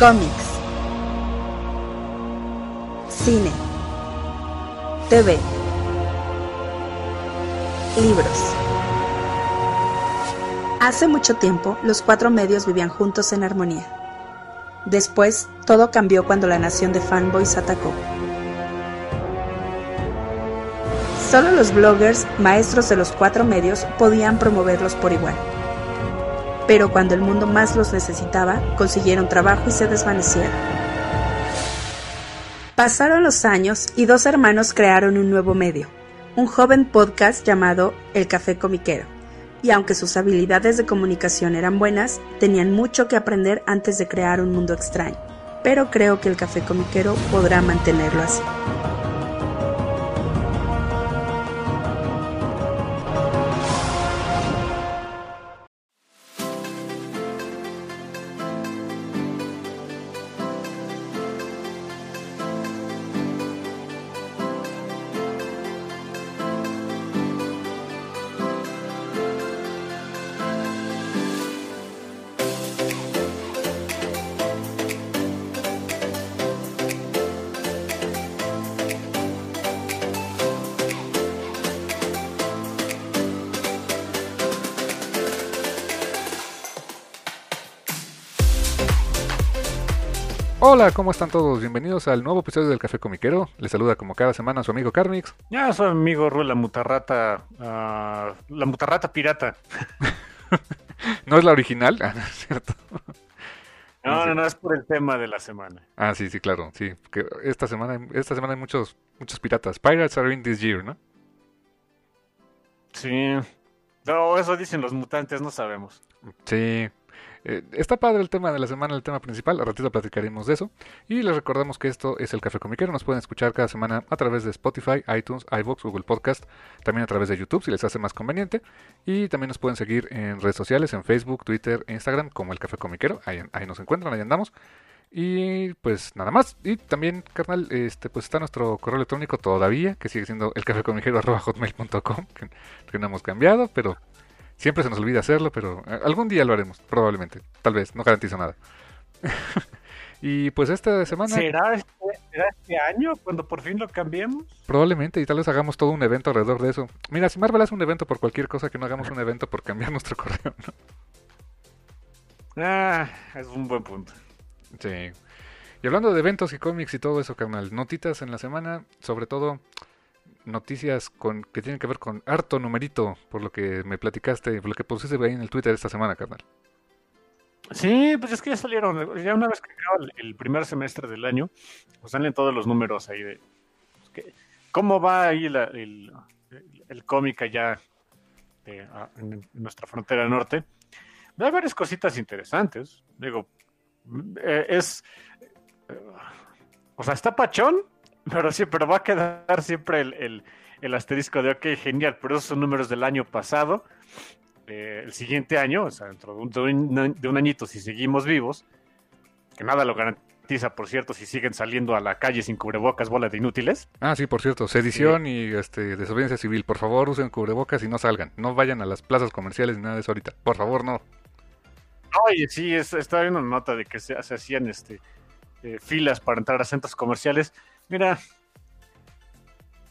Cómics. Cine. TV. Libros. Hace mucho tiempo, los cuatro medios vivían juntos en armonía. Después, todo cambió cuando la nación de fanboys atacó. Solo los bloggers, maestros de los cuatro medios, podían promoverlos por igual. Pero cuando el mundo más los necesitaba, consiguieron trabajo y se desvanecieron. Pasaron los años y dos hermanos crearon un nuevo medio, un joven podcast llamado El Café Comiquero. Y aunque sus habilidades de comunicación eran buenas, tenían mucho que aprender antes de crear un mundo extraño. Pero creo que el Café Comiquero podrá mantenerlo así. Hola, ¿cómo están todos? Bienvenidos al nuevo episodio del Café Comiquero. Les saluda como cada semana su amigo Carmix. Ya, su amigo Ru, la mutarrata. ah, la mutarrata pirata. no es la original, ah, no es cierto. No, no, no, es por el tema de la semana. Ah, sí, sí, claro, sí. Que esta semana, esta semana hay muchos, muchos piratas. Pirates are in this year, ¿no? Sí. No, eso dicen los mutantes, no sabemos. Sí. Eh, está padre el tema de la semana, el tema principal. A ratito platicaremos de eso. Y les recordamos que esto es el Café Comiquero. Nos pueden escuchar cada semana a través de Spotify, iTunes, iVoox, Google Podcast. También a través de YouTube si les hace más conveniente. Y también nos pueden seguir en redes sociales, en Facebook, Twitter e Instagram como el Café Comiquero. Ahí, ahí nos encuentran, ahí andamos. Y pues nada más. Y también, carnal, este pues está nuestro correo electrónico todavía, que sigue siendo elcafecomigero.hotmail.com, que, que no hemos cambiado, pero siempre se nos olvida hacerlo, pero eh, algún día lo haremos, probablemente. Tal vez, no garantizo nada. y pues esta semana, ¿Será este, será este año cuando por fin lo cambiemos? probablemente, y tal vez hagamos todo un evento alrededor de eso. Mira, si Marvel hace un evento por cualquier cosa, que no hagamos un evento por cambiar nuestro correo, ¿no? Ah, es un buen punto. Sí. Y hablando de eventos y cómics y todo eso, carnal, notitas en la semana, sobre todo noticias con que tienen que ver con harto numerito, por lo que me platicaste, por lo que pusiste ahí en el Twitter esta semana, carnal. Sí, pues es que ya salieron, ya una vez que acaba el, primer semestre del año, pues salen todos los números ahí de pues, cómo va ahí el, el- cómic allá en nuestra frontera norte. Hay varias cositas interesantes. Digo, eh, es, eh, o sea, está pachón, pero sí, pero va a quedar siempre el, el- el asterisco de, ok, genial, pero esos son números del año pasado eh, el siguiente año, o sea, dentro de un, de un- añito, si seguimos vivos, que nada lo garantiza, por cierto, si siguen saliendo a la calle sin cubrebocas, bola de inútiles. Ah, sí, por cierto, sedición y este, desobediencia civil. Por favor, usen cubrebocas y no salgan. No vayan a las plazas comerciales ni nada de eso ahorita. Por favor, no. Oye, sí, es- estaba viendo una nota de que se, se hacían este, eh, filas para entrar a centros comerciales. Mira,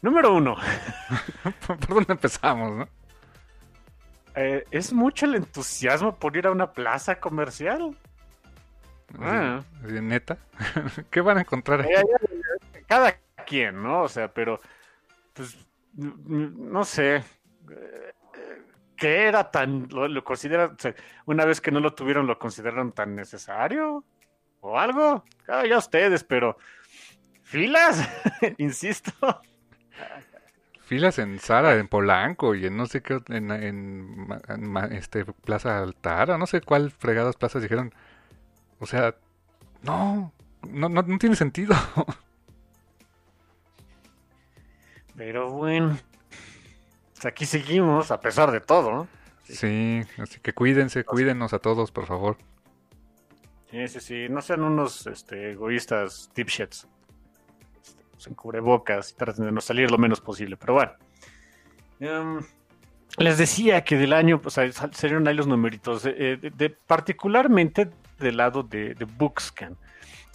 número uno, ¿Por dónde empezamos, no? eh, es mucho el entusiasmo por ir a una plaza comercial. Ah. Neta. ¿Qué van a encontrar ahí? Eh, eh, Cada quien, ¿no? O sea, pero, pues, no sé. ¿Qué era tan, lo, lo consideran, o sea, una vez que no lo tuvieron, lo consideraron tan necesario? ¿O algo? Ah, ya ustedes, pero, ¿filas? Insisto. Filas en Zara, en Polanco y en no sé qué, en, este, Plaza Altara, no sé cuál fregadas plazas dijeron. O sea, no, no, no, no tiene sentido. Pero bueno, pues aquí seguimos, a pesar de todo, ¿no? Sí, así que cuídense, cuídenos a todos, por favor. Sí, sí, sí, no sean unos este, egoístas dipshits. Este, usen cubrebocas y traten de no salir lo menos posible, pero bueno. Em, les decía que del año, pues salieron ahí los numeritos, de, de, particularmente del lado de, de Bookscan,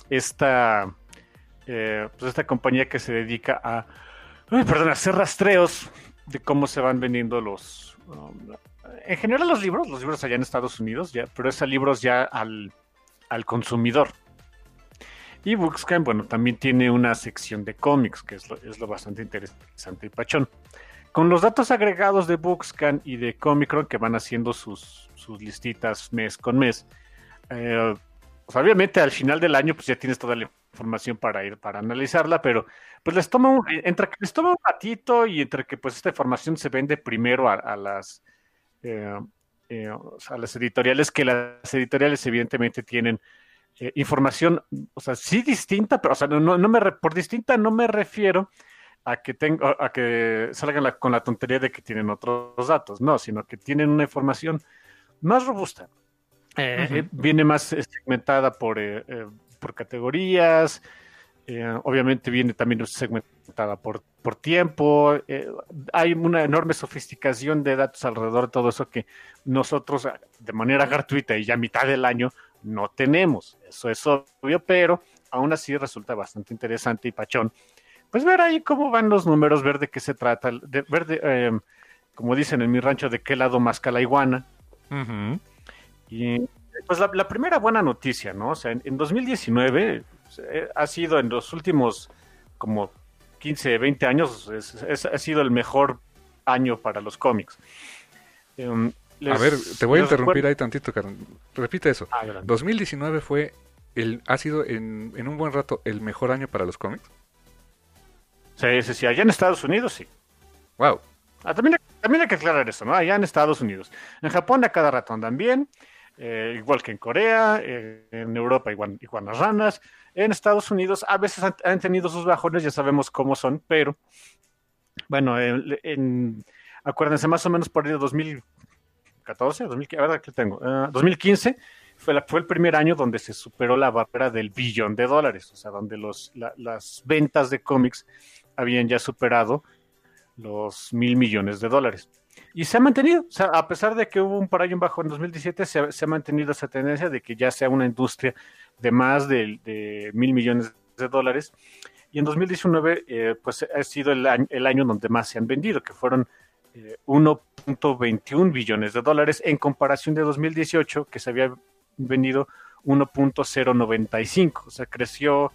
esta, eh, pues esta compañía que se dedica a, perdón, a hacer rastreos de cómo se van vendiendo los, um, en general los libros, los libros allá en Estados Unidos, ya, pero es a libros ya al, al consumidor. Y Bookscan, bueno, también tiene una sección de cómics, que es lo, es lo bastante interesante y pachón. Con los datos agregados de Bookscan y de Comicron, que van haciendo sus, sus listitas mes con mes, eh, obviamente al final del año pues ya tienes toda la información para ir para analizarla, pero pues les toma un, entre que les toma un ratito y entre que pues esta información se vende primero a, las eh, eh, a las editoriales, que las editoriales evidentemente tienen eh, información, o sea, sí distinta, pero, o sea, no, no me, por distinta no me refiero a que, tengo, a que salgan con la tontería de que tienen otros datos, no, sino que tienen una información más robusta. Eh, eh, viene más segmentada por, por categorías, obviamente viene también segmentada por, por tiempo. hay una enorme sofisticación de datos alrededor de todo eso que nosotros de manera gratuita y ya a mitad del año no tenemos. Eso es obvio, pero aún así resulta bastante interesante y pachón. Pues ver ahí cómo van los números, ver de qué se trata, de, ver, em, como dicen en mi rancho, de qué lado más la iguana. Y pues la, primera buena noticia, ¿no? O sea, en, 2019 eh, ha sido en los últimos como 15, 20 años, ha sido el mejor año para los cómics. A ver, te voy a interrumpir ahí tantito, Karen. Repite eso. 2019 fue el, ha sido en, un buen rato el mejor año para los cómics. Sí, sí, sí. Allá en Estados Unidos, sí. Wow. Ah, también, también, hay que aclarar eso, ¿no? Allá en Estados Unidos. En Japón a cada rato andan bien, eh, igual que en Corea, eh, en Europa igual, igual las ranas. En Estados Unidos a veces han, tenido sus bajones, ya sabemos cómo son, pero bueno, en, acuérdense más o menos por el 2000, 2014, 2015, tengo? 2015 ah, fue, fue el primer año donde se superó la barrera del billón de dólares, o sea, donde los, las ventas de cómics habían ya superado los mil millones de dólares. Y se ha mantenido, o sea, a pesar de que hubo un par bajo en 2017, se, se, ha mantenido esa tendencia de que ya sea una industria de más de, mil millones de dólares. Y en 2019, eh, pues ha sido el año, el año donde más se han vendido, que fueron 1.21 eh, billones de dólares en comparación de 2018 que se había vendido 1.095, o sea, creció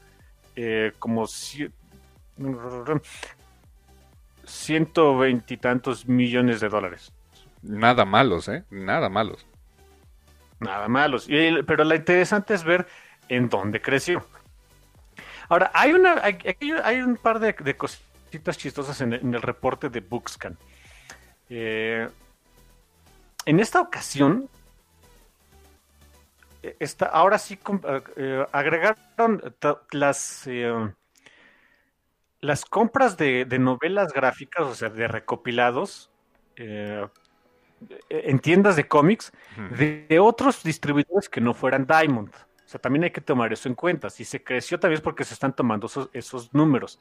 eh, como 120 y tantos millones de dólares. Nada malos, ¿eh? Nada malos. Nada malos. pero lo interesante es ver en dónde creció. Ahora, hay una, hay, un par de, cositas chistosas en, en, el reporte de Bookscan. Eh, en esta ocasión, eh, ahora sí eh, agregaron las, las compras de, novelas gráficas, o sea, de recopilados en tiendas de cómics de, otros distribuidores que no fueran Diamond. O sea, también hay que tomar eso en cuenta. Si se creció también es porque se están tomando esos, esos números,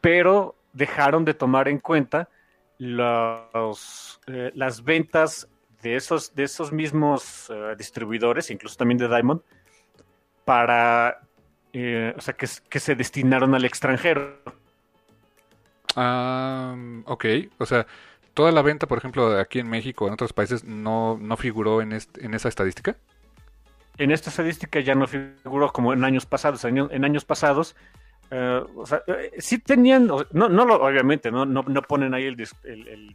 pero dejaron de tomar en cuenta los, eh, las ventas de esos, de esos mismos eh, distribuidores, incluso también de Diamond, para, eh, o sea, que, se destinaron al extranjero. Ah, ok, o sea, toda la venta, por ejemplo, aquí en México o en otros países, no, no figuró en, en esa estadística. En esta estadística ya no figuró como en años pasados. En años pasados eh, o sea, eh, sí tenían, no, no lo, obviamente, no, no, ponen ahí el,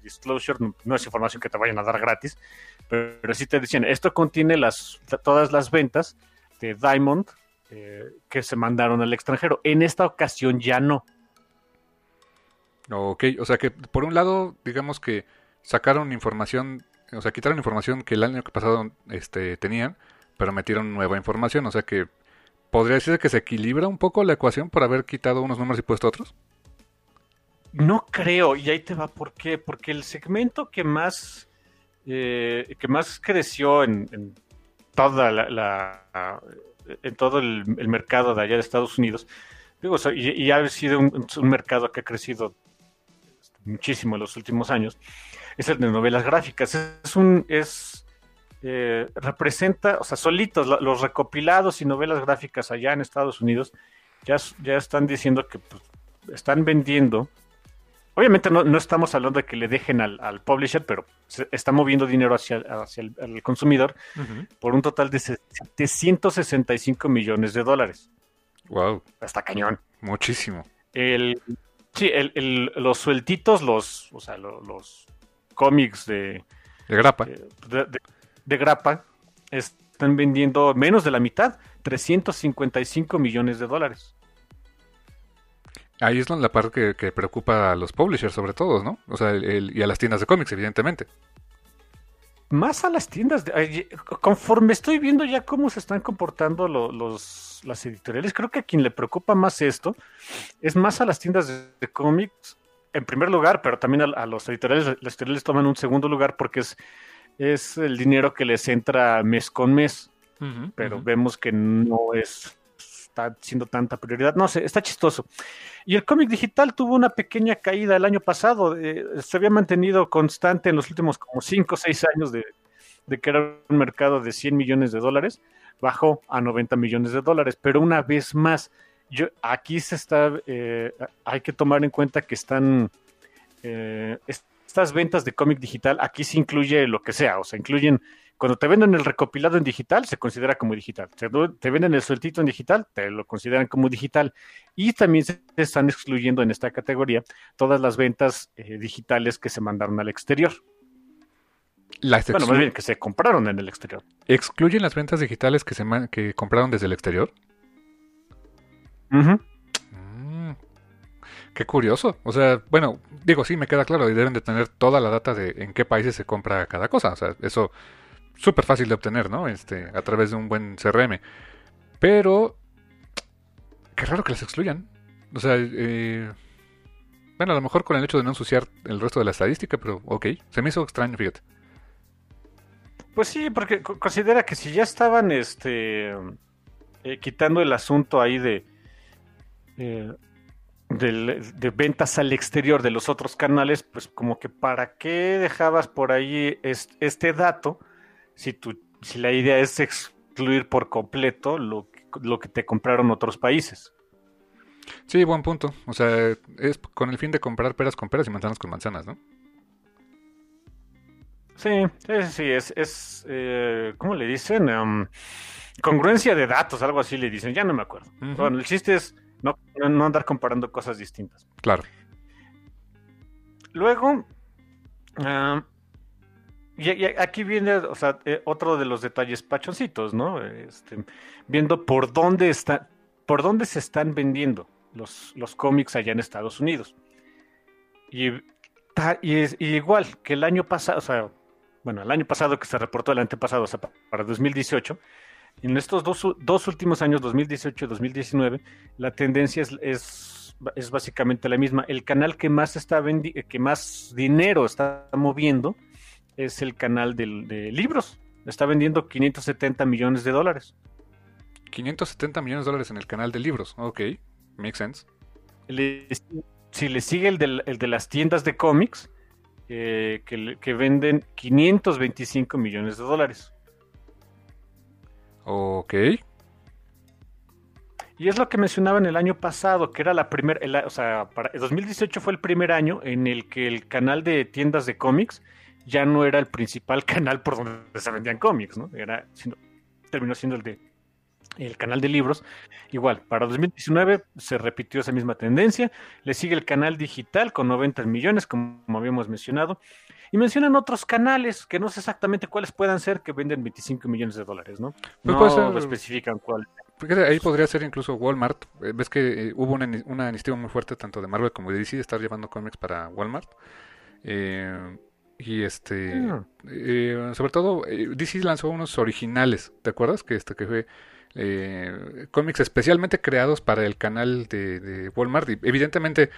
disclosure, no, es información que te vayan a dar gratis, pero, sí te decían, esto contiene las, todas las ventas de Diamond eh, que se mandaron al extranjero. En esta ocasión ya no. Ok, o sea que por un lado, digamos que sacaron información, o sea, quitaron información que el año pasado este, tenían, pero metieron nueva información, o sea que ¿Podría decirse que se equilibra un poco la ecuación por haber quitado unos números y puesto otros? No creo, y ahí te va por qué. Porque el segmento que más, eh, que más creció en, toda la, en todo el, mercado de allá de Estados Unidos, digo, y, ha sido un, mercado que ha crecido muchísimo en los últimos años, es el de novelas gráficas. Es un, es, eh, representa, o sea, solitos, los recopilados y novelas gráficas allá en Estados Unidos ya, ya están diciendo que pues, están vendiendo. Obviamente no, no, estamos hablando de que le dejen al, al publisher, pero se está moviendo dinero hacia, hacia el, consumidor por un total de 765 millones de dólares. Wow. Está cañón. Muchísimo. El, sí, el, los sueltitos, los, o sea, los, cómics de... De grapa. De, grapa están vendiendo menos de la mitad, 355 millones de dólares. Ahí es la parte que, preocupa a los publishers, sobre todo, ¿no? O sea, y a las tiendas de cómics, evidentemente. Más a las tiendas. De, conforme estoy viendo ya cómo se están comportando los, las editoriales, creo que a quien le preocupa más esto es más a las tiendas de, cómics, en primer lugar, pero también a, los editoriales. Las editoriales toman un segundo lugar porque es, es el dinero que les entra mes con mes. pero vemos que no es está siendo tanta prioridad. No sé, está chistoso. Y el cómic digital tuvo una pequeña caída el año pasado. Eh, se había mantenido constante en los últimos como 5 o 6 años de, que era un mercado de 100 millones de dólares. Bajó a 90 millones de dólares. Pero una vez más, yo, aquí se está, eh, hay que tomar en cuenta que están eh, estas ventas de cómic digital, aquí se incluye lo que sea, o sea, incluyen cuando te venden el recopilado en digital, se considera como digital. Te venden el sueltito en digital, te lo consideran como digital. Y también se están excluyendo en esta categoría todas las ventas eh, digitales que se mandaron al exterior. bueno, más bien que se compraron en el exterior. ¿Excluyen las ventas digitales que se que compraron desde el exterior? Mm, qué curioso. O sea, bueno, digo, sí, me queda claro. Y deben de tener toda la data de en qué países se compra cada cosa. O sea, eso súper fácil de obtener, ¿no? Este, a través de un buen CRM. Pero, qué raro que las excluyan. O sea, eh, bueno, a lo mejor con el hecho de no ensuciar el resto de la estadística, pero ok, se me hizo extraño, fíjate. Pues sí, porque considera que si ya estaban este eh, quitando el asunto ahí de, eh, de, ventas al exterior de los otros canales, pues como que para qué dejabas por ahí este dato si, tu, si la idea es excluir por completo lo, lo que te compraron otros países. Sí, buen punto. O sea, es con el fin de comprar peras con peras y manzanas con manzanas, ¿no? Sí, sí, sí, es, es eh, ¿cómo le dicen? congruencia de datos, algo así le dicen, ya no me acuerdo. Bueno, el chiste es no, no andar comparando cosas distintas. Claro. Luego, y, aquí viene, o sea, eh, otro de los detalles pachoncitos, ¿no? Este, viendo por dónde está, por dónde se están vendiendo los, los cómics allá en Estados Unidos. Y, y, es, igual que el año pasado, o sea, bueno, el año pasado que se reportó el antepasado, o sea, para 2018, en estos dos, dos últimos años, 2018 y 2019, la tendencia es, es, es, básicamente la misma. El canal que más está que más dinero está moviendo es el canal de, libros. Está vendiendo 570 millones de dólares. 570 millones de dólares en el canal de libros. Ok, makes sense. si le sigue el de, las tiendas de cómics, eh, que, que, venden 525 millones de dólares. Ok. Y es lo que mencionaba en el año pasado, que era la primera, o sea, para, 2018 fue el primer año en el que el canal de tiendas de cómics ya no era el principal canal por donde se vendían cómics, ¿no? Era, terminó siendo el de el canal de libros. Igual, para 2019 se repitió esa misma tendencia. Le sigue el canal digital con 90 millones, como habíamos mencionado. Y mencionan otros canales que no sé exactamente cuáles puedan ser que venden 25 millones de dólares, ¿no? Pues no especifican cuál. ahí podría ser incluso Walmart. Eh, ves que eh, hubo una, una, iniciativa muy fuerte tanto de Marvel como de DC de estar llevando cómics para Walmart. Eh, y este, ah. eh, sobre todo, eh, DC lanzó unos originales, ¿te acuerdas? Que este que fue eh, cómics especialmente creados para el canal de, Walmart. Y evidentemente,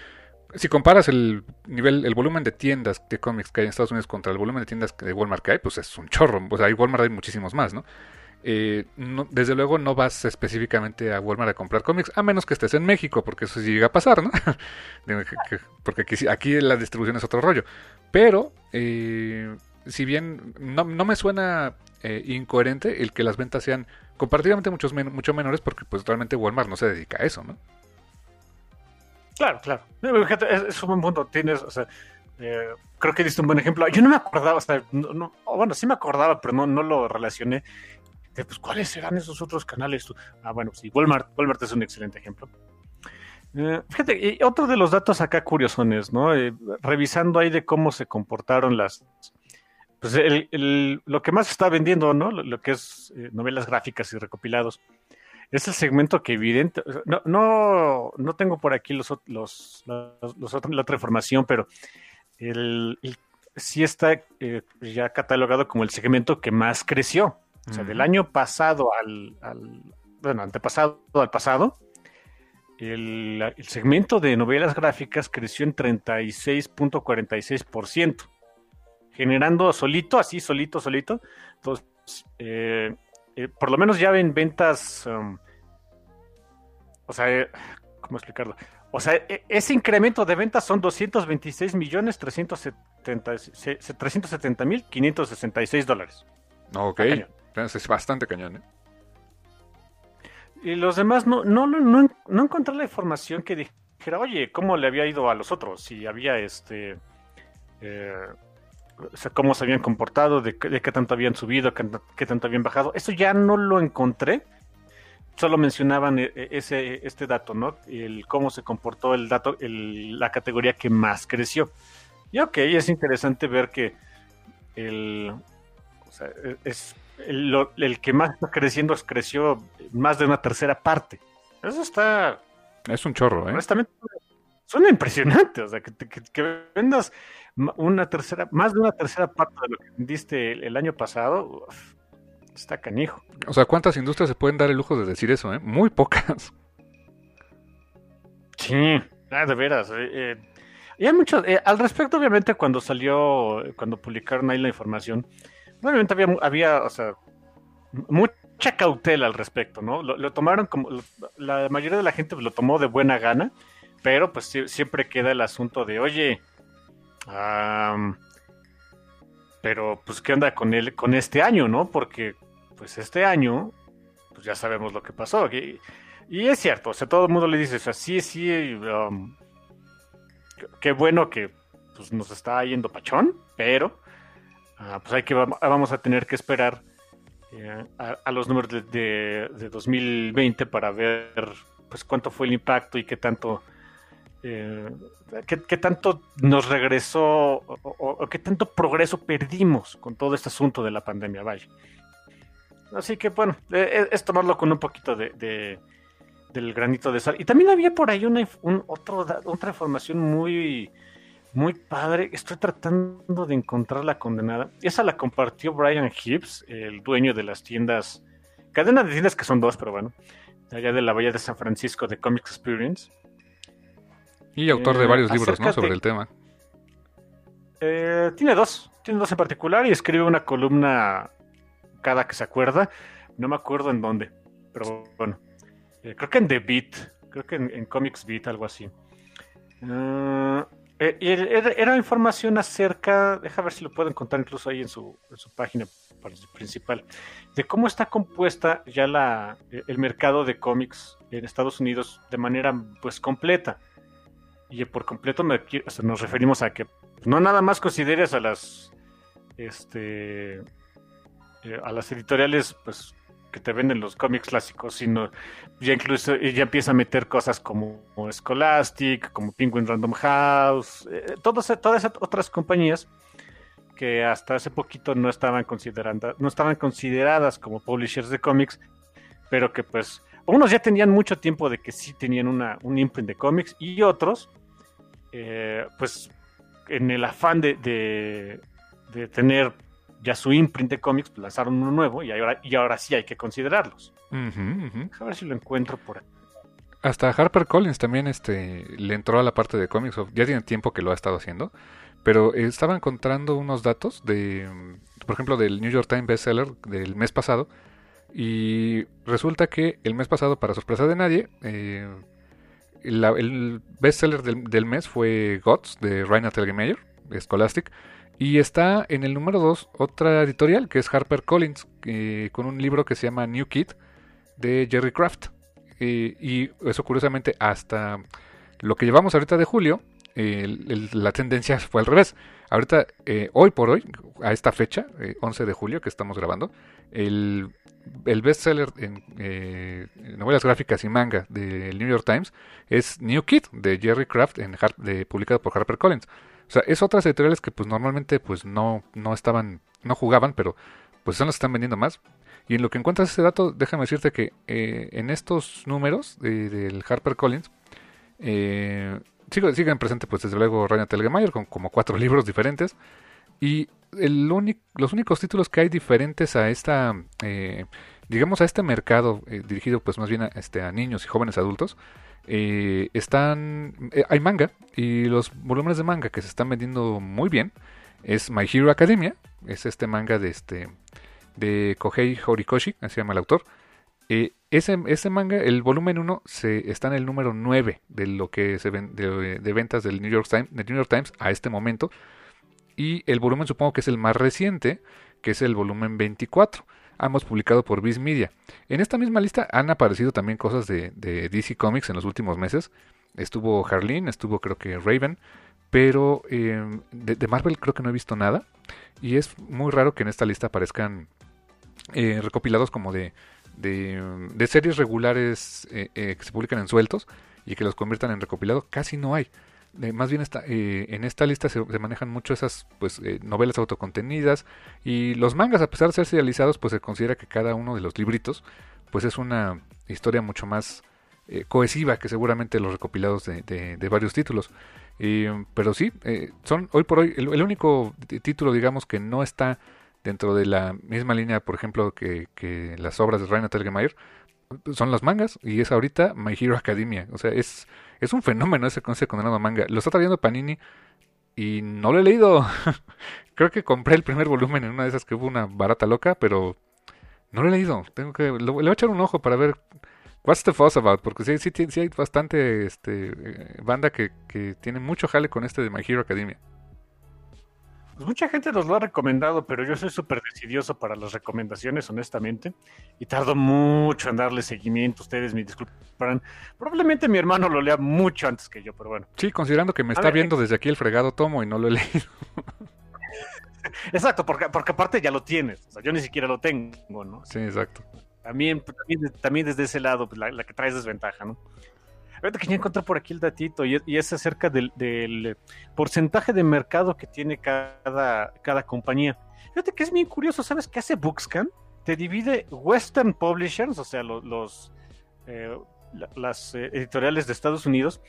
si comparas el nivel, el volumen de tiendas de cómics que hay en Estados Unidos contra el volumen de tiendas de Walmart que hay, pues es un chorro. O sea, hay Walmart hay muchísimos más, ¿no? eh, desde luego no vas específicamente a Walmart a comprar cómics, a menos que estés en México, porque eso sí llega a pasar, ¿no? porque aquí, aquí la distribución es otro rollo. Pero, eh, si bien no, me suena eh, incoherente el que las ventas sean comparativamente muchos mucho menores, porque pues realmente Walmart no se dedica a eso, ¿no? Claro, claro. Es, un buen punto. Tienes, o sea, creo que diste un buen ejemplo. Yo no me acordaba, o sea, bueno, sí me acordaba, pero no, no lo relacioné pues, ¿cuáles serán esos otros canales? Ah, bueno, sí, Walmart, Walmart es un excelente ejemplo. Eh, fíjate, y otro de los datos acá curiosones, ¿no? Eh, revisando ahí de cómo se comportaron las... Pues el, lo que más está vendiendo, ¿no? Lo, que es eh, novelas gráficas y recopilados. Es el segmento que evidente... No, no, no tengo por aquí los, los, los, la otra información, pero el, sí está ya catalogado como el segmento que más creció. O sea, del año pasado al, bueno, antepasado al pasado, el, segmento de novelas gráficas creció en 36.46%, generando solito, así solito, solito. Entonces, eh, eh, por lo menos ya ven ventas, um, o sea, eh, ¿cómo explicarlo? O sea, e, ese incremento de ventas son 226 millones 370 mil 566 dólares. Ok es bastante cañón, ¿eh? Y los demás no, no, no, no encontré la información que dijera, oye, ¿cómo le había ido a los otros? Si había este. Eh, o sea, cómo se habían comportado, de, qué tanto habían subido, qué, qué, tanto habían bajado. Eso ya no lo encontré. Solo mencionaban e, e, ese, este dato, ¿no? El cómo se comportó el dato, el, la categoría que más creció. Y ok, es interesante ver que el. O sea, e, es el, que más está creciendo creció más de una tercera parte. Eso está. Es un chorro, ¿eh? Honestamente, suena impresionante. O sea, que, vendas una tercera, más de una tercera parte de lo que vendiste el, año pasado, está canijo. O sea, ¿cuántas industrias se pueden dar el lujo de decir eso, eh? Muy pocas. Sí, ah, de veras. Eh, eh. y hay muchos. Eh, al respecto, obviamente, cuando salió, cuando publicaron ahí la información Obviamente había, había, o sea, mucha cautela al respecto, ¿no? Lo, tomaron como, la mayoría de la gente lo tomó de buena gana, pero pues siempre queda el asunto de, oye, pero pues qué onda con él, con este año, ¿no? Porque pues este año, pues ya sabemos lo que pasó. Y, es cierto, o sea, todo el mundo le dice, o sea, sí, sí, um, qué bueno que pues, nos está yendo pachón, pero Ah, pues hay que vamos a tener que esperar eh, a, los números de, 2020 para ver pues cuánto fue el impacto y qué tanto eh, qué, tanto nos regresó o, qué tanto progreso perdimos con todo este asunto de la pandemia, vaya. Así que bueno, eh, es, tomarlo con un poquito de, del granito de sal. Y también había por ahí una otro, otra información muy muy padre. Estoy tratando de encontrar la condenada. Esa la compartió Brian Hibbs, el dueño de las tiendas, cadena de tiendas que son dos, pero bueno, allá de la Bahía de San Francisco de Comics Experience. Y autor de eh, varios libros, ¿no? Sobre el tema. Eh, tiene dos, tiene dos en particular y escribe una columna cada que se acuerda. No me acuerdo en dónde, pero bueno. Eh, creo que en The Beat, creo que en, Comics Beat, algo así. Eh, era, información acerca, deja ver si lo puedo encontrar incluso ahí en su, página principal, de cómo está compuesta ya la, el mercado de cómics en Estados Unidos de manera pues completa. Y por completo nos referimos a que no nada más consideres a las este eh, a las editoriales pues que te venden los cómics clásicos, sino ya incluso ya empieza a meter cosas como, Scholastic, como Penguin Random House, eh, todas, todas esas otras compañías que hasta hace poquito no estaban considerando, no estaban consideradas como publishers de cómics, pero que pues unos ya tenían mucho tiempo de que sí tenían una, un imprint de cómics y otros, eh, pues en el afán de, de, de tener ya su imprint de cómics, pues, lanzaron uno nuevo y ahora, y ahora sí hay que considerarlos. A ver si lo encuentro por aquí. Hasta Harper Collins también este, le entró a la parte de cómics, ya tiene tiempo que lo ha estado haciendo, pero estaba encontrando unos datos de, por ejemplo, del New York Times bestseller del mes pasado, Y resulta que el mes pasado, para sorpresa de nadie, eh, el bestseller del, del, mes fue Gods de Raina Telgemeier, Scholastic. Y está en el número 2 otra editorial que es Harper Collins, eh, con un libro que se llama New Kid de Jerry Craft. Eh, y eso curiosamente hasta lo que llevamos ahorita de julio, la tendencia fue al revés. Ahorita, eh, hoy por hoy, a esta fecha, 11 de julio que estamos grabando, el, el bestseller en novelas gráficas y manga del New York Times es New Kid de Jerry Craft, publicado por Harper Collins. O sea, es otras editoriales que pues normalmente pues no, no estaban, no jugaban, pero pues son las que están vendiendo más. Y en lo que encuentras ese dato, déjame decirte que eh, en estos números del Harper Collins, eh, siguen presentes pues desde luego Raina Telgemeier con como cuatro libros diferentes. Y el los únicos títulos que hay diferentes a esta, eh, digamos a este mercado eh, dirigido pues más bien a, este, a niños y jóvenes adultos, eh, están hay manga y los volúmenes de manga que se están vendiendo muy bien es My Hero Academia es este manga de este de Kohei Horikoshi así se llama el autor. Ese, ese, manga el volumen 1 se, está en el número 9 de lo que se ven, de, de, ventas del New York Times del New York Times a este momento y el volumen supongo que es el más reciente que es el volumen 24 ambos publicado por Viz Media. En esta misma lista han aparecido también cosas de, DC Comics en los últimos meses. Estuvo Harleen, estuvo creo que Raven, pero em, de, Marvel creo que no he visto nada. Y es muy raro que en esta lista aparezcan eh, recopilados como de, de, series regulares eh, eh, que se publican en sueltos y que los conviertan en recopilados. Casi no hay. Eh, más bien está, eh, en esta lista se, manejan mucho esas pues, eh, novelas autocontenidas y los mangas, a pesar de ser serializados, pues se considera que cada uno de los libritos pues es una historia mucho más cohesiva que seguramente los recopilados de, varios títulos. pero sí, son hoy por hoy el, único título, digamos, que no está dentro de la misma línea, por ejemplo, que, que las obras de Raina Telgemeier, son las mangas y es ahorita My Hero Academia. O sea, es es un fenómeno ese, ese condenado manga. Lo está trayendo Panini y no lo he leído. Creo que compré el primer volumen en una de esas que hubo una barata loca, pero no lo he leído. Tengo que le voy a echar un ojo para ver what's the fuss about, porque sí, sí, sí hay bastante este, eh, banda que, que tiene mucho jale con este de My Hero Academia. Pues mucha gente nos lo ha recomendado, pero yo soy súper decidioso para las recomendaciones, honestamente, y tardo mucho en darle seguimiento. Ustedes me disculparán. Probablemente mi hermano lo lea mucho antes que yo, pero bueno. Sí, considerando que me está viendo eh, desde aquí el fregado tomo y no lo he leído. exacto, porque, porque aparte ya lo tienes. O sea, yo ni siquiera lo tengo, ¿no? Sí, exacto. También, también, desde ese lado, pues, la, la que traes desventaja, ¿no? Ahorita que ya encontré por aquí el datito y, es acerca del, porcentaje de mercado que tiene cada, cada compañía. Fíjate que es bien curioso, ¿sabes qué hace Bookscan? Te divide Western Publishers, o sea, los, eh, las eh, editoriales de Estados Unidos,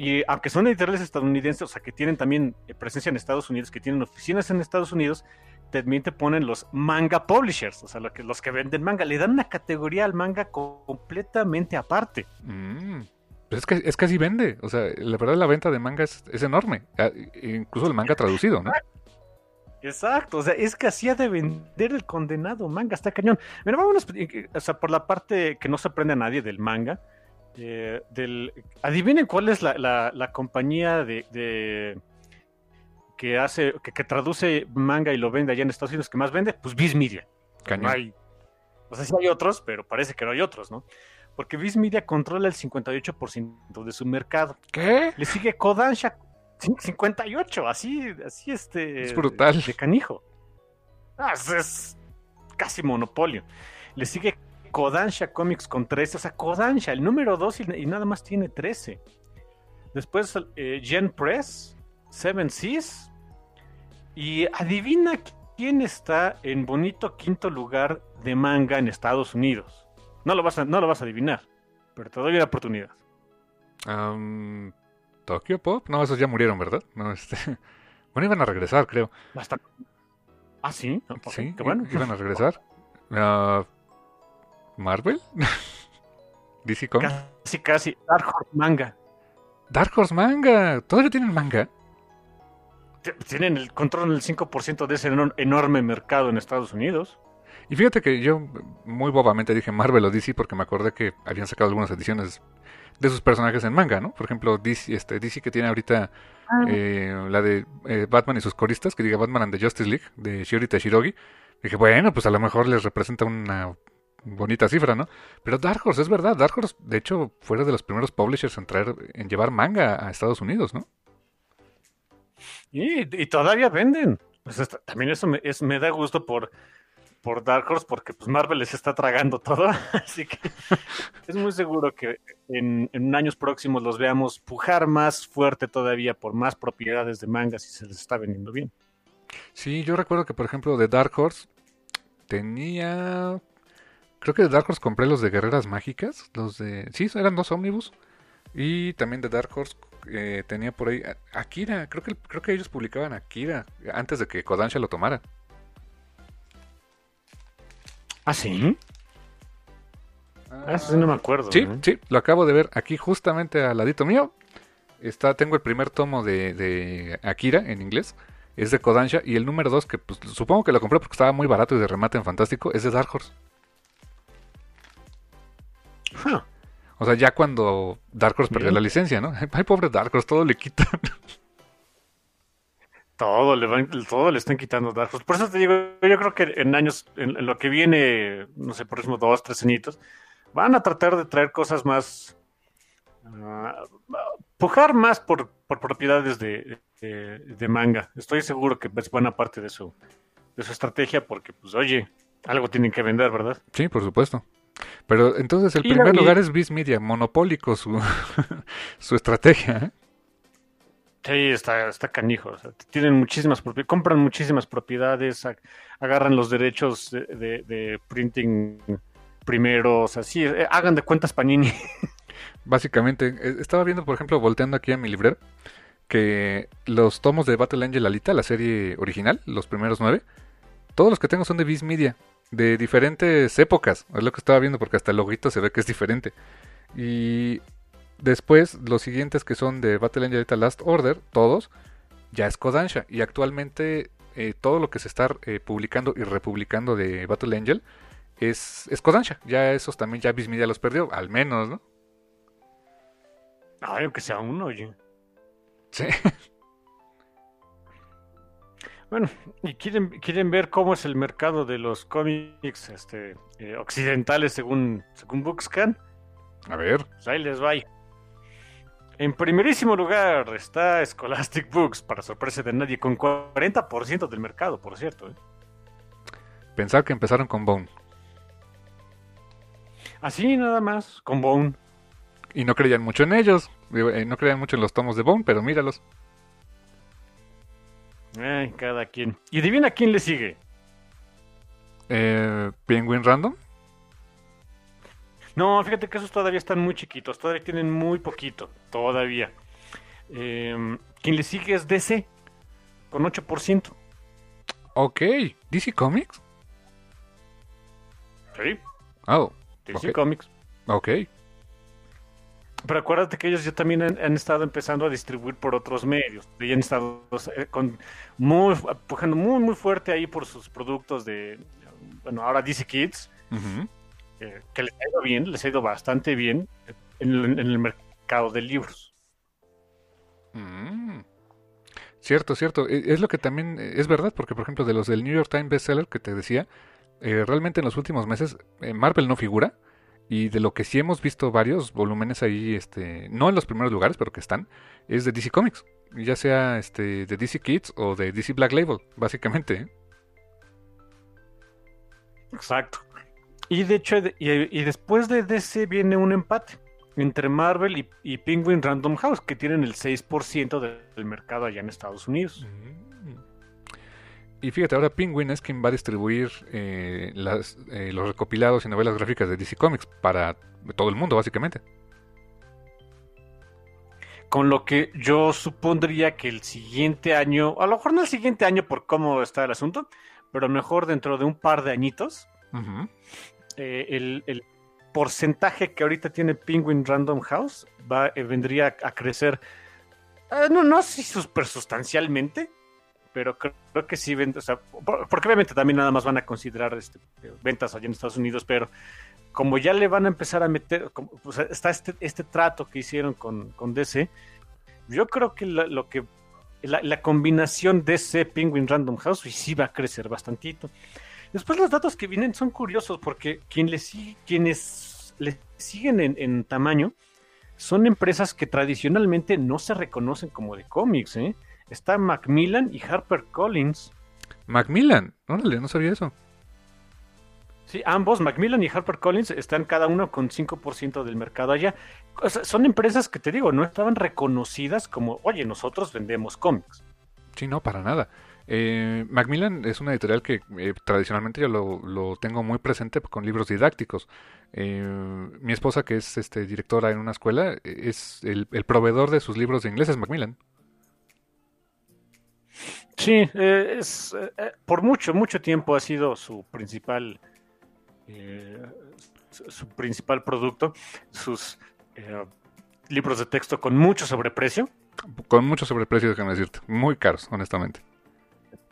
y aunque son editoriales estadounidenses, o sea, que tienen también eh, presencia en Estados Unidos, que tienen oficinas en Estados Unidos, también te ponen los manga publishers, o sea, los que, los que venden manga. Le dan una categoría al manga completamente aparte. Mm. Pues es que, es que así vende. O sea, la verdad la venta de manga es, enorme. Ah, incluso el manga traducido, ¿no? Exacto, o sea, es que hacía de vender el condenado manga, está cañón. Mira, vámonos, o sea, por la parte que no se aprende a nadie del manga, eh, del, adivinen cuál es la, compañía de, que hace, que, traduce manga y lo vende allá en Estados Unidos que más vende, pues Viz Media. Cañón. o sea, sí hay otros, pero parece que no hay otros, ¿no? Porque Viz Media controla el 58% de su mercado. ¿Qué? Le sigue Kodansha 58, así, así este. Es brutal. De canijo. Ah, es, casi monopolio. Le sigue Kodansha Comics con 13, o sea, Kodansha, el número 2 y, nada más tiene 13. Después eh, Gen Press, Seven Seas. Y adivina quién está en bonito quinto lugar de manga en Estados Unidos. No lo vas a, no lo vas a adivinar, pero te doy la oportunidad. Tokyo Pop, no, esos ya murieron, ¿verdad? No, este... Bueno, iban a regresar, creo. Ah, sí. sí, qué bueno. Iban a regresar. Ah, Marvel, DC Comics. Casi, casi. Dark Horse Manga. Dark Horse Manga. ¿Todavía tienen manga? Tienen el control del 5% de ese enorme mercado en Estados Unidos. Y fíjate que yo muy bobamente dije Marvel o DC porque me acordé que habían sacado algunas ediciones de sus personajes en manga, ¿no? Por ejemplo, DC, este, DC que tiene ahorita Ah. eh, la de eh, Batman y sus coristas, que diga Batman and the Justice League, de Shiori Tashirogi. Dije, bueno, pues a lo mejor les representa una bonita cifra, ¿no? Pero Dark Horse, es verdad, Dark Horse, de hecho, fue de los primeros publishers en traer, en llevar manga a Estados Unidos, ¿no? Y, y todavía venden. Pues también eso me, es- me da gusto por, por Dark Horse, porque pues Marvel les está tragando todo. Así que es muy seguro que en, en años próximos los veamos pujar más fuerte todavía por más propiedades de mangas y se les está vendiendo bien. Sí, yo recuerdo que, por ejemplo, de Dark Horse tenía... Creo que de Dark Horse compré los de Guerreras Mágicas, los de... Sí, eran dos ómnibus. Y también de Dark Horse eh, tenía por ahí Akira. Creo que, creo que ellos publicaban Akira antes de que Kodansha lo tomara. ¿Ah, sí? Ah, eso sí no me acuerdo. Sí, ¿eh? sí, lo acabo de ver aquí justamente al ladito mío. Está, tengo el primer tomo de, de Akira en inglés. Es de Kodansha. Y el número 2, que pues, supongo que lo compré porque estaba muy barato y de remate en fantástico, es de Dark Horse. Huh. O sea, ya cuando Dark Horse perdió la licencia, ¿no? Ay, pobre Dark Horse, todo le quitan. Todo le, van, todo le están quitando Dark Horse. Por eso te digo, yo creo que en años, en, en lo que viene, no sé, próximo dos, tres añitos, van a tratar de traer cosas más. ah, pujar más por, por propiedades de, de, de manga. Estoy seguro que es buena parte de su, de su estrategia, porque, pues, oye, algo tienen que vender, ¿verdad? Sí, por supuesto. Pero entonces el primer lugar es Viz Media, monopólico su, su estrategia. ¿eh? Sí, está, está canijo. o sea, tienen muchísimas compran muchísimas propiedades, ag- agarran los derechos de, printing primero, o eh, hagan de cuentas Panini. Básicamente, eh, estaba viendo, por ejemplo, volteando aquí a mi librero, que los tomos de Battle Angel Alita, la serie original, los primeros nueve, todos los que tengo son de Viz Media, de diferentes épocas. Es lo que estaba viendo porque hasta el loguito se ve que es diferente. Y después, los siguientes que son de Battle Angel Last Order, todos, ya es Kodansha. Y actualmente eh, todo lo que se está eh, publicando y republicando de Battle Angel es, es Kodansha. Ya esos también ya Media los perdió, al menos, ¿no? Ay, aunque sea uno, oye. Sí. Bueno, y quieren, quieren ver cómo es el mercado de los cómics este, eh, occidentales según, según Bookscan. A ver. Pues ahí les va. En primerísimo lugar está Scholastic Books, para sorpresa de nadie, con 40% del mercado, por cierto. ¿eh? Pensar que empezaron con Bone. Así nada más, con Bone. Y no creían mucho en ellos. Eh, No creían mucho en los tomos de Bone, pero míralos. Ay, cada quien. Y adivina quién le sigue. Eh, Penguin Random. No, fíjate que esos todavía están muy chiquitos, todavía tienen muy poquito, todavía. Eh, quien le sigue es DC, con 8%. Ok. DC Comics. Sí, Oh, DC. Comics. ok. Pero acuérdate que ellos ya también han, han estado empezando a distribuir por otros medios. Y han estado eh, con muy, empujando muy, muy fuerte ahí por sus productos de, bueno, ahora DC Kids, Ujú. Eh, que les ha ido bien, les ha ido bastante bien en, el- en el mercado de libros. Mm. Cierto, cierto. E- Es lo que también eh, es verdad, porque por ejemplo de los del New York Times bestseller que te decía, eh, realmente en los últimos meses eh, Marvel no figura. Y de lo que sí hemos visto varios volúmenes ahí, este, no en los primeros lugares, pero que están, es de DC Comics. Ya sea este, de DC Kids o de DC Black Label, básicamente. ¿eh? Exacto. Y de hecho, y, y después de DC viene un empate entre Marvel y, y Penguin Random House, que tienen el 6% del, mercado allá en Estados Unidos. Mm. Y fíjate, ahora Penguin es quien va a distribuir eh, las, eh, los recopilados y novelas gráficas de DC Comics para todo el mundo, básicamente. Con lo que yo supondría que el siguiente año, a lo mejor no el siguiente año por cómo está el asunto, pero mejor dentro de un par de añitos, Ujú. Eh, el, el porcentaje que ahorita tiene Penguin Random House va, eh, vendría a crecer, eh, no, no si super sustancialmente, pero creo, que sí, o sea, porque obviamente también nada más van a considerar este, ventas allá en Estados Unidos, pero como ya le van a empezar a meter, o sea, está este, este trato que hicieron con, con DC, yo creo que lo que la, combinación DC Penguin Random House sí va a crecer bastantito. Después los datos que vienen son curiosos porque quien le sigue, quienes le siguen en, en, tamaño son empresas que tradicionalmente no se reconocen como de cómics. ¿eh? Está Macmillan y Harper Collins. Macmillan, órale, no sabía eso. Sí, ambos, Macmillan y HarperCollins, están cada uno con 5% del mercado allá. son empresas que te digo, no estaban reconocidas como, oye, nosotros vendemos cómics. Sí, no, para nada. Eh, Macmillan es una editorial que eh, tradicionalmente yo lo, tengo muy presente con libros didácticos. Eh, mi esposa, que es este, directora en una escuela, es el, proveedor de sus libros de inglés, es Macmillan. Sí, es, por mucho, mucho tiempo ha sido su principal eh, su principal producto, sus eh, libros de texto con mucho sobreprecio. Con mucho sobreprecio, déjame decirte. Muy caros, honestamente.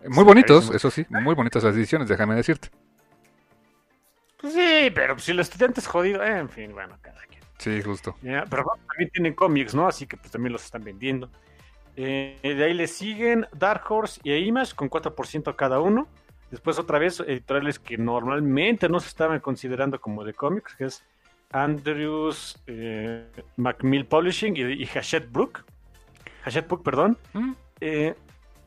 Muy bonitos, eso sí, muy bonitas las ediciones, déjame decirte. Pues sí, pero si el estudiante es jodido, eh, en fin, bueno, cada quien. Sí, justo. pero también tienen cómics, ¿no? Así que pues también los están vendiendo. de ahí le siguen Dark Horse y Image con 4% cada uno. Después otra vez editoriales que normalmente no se estaban considerando como de cómics, que es Andrews eh, Macmill Publishing y, Hachette Brook. Hachette Book, perdón. Mm. Eh,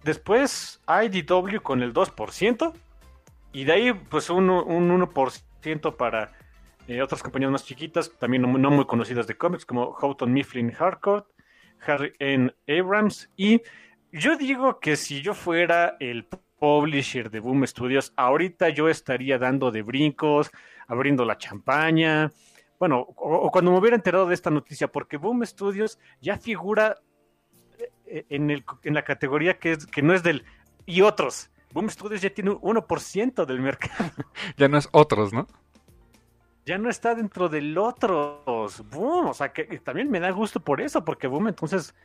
después IDW con el 2%. Y de ahí pues un, un 1% para eh, otras compañías más chiquitas, también no, muy conocidas de cómics, como Houghton Mifflin Harcourt, Harry N. Abrams. Y yo digo que si yo fuera el publisher de Boom Studios, ahorita yo estaría dando de brincos, abriendo la champaña. Bueno, o, cuando me hubiera enterado de esta noticia, porque Boom Studios ya figura en, el, en la categoría que, es, que no es del y otros. Boom Studios ya tiene un 1% del mercado. Ya no es otros, ¿no? Ya no está dentro del otros. Boom, o sea que también me da gusto por eso, porque Boom entonces,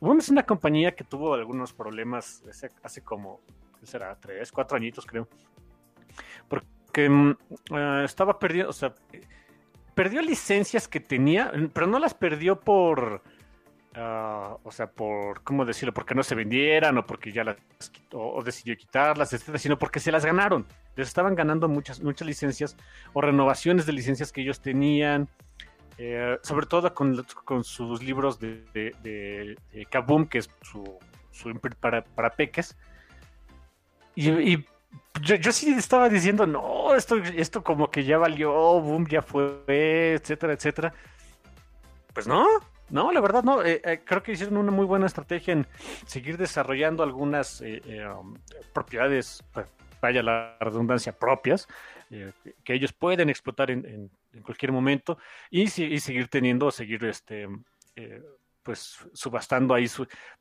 Boom es una compañía que tuvo algunos problemas hace como será? Tres, cuatro añitos creo. Porque mm, eh, estaba perdiendo, o sea, perdió licencias que tenía, pero no las perdió por, ah, o sea, por, ¿cómo decirlo? Porque no se vendieran o porque ya las o, decidió quitarlas, etcétera, sino porque se las ganaron. Les estaban ganando muchas, muchas licencias o renovaciones de licencias que ellos tenían. Eh, sobre todo con, con, sus libros de, de, Kaboom, que es su, su para, para peques, y, yo, sí estaba diciendo, no, esto, esto como que ya valió, boom, ya fue, etcétera, etcétera. Pues no, no, la verdad no. Eh, eh, creo que hicieron una muy buena estrategia en seguir desarrollando algunas eh, um, propiedades, pues, vaya la redundancia, propias, que ellos pueden explotar en, cualquier momento y, y, seguir teniendo, seguir este, pues subastando ahí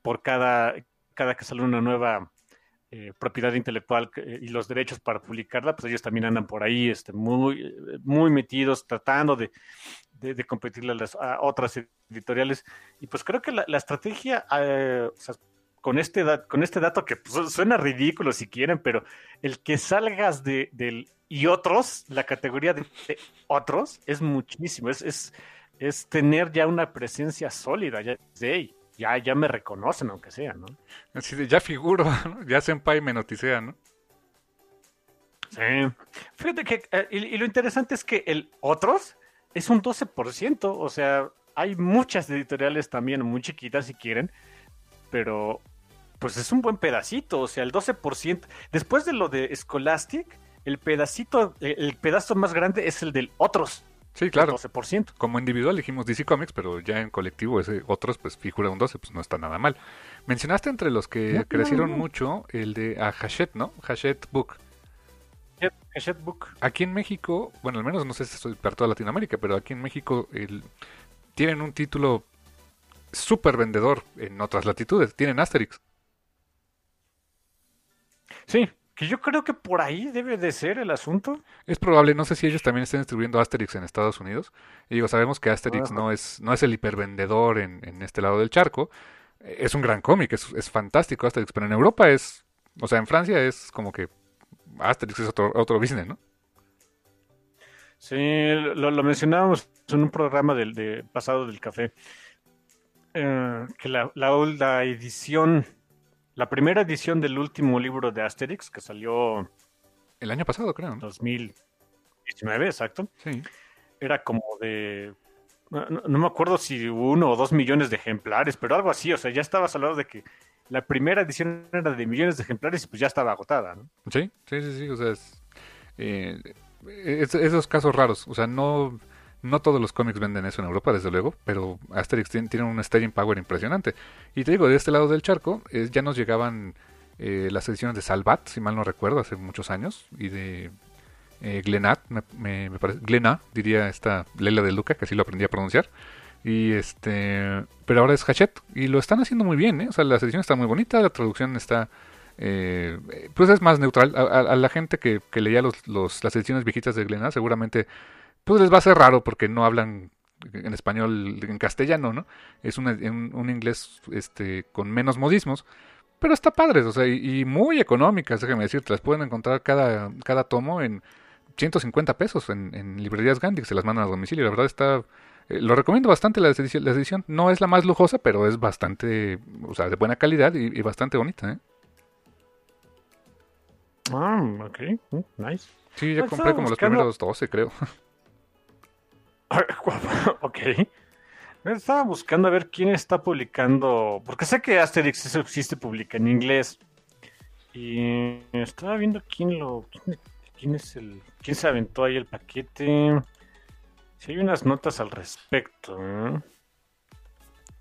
por cada, cada que sale una nueva eh, propiedad intelectual eh, y los derechos para publicarla, pues ellos también andan por ahí este, muy, muy metidos tratando de, de, competirle a, las, otras editoriales. Y pues creo que la, estrategia, eh, con, este con este dato que pues, suena ridículo si quieren, pero el que salgas de, del y otros, la categoría de, otros, es muchísimo, es, es, tener ya una presencia sólida ya de ya, ya me reconocen, aunque sea, ¿no? Así de, ya figuro, ¿no? ya Senpai me noticea, ¿no? Sí. Fíjate que, eh, y, lo interesante es que el otros es un 12%, o sea, hay muchas editoriales también, muy chiquitas si quieren, pero pues es un buen pedacito, o sea, el 12%. Después de lo de Scholastic, el pedacito, el pedazo más grande es el del otros. Sí, claro. 12%. Como individual dijimos DC Comics, pero ya en colectivo ese otros pues figura un 12, pues no está nada mal. Mencionaste entre los que crecieron mucho el de a Hachette, ¿no? Hachette Book. Hachette Book. Aquí en México, bueno, al menos no sé si estoy para toda Latinoamérica, pero aquí en México el, tienen un título súper vendedor en otras latitudes. Tienen Asterix. Sí, que yo creo que por ahí debe de ser el asunto. Es probable, no sé si ellos también estén distribuyendo Asterix en Estados Unidos. Y digo, sabemos que Asterix no es, no es el hipervendedor en, en este lado del charco. Es un gran cómic, es, es fantástico Asterix, pero en Europa es O sea, en Francia es como que Asterix es otro, otro business, ¿no? Sí, lo, lo mencionábamos en un programa del de pasado del café. Eh, que la, la, la edición, la primera edición del último libro de Asterix, que salió El año pasado, creo. ¿no? 2019, exacto, Sí. era como de. No, no- no me acuerdo si uno o dos millones de ejemplares, pero algo así. O sea, ya estabas hablando de que la primera edición era de millones de ejemplares y pues ya estaba agotada, ¿no? Sí, sí, sí, sí, o sea, es, eh, es- esos casos raros, o sea, no, no todos los cómics venden eso en Europa, desde luego, pero Asterix tiene, un staying power impresionante. Y te digo, de este lado del charco eh, ya nos llegaban eh, las ediciones de Salvat, si mal no recuerdo, hace muchos años, y de eh, Glenat, me, me- me parece, Glena, diría esta Lela de Luca, que así lo aprendí a pronunciar. Y este, pero ahora es Hachette y lo están haciendo muy bien, ¿eh? O sea, la edición está muy bonita, la traducción está eh, pues es más neutral. A, la gente que, leía las ediciones viejitas de Glenat seguramente pues les va a ser raro porque no hablan en español, en castellano, ¿no? Es un, un, un inglés este, con menos modismos, pero está padre, o sea, y, y muy económicas, déjame decirte, las pueden encontrar cada, cada tomo en 150 pesos en, en librerías Gandhi, que se las mandan a domicilio, la verdad está... eh, lo recomiendo bastante la edición, la edición, no es la más lujosa, pero es bastante, o sea, de buena calidad y, y bastante bonita, ¿eh? Ah, ok, mm, nice. Sí, ya Ah, compré como los primeros 12, creo. ok. Estaba buscando a ver quién está publicando, porque sé que Asterix sí se publica en inglés. Y estaba viendo quién lo, quién, es el, quién se aventó ahí el paquete. Si hay unas notas al respecto. ¿eh?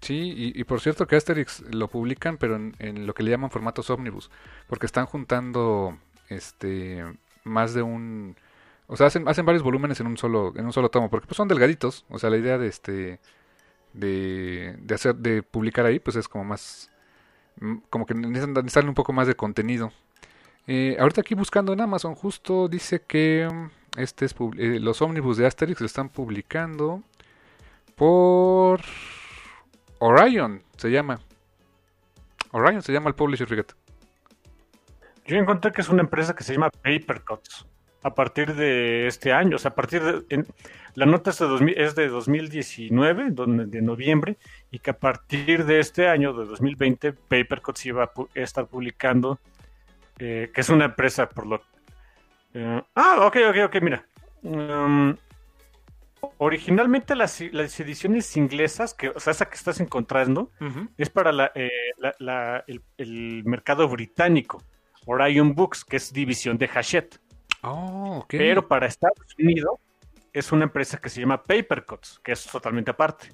Sí, y, por cierto que Asterix lo publican, pero en, en lo que le llaman formatos ómnibus, porque están juntando este más de un, o sea, hacen, varios volúmenes en un solo en un solo tomo, porque pues son delgaditos, o sea, la idea de este de, de hacer de publicar ahí, pues es como más mm, como que necesitan, necesitan un poco más de contenido. Eh, ahorita aquí buscando en Amazon justo dice que mm, este es eh, los ómnibus de Asterix lo están publicando por Orion se llama. Orion se llama el publisher, fíjate. Yo encontré que es una empresa que se llama Papercuts. A partir de este año, o sea, a partir de. en- la nota es de, 2000 es de 2019, donde- de noviembre, y que a partir de este año, de 2020, Papercuts iba a pu- estar publicando, eh, que es una empresa por lo. eh, ah, ok, ok, ok, mira. Um, originalmente las, las ediciones inglesas, que, o sea, esa que estás encontrando, es para la, eh, la- la- el, el mercado británico. Orion Books, que es división de Hachette. Oh. Pero para Estados Unidos es una empresa que se llama Papercuts, que es totalmente aparte.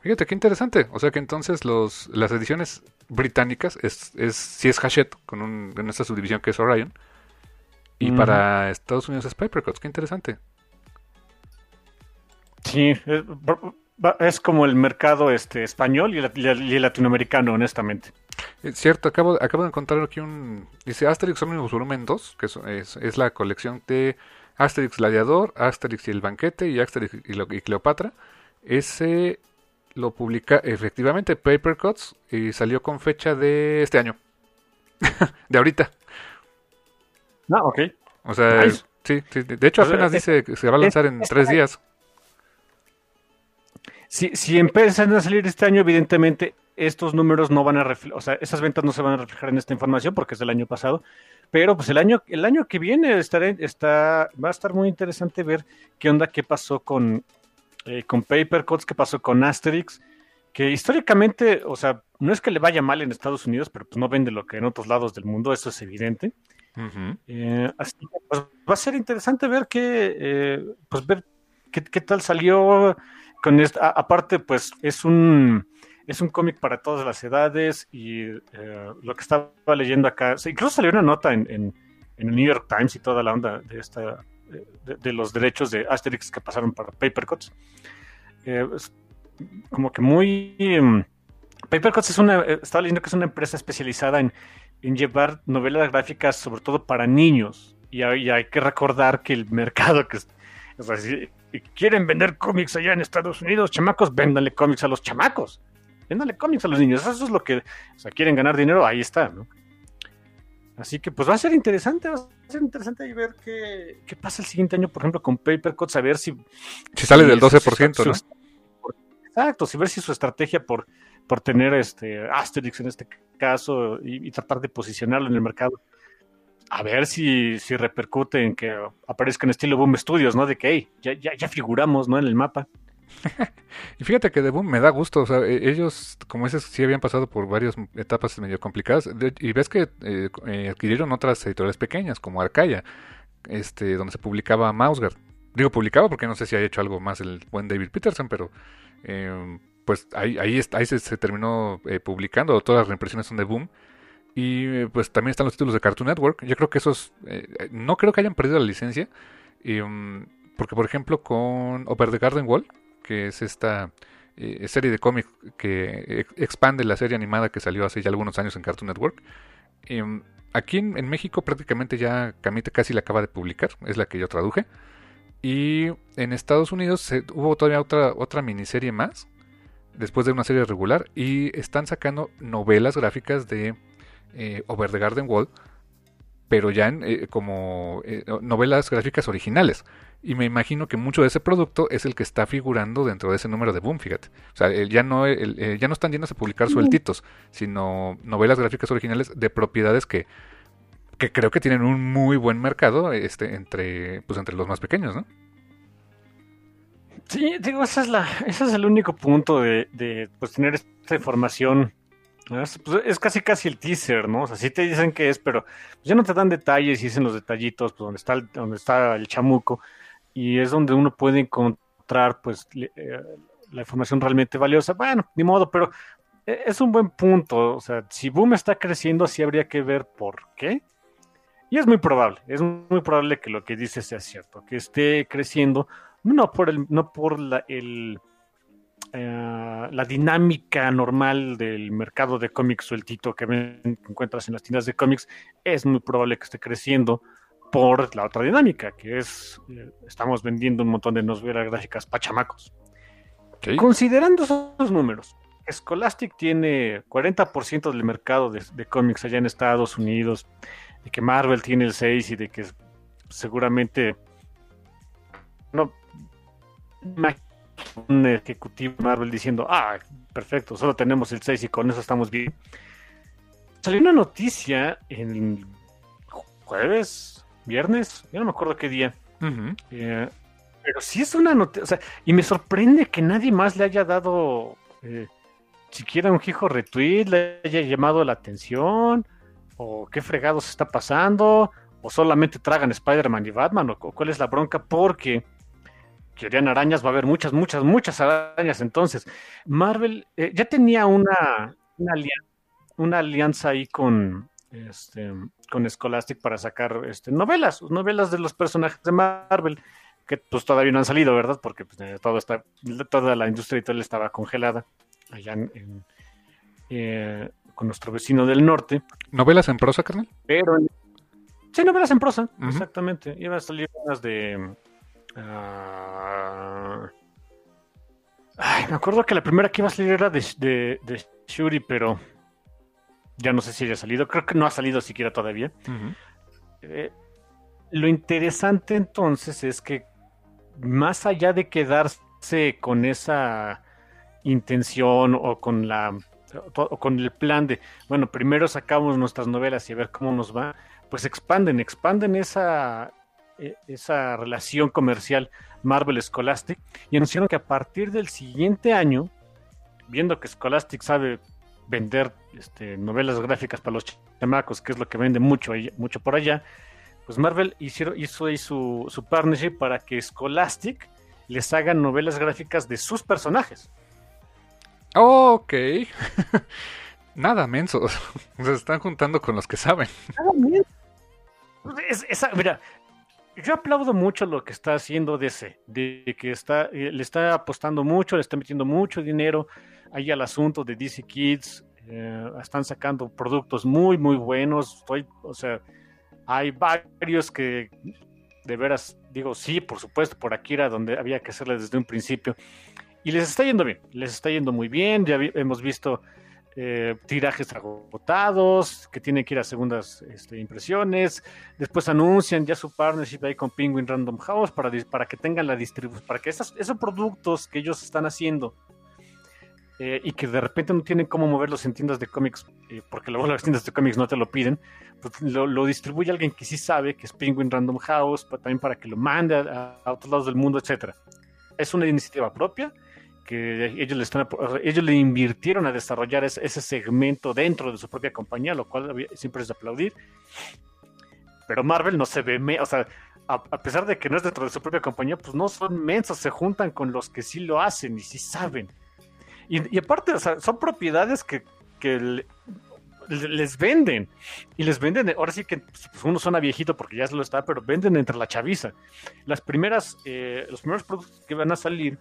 Fíjate qué interesante. O sea que entonces los, las ediciones británicas es, es si es Hachette con, un, con esta subdivisión que es Orion. Y para Estados Unidos es Papercuts. Qué interesante. Sí, es, como el mercado este, español y, la- y el- y el latinoamericano, honestamente. Es cierto, acabo, acabo de encontrar aquí un... Dice Asterix Omnibus Volumen 2, que es, es, es la colección de Asterix Gladiador, Asterix y el Banquete y Asterix y, lo- y Cleopatra. Ese lo publica efectivamente Papercuts y salió con fecha de este año. de ahorita. Ah, ok. O sea, Nice. sí, sí, de hecho sea, apenas es- dice que se va a lanzar en es- tres días. Si, si empiezan a salir este año, evidentemente estos números no van a reflejar, o sea, esas ventas no se van a reflejar en esta información porque es del año pasado, pero pues el año, el año que viene estaré, está, va a estar muy interesante ver qué onda, qué pasó con, eh, con Papercuts, qué pasó con Asterix, que históricamente, o sea, no es que le vaya mal en Estados Unidos, pero pues no vende lo que en otros lados del mundo, eso es evidente. Eh, así que, pues, va a ser interesante ver qué, eh, pues ver qué, qué tal salió aparte, pues es un es un cómic para todas las edades y eh, lo que estaba leyendo acá, incluso salió una nota en, en- el New York Times y toda la onda de esta de, los derechos de Asterix que pasaron para Papercuts. Eh, es como que muy em, Papercuts es una eh, estaba leyendo que es una empresa especializada en en llevar novelas gráficas, sobre todo para niños. Y hay, que recordar que el mercado que es, quieren vender cómics allá en Estados Unidos, chamacos, véndanle cómics a los chamacos. véndale cómics a los niños, eso es lo que, o sea, quieren ganar dinero, ahí está, ¿no? Así que pues va a ser interesante, va a ser interesante ver qué, qué pasa el siguiente año, por ejemplo, con Papercuts, a ver si... Si sale del 12%, ¿no? Exacto, si ver si su estrategia por, por tener este Asterix en este caso y, tratar de posicionarlo en el mercado, a ver si, si repercute en que aparezca en estilo Boom Studios, ¿no? De que, hey, ya, ya, ya figuramos, ¿no? En el mapa. y fíjate que de Boom me da gusto, o sea, e, ellos, como dices, sí habían pasado por varias etapas medio complicadas, y ves que eh, eh, adquirieron otras editoriales pequeñas, como Arcaya, este, donde se publicaba Mouseguard. Digo, publicaba porque no sé si ha hecho algo más el buen David Peterson, pero eh, pues ahí, ahí, ahí se, terminó eh, publicando, todas las reimpresiones son de Boom. Y eh, pues también están los títulos de Cartoon Network. Yo creo que esos, no creo que hayan perdido la licencia. Mm, porque por ejemplo con Over the Garden Wall, que es esta serie de cómics que expande la serie animada que salió hace ya algunos años en Cartoon Network. Mm, aquí en, México prácticamente ya Camite casi la acaba de publicar, es la que yo traduje. Y en Estados Unidos hubo todavía otra, otra miniserie más, después de una serie regular, y están sacando novelas gráficas de eh, Over the Garden Wall, pero ya en, eh, como eh, novelas gráficas originales. Y me imagino que mucho de ese producto es el que está figurando dentro de ese número de Boom, fíjate. O sea, ya no, ya no están yéndose a publicar sueltitos, sino novelas gráficas originales de propiedades que que creo que tienen un muy buen mercado este, entre, pues, entre los más pequeños, ¿no? Sí, digo, esa es la, ese es el único punto de, pues, tener esta información. Es, pues, es, casi casi el teaser, ¿no? O sea, sí te dicen que es, pero pues, ya no te dan detalles y dicen los detallitos, pues donde está el, donde está el chamuco, y es donde uno puede encontrar, pues, eh, la información realmente valiosa. Bueno, ni modo, pero eh, es un buen punto. O sea, si Boom está creciendo, sí habría que ver por qué. Y es muy probable, es muy probable que lo que dice sea cierto, que esté creciendo, no por el, no por la, el, eh, la dinámica normal del mercado de cómics sueltito que, encuentras en las tiendas de cómics, es muy probable que esté creciendo por la otra dinámica, que es, eh, estamos vendiendo un montón de novelas gráficas pachamacos. Considerando esos números, Scholastic tiene 40% del mercado de, de cómics allá en Estados Unidos, de que Marvel tiene el 6 y de que seguramente no un ejecutivo Marvel diciendo, ah, perfecto, solo tenemos el 6 y con eso estamos bien. Salió una noticia en jueves, viernes, ya no me acuerdo qué día. Eh, pero sí es una noticia, o sea, y me sorprende que nadie más le haya dado eh, siquiera un hijo retweet, le haya llamado la atención o qué fregados está pasando, o solamente tragan Spider-Man y Batman, o, cuál es la bronca, porque querían arañas, va a haber muchas, muchas, muchas arañas. Entonces, Marvel eh, ya tenía una, una, alianza, ahí con, este, con Scholastic para sacar este, novelas, novelas de los personajes de Marvel, que pues todavía no han salido, ¿verdad? Porque pues, eh, todo está, toda la industria editorial estaba congelada allá en, eh, con nuestro vecino del norte. ¿Novelas en prosa, carnal? Pero. Sí, novelas en prosa, exactamente. Iban a salir unas de. Ah, ay, me acuerdo que la primera que iba a salir era de, de, Shuri, pero ya no sé si haya salido. Creo que no ha salido siquiera todavía. Eh, lo interesante entonces es que más allá de quedarse con esa intención o con la con el plan de, bueno, primero sacamos nuestras novelas y a ver cómo nos va, pues expanden, expanden esa, esa relación comercial Marvel Scholastic y anunciaron que a partir del siguiente año, viendo que Scholastic sabe vender este, novelas gráficas para los chamacos, que es lo que vende mucho, mucho por allá, pues Marvel hizo, hizo ahí su, su partnership para que Scholastic les haga novelas gráficas de sus personajes. Ok. Nada mensos. Se están juntando con los que saben. mira, yo aplaudo mucho lo que está haciendo DC, de que está, eh, le está apostando mucho, le está metiendo mucho dinero ahí al asunto de DC Kids. Eh, están sacando productos muy, muy buenos. Estoy, o sea, hay varios que de veras digo, sí, por supuesto, por aquí era donde había que hacerle desde un principio. Y les está yendo bien, les está yendo muy bien. Ya hemos visto eh, tirajes agotados, que tienen que ir a segundas este, impresiones. Después anuncian ya su partnership ahí con Penguin Random House para, para que tengan la distribución, para que esos productos que ellos están haciendo eh, y que de repente no tienen cómo moverlos en tiendas de cómics, eh, porque luego las tiendas de cómics no te lo piden, pues lo, distribuye alguien que sí sabe, que es Penguin Random House, también para que lo mande a, otros lados del mundo, etcétera. Es una iniciativa propia que ellos le, están, ellos le invirtieron a desarrollar ese, segmento dentro de su propia compañía, lo cual siempre es de aplaudir. Pero Marvel no se ve, o sea, a, pesar de que no es dentro de su propia compañía, pues no son mensos, se juntan con los que sí lo hacen y sí saben. Y, aparte, son propiedades que, les venden. Y les venden, ahora sí que pues, uno suena viejito porque ya se lo está, pero venden entre la chaviza. Las primeras, eh, los primeros productos que van a salir,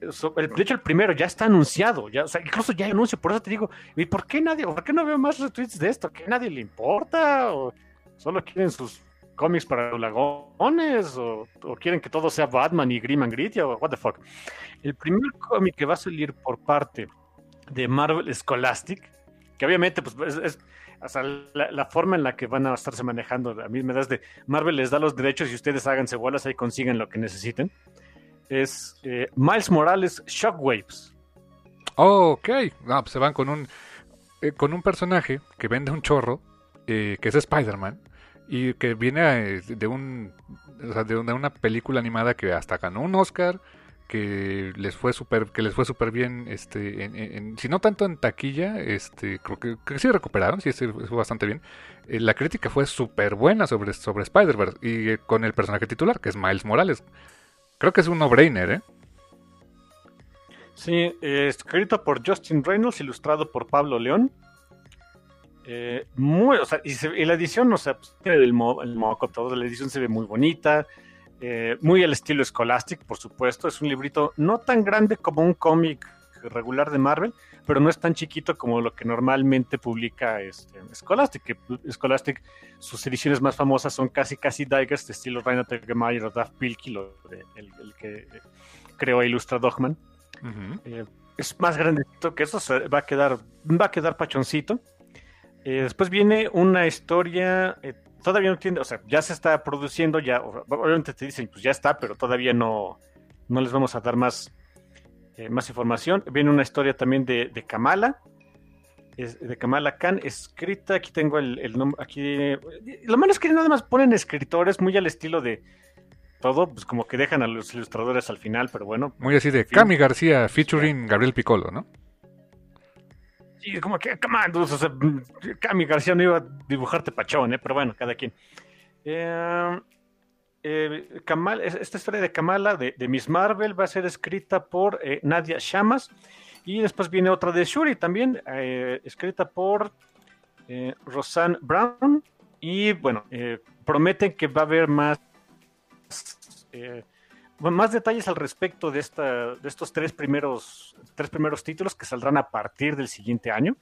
de hecho el primero ya está anunciado, ya, incluso ya hay anuncio, por eso te digo, ¿y por qué nadie, por qué no veo más retweets de esto? ¿Que nadie le importa? ¿O solo quieren sus cómics para lagones? ¿O, quieren que todo sea Batman y Grim and Gritty? ¿O what the fuck? El primer cómic que va a salir por parte de Marvel Scholastic, que obviamente pues es, la, forma en la que van a estarse manejando, a mí me das de Marvel les da los derechos y ustedes háganse bolas ahí consiguen lo que necesiten, es eh, Miles Morales Shockwaves. Oh, ok, pues se van con un, eh, con un personaje que vende un chorro, eh, que es Spider-Man, y que viene de, un, de una película animada que hasta ganó un Oscar que les fue súper que les fue súper bien este en, si no tanto en taquilla este creo que, sí recuperaron sí fue bastante bien. Eh, la crítica fue súper buena sobre sobre Spider-Verse y eh, con el personaje titular que es Miles Morales creo que es un no-brainer ¿eh? sí escrito por Justin Reynolds ilustrado por Pablo León muy o sea y, la edición o sea pues, el, mo el moco todo la edición se ve muy bonita eh, muy al estilo Scholastic, por supuesto. Es un librito no tan grande como un cómic regular de Marvel, pero no es tan chiquito como lo que normalmente publica este, Scholastic. Que Scholastic, sus ediciones más famosas son casi casi Digers de estilo Rainer Tegemeyer o Duff Pilkey, el, que creó e ilustra Dogman. Eh, es más grandecito que eso, va a quedar, va a quedar pachoncito. Eh, después viene una historia todavía no tiene, o sea, ya se está produciendo, ya, obviamente te dicen, pues ya está, pero todavía no, no les vamos a dar más, eh, más información. Viene una historia también de, de Kamala, es de Kamala Khan, escrita, aquí tengo el, nombre, aquí, lo malo es que nada más ponen escritores muy al estilo de todo, pues como que dejan a los ilustradores al final, pero bueno. Muy así de Cami García featuring Gabriel Piccolo, ¿no? Y como que, come o sea, Cami García no iba a dibujarte pachón, ¿eh? pero bueno, cada quien. Eh, eh, esta historia de Kamala, de, Miss Marvel, va a ser escrita por eh, Nadia Shamas. Y después viene otra de Shuri también, escrita por Rosanne Brown. Y bueno, prometen que va a haber más más detalles al respecto de, esta, de estos tres primeros, tres primeros títulos que saldrán a partir del siguiente año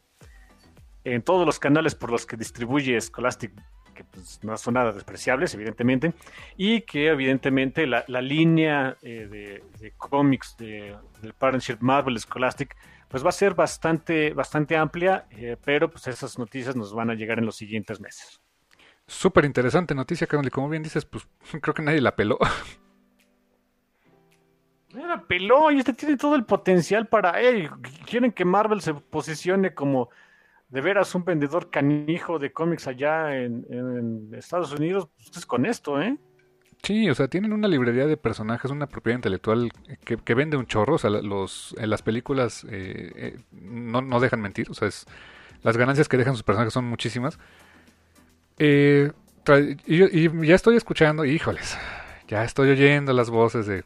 en todos los canales por los que distribuye Scholastic, que pues, no son nada despreciables, evidentemente, y que evidentemente la, línea eh, de, cómics de, del Partnership Marvel Scholastic pues va a ser bastante, bastante amplia, eh, pero pues esas noticias nos van a llegar en los siguientes meses. Súper interesante noticia, Carol, y como bien dices, pues creo que nadie la peló. Era peló y este tiene todo el potencial para. Hey, quieren que Marvel se posicione como de veras un vendedor canijo de cómics allá en, Estados Unidos. Pues es con esto, ¿eh? Sí, o sea, tienen una librería de personajes, una propiedad intelectual que, vende un chorro. O sea, los, en las películas eh, eh, no, dejan mentir. O sea, es, las ganancias que dejan sus personajes son muchísimas. Eh, y, y, ya estoy escuchando, híjoles, ya estoy oyendo las voces de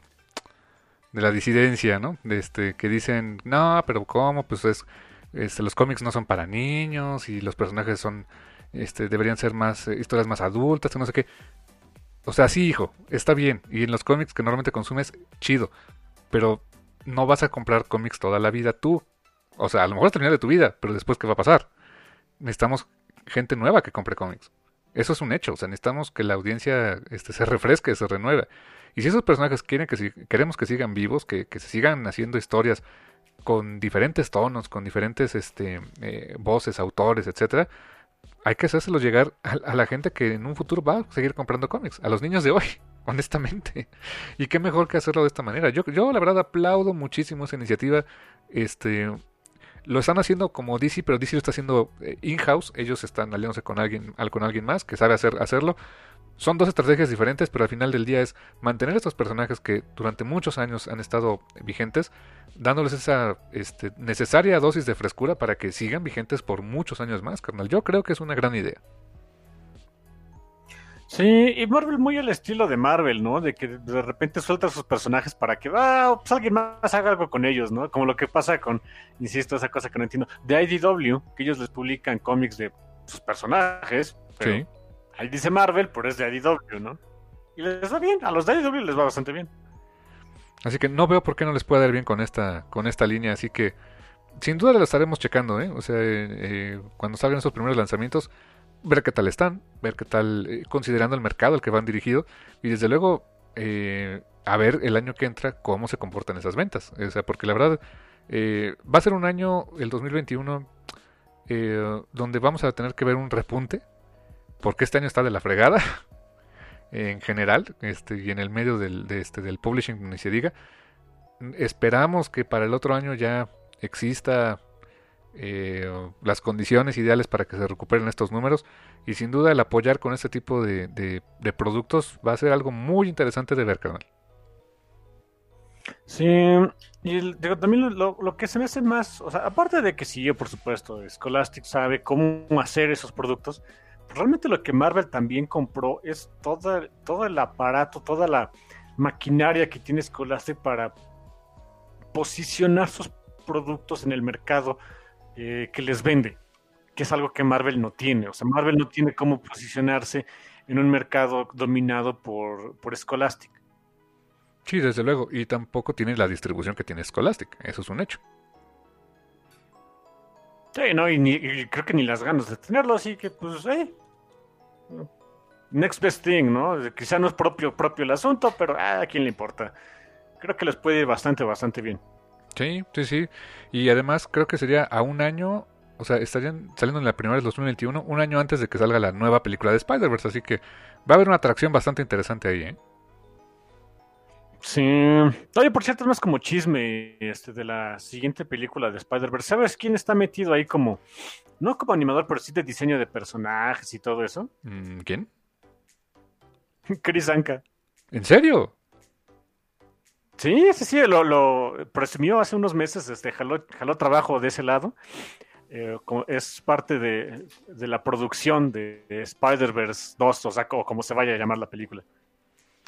de la disidencia, ¿no? De este, que dicen, no, pero ¿cómo? Pues es, este, los cómics no son para niños y los personajes son, este, deberían ser más, eh, historias más adultas, no sé qué. O sea, sí, hijo, está bien. Y en los cómics que normalmente consumes, chido. Pero no vas a comprar cómics toda la vida tú. O sea, a lo mejor hasta final de tu vida, pero después, ¿qué va a pasar? Necesitamos gente nueva que compre cómics. Eso es un hecho. O sea, necesitamos que la audiencia este, se refresque, se renueve. Y si esos personajes quieren que queremos que sigan vivos, que se sigan haciendo historias con diferentes tonos, con diferentes este, eh, voces, autores, etcétera, hay que hacérselos llegar a, la gente que en un futuro va a seguir comprando cómics, a los niños de hoy, honestamente. Y qué mejor que hacerlo de esta manera. Yo, yo la verdad aplaudo muchísimo esa iniciativa. Este, lo están haciendo como DC, pero DC lo está haciendo eh, in-house. Ellos están aliándose con alguien, con alguien más que sabe hacer, hacerlo. Son dos estrategias diferentes, pero al final del día es mantener estos personajes que durante muchos años han estado vigentes, dándoles esa este, necesaria dosis de frescura para que sigan vigentes por muchos años más, carnal. Yo creo que es una gran idea. Sí, y Marvel muy al estilo de Marvel, ¿no? De que de repente suelta a sus personajes para que ah, pues alguien más haga algo con ellos, ¿no? Como lo que pasa con, insisto, esa cosa que no entiendo, de IDW, que ellos les publican cómics de sus personajes. sí Ahí dice Marvel, pero es de IDW, ¿no? Y les va bien, a los de IDW les va bastante bien. Así que no veo por qué no les puede dar bien con esta, con esta línea, así que sin duda lo estaremos checando, ¿eh? O sea, eh, cuando salgan esos primeros lanzamientos, ver qué tal están, ver qué tal, eh, considerando el mercado al que van dirigido, y desde luego eh, a ver el año que entra cómo se comportan esas ventas. O sea, porque la verdad va a ser un año, el 2021, donde vamos a tener que ver un repunte porque este año está de la fregada en general este, y en el medio del, de este, del publishing ni se diga. Esperamos que para el otro año ya exista eh, las condiciones ideales para que se recuperen estos números y sin duda el apoyar con este tipo de, de, productos va a ser algo muy interesante de ver, canal. Sí, y digo, también lo, lo, que se me hace más, o sea, aparte de que sí, por supuesto, Scholastic sabe cómo hacer esos productos, realmente lo que Marvel también compró es todo, todo el aparato, toda la maquinaria que tiene Scholastic para posicionar sus productos en el mercado eh, que les vende, que es algo que Marvel no tiene. O sea, Marvel no tiene cómo posicionarse en un mercado dominado por, por Scholastic. Sí, desde luego. Y tampoco tiene la distribución que tiene Scholastic. Eso es un hecho. Sí, no, y, creo que ni las ganas de tenerlo, así que pues, eh. Next best thing, ¿no? Quizá no es propio, propio el asunto, pero ah, a quién le importa. Creo que les puede ir bastante, bastante bien. Sí, sí, sí. Y además creo que sería a un año, o sea, estarían saliendo en la primera del 2021, un año antes de que salga la nueva película de Spider-Verse, así que va a haber una atracción bastante interesante ahí, ¿eh? Sí. Oye, por cierto, es más como chisme este, de la siguiente película de Spider-Verse. ¿Sabes quién está metido ahí como, no como animador, pero sí de diseño de personajes y todo eso? Mm, ¿Quién? Chris Anka. ¿En serio? Sí, sí, sí, lo, lo presumió hace unos meses, este, jaló, jaló trabajo de ese lado. Eh, es parte de, la producción de, de Spider-Verse 2, o sea, o como se vaya a llamar la película.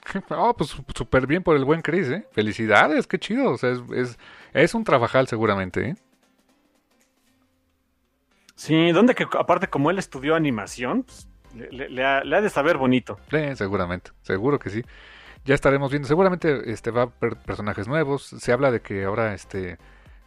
Oh, pues súper bien por el buen Chris, ¿eh? Felicidades, qué chido. O sea, es, es, un trabajal seguramente, ¿eh? Sí, donde que aparte como él estudió animación, pues, le, ha, de saber bonito. Sí, seguramente, seguro que sí. Ya estaremos viendo, seguramente este va a haber personajes nuevos. Se habla de que ahora este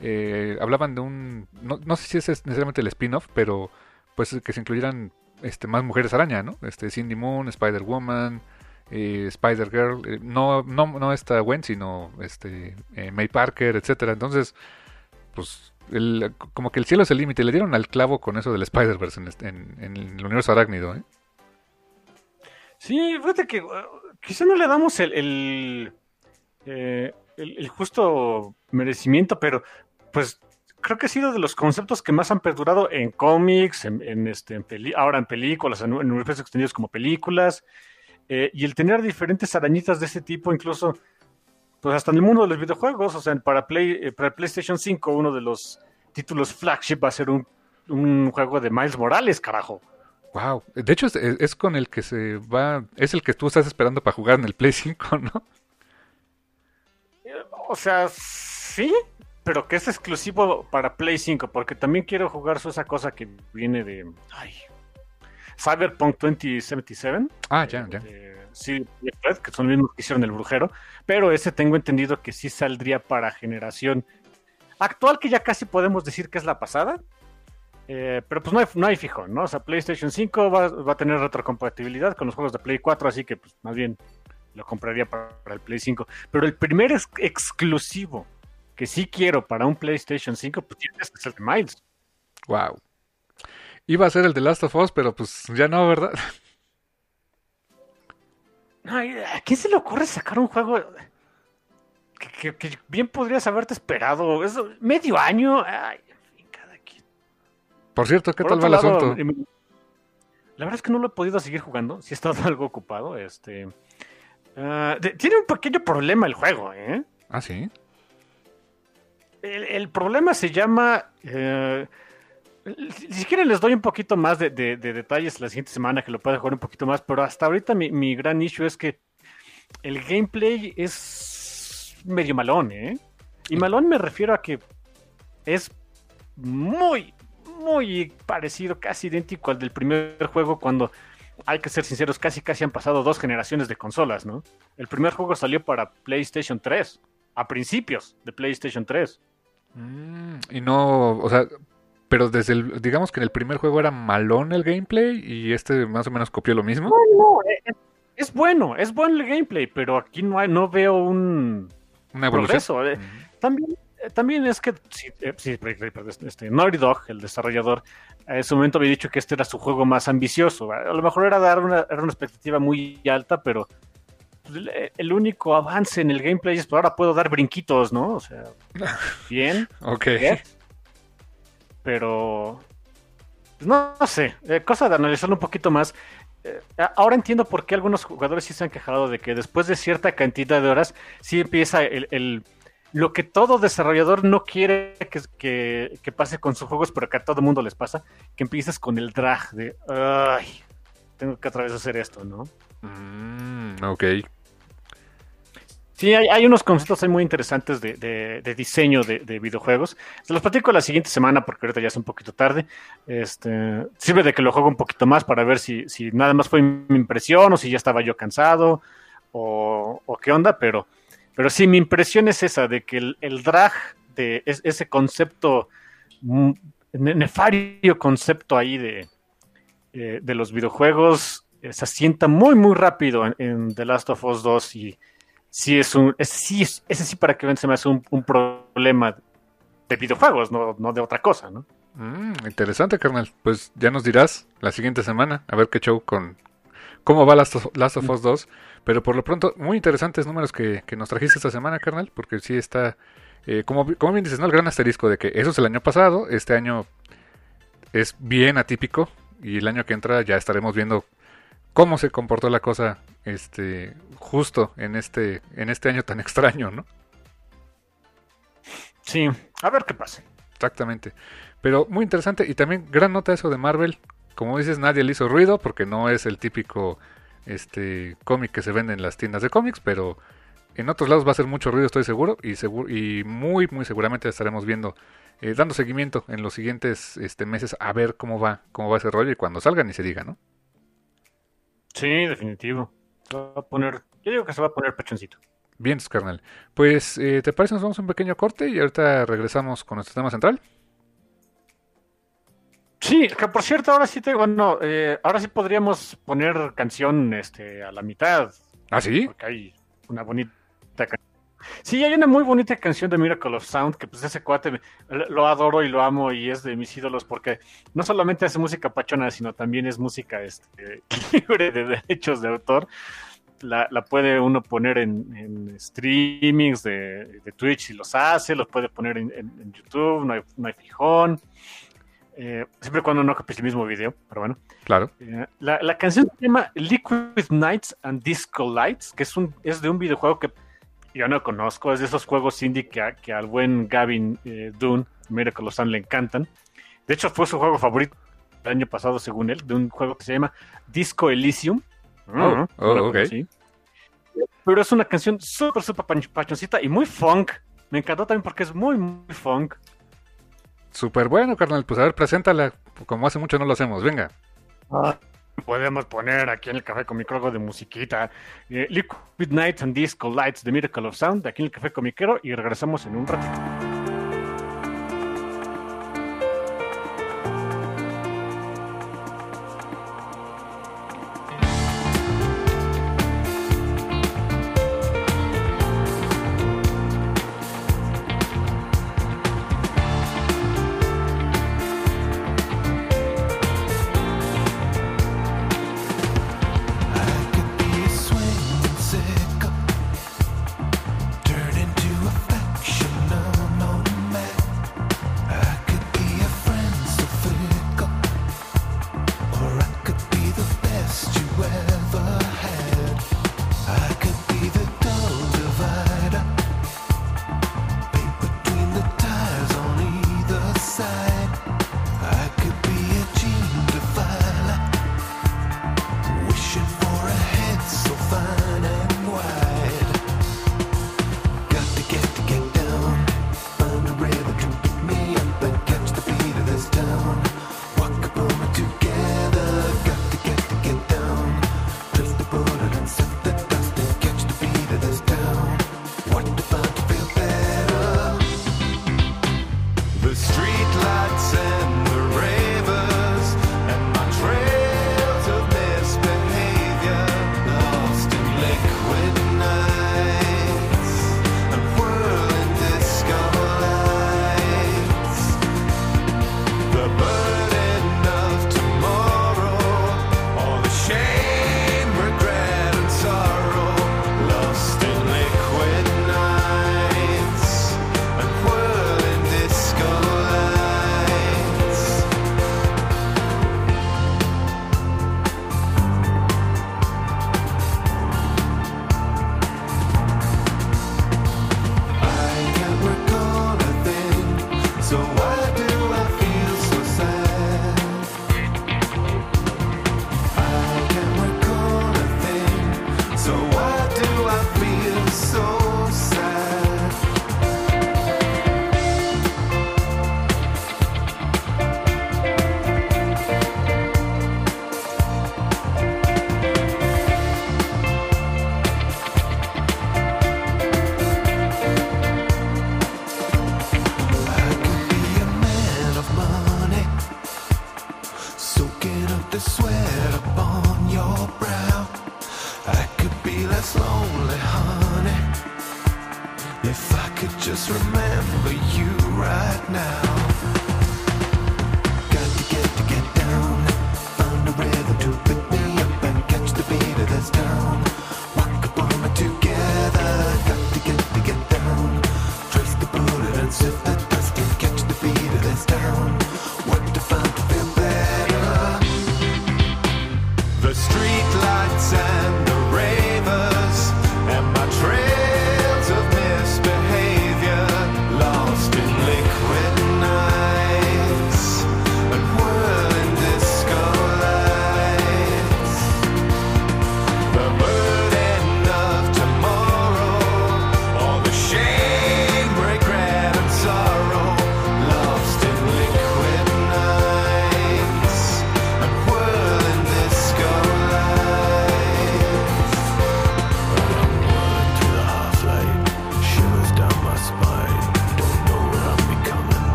eh, hablaban de un no, no sé si ese es necesariamente el spin-off, pero pues que se incluyeran este más mujeres araña, ¿no? Este Cindy Moon, Spider-Woman, eh, Spider-Girl, eh, no, no, no esta Gwen, sino este, eh, May Parker, etcétera. Entonces, pues, como que el cielo es el límite. Le dieron al clavo con eso del Spider-Verse en, este, el universo arácnido, ¿eh? Sí, fíjate que uh, quizá no le damos el, el, justo merecimiento, pero pues creo que ha sido de los conceptos que más han perdurado en cómics, en, este, ahora en películas, en, en universos extendidos como películas. Eh, y el tener diferentes arañitas de ese tipo, incluso, pues hasta en el mundo de los videojuegos, o sea, para, Play, eh, para PlayStation 5, uno de los títulos flagship va a ser un, juego de Miles Morales, carajo. Wow, de hecho es, con el que se va, es el que tú estás esperando para jugar en el Play 5, ¿no? O sea, sí, pero que es exclusivo para Play 5, porque también quiero jugar esa cosa que viene de... Ay, Cyberpunk 2077. Ah, ya, ya. sí, que son los mismos que hicieron el brujero, pero ese tengo entendido que sí saldría para generación actual, que ya casi podemos decir que es la pasada. Eh, pero pues no hay, no hay fijo, ¿no? O sea, PlayStation 5 va, va, a tener retrocompatibilidad con los juegos de Play 4, así que pues más bien lo compraría para, el Play 5. Pero el primer ex exclusivo que sí quiero para un PlayStation 5, pues es el de Miles. Wow. Iba a ser el de Last of Us, pero pues ya no, ¿verdad? ¿A quién se le ocurre sacar un juego que, bien podrías haberte esperado? Eso, medio año. Ay, Por cierto, ¿qué tal va el asunto? La verdad es que no lo he podido seguir jugando. Si he estado algo ocupado. Este. Ah, tiene un pequeño problema el juego, ¿eh? Ah, sí. El, problema se llama. Eh, si quieren les doy un poquito más de, detalles la siguiente semana que lo pueda jugar un poquito más, pero hasta ahorita mi, gran issue es que el gameplay es medio malón, ¿eh? Y malón me refiero a que es muy, muy parecido, casi idéntico al del primer juego cuando, hay que ser sinceros, casi casi han pasado dos generaciones de consolas, ¿no? El primer juego salió para PlayStation 3, a principios de PlayStation 3. Mm, y no, o sea, pero desde el, digamos que en el primer juego era malón el gameplay y este más o menos copió lo mismo. No, no, eh, es, bueno, es bueno el gameplay, pero aquí no hay, no veo un Una progreso. Eh. También, eh, también es que sí, este, Naughty Dog, el desarrollador, en su momento había dicho que este era su juego más ambicioso. A lo mejor era dar una, era una expectativa muy alta, pero pues, el único avance en el gameplay es que pues, ahora puedo dar brinquitos, ¿no? O sea, bien. ok pero pues, no, sé, eh, cosa de analizarlo un poquito más. Eh, ahora entiendo por qué algunos jugadores sí se han quejado de que después de cierta cantidad de horas sí empieza el, lo que todo desarrollador no quiere que, que, pase con sus juegos, pero que a todo mundo les pasa, que empiezas con el drag de, ay, tengo que otra vez hacer esto, ¿no? Mm, ok. Sí, hay, unos conceptos muy interesantes de, diseño de, videojuegos. Se los platico la siguiente semana porque ahorita ya es un poquito tarde. Este, sirve de que lo juego un poquito más para ver si, nada más fue mi impresión o si ya estaba yo cansado o, qué onda, pero, pero sí, mi impresión es esa, de que el, drag de ese concepto, mm, nefario concepto ahí de, eh, de los videojuegos, eh, se asienta muy, muy rápido en, en The Last of Us 2 y sí es un, ese sí, ese sí para que vean se me hace un, problema de videojuegos, no, de otra cosa, ¿no? Mm, interesante, carnal. Pues ya nos dirás la siguiente semana, a ver qué show con cómo va Last of, Last of Us 2. Pero por lo pronto, muy interesantes números que, nos trajiste esta semana, carnal, porque sí está, eh, como, como bien dices, ¿no? El gran asterisco de que eso es el año pasado, este año es bien atípico y el año que entra ya estaremos viendo cómo se comportó la cosa este justo en este en este año tan extraño, ¿no? Sí, a ver qué pasa. Exactamente. Pero muy interesante y también gran nota eso de Marvel. Como dices, nadie le hizo ruido porque no es el típico este cómic que se vende en las tiendas de cómics, pero en otros lados va a ser mucho ruido, estoy seguro, y, seguro, y muy, muy seguramente estaremos viendo, eh, dando seguimiento en los siguientes este, meses a ver cómo va, cómo va ese rollo y cuando salga ni se diga, ¿no? Sí, definitivo. Se va a poner, yo digo que se va a poner pechoncito. Bien, carnal. Pues, eh, ¿te parece? Nos vamos a un pequeño corte y ahorita regresamos con nuestro tema central. Sí, que por cierto, ahora sí te, bueno, eh, ahora sí podríamos poner canción este, a la mitad. ¿Ah, sí? Porque hay una bonita canción Sí, hay una muy bonita canción de Miracle of Sound que pues ese cuate lo adoro y lo amo y es de mis ídolos porque no solamente hace música pachona, sino también es música este, libre de derechos de autor. La, puede uno poner en, streamings de, Twitch si los hace, los puede poner en, YouTube, no hay, no hay fijón. Eh, siempre cuando no copies el mismo video, pero bueno. Claro. Eh, la, canción se llama Liquid Nights and Disco Lights, que es, un, es de un videojuego que yo no conozco, es de esos juegos indie que, al buen Gavin eh, Dune, Miracle of Sun, le encantan. De hecho, fue su juego favorito el año pasado, según él, de un juego que se llama Disco Elysium. Oh, oh Pero es una canción súper, súper pachoncita y muy funk. Me encantó también porque es muy, muy funk. Súper bueno, carnal. Pues a ver, preséntala. Como hace mucho no lo hacemos. Venga. Ah, podemos poner aquí en el café comiquero de musiquita. Eh, Liquid Nights and Disco Lights, The Miracle of Sound, aquí en el café comiquero y regresamos en un ratito.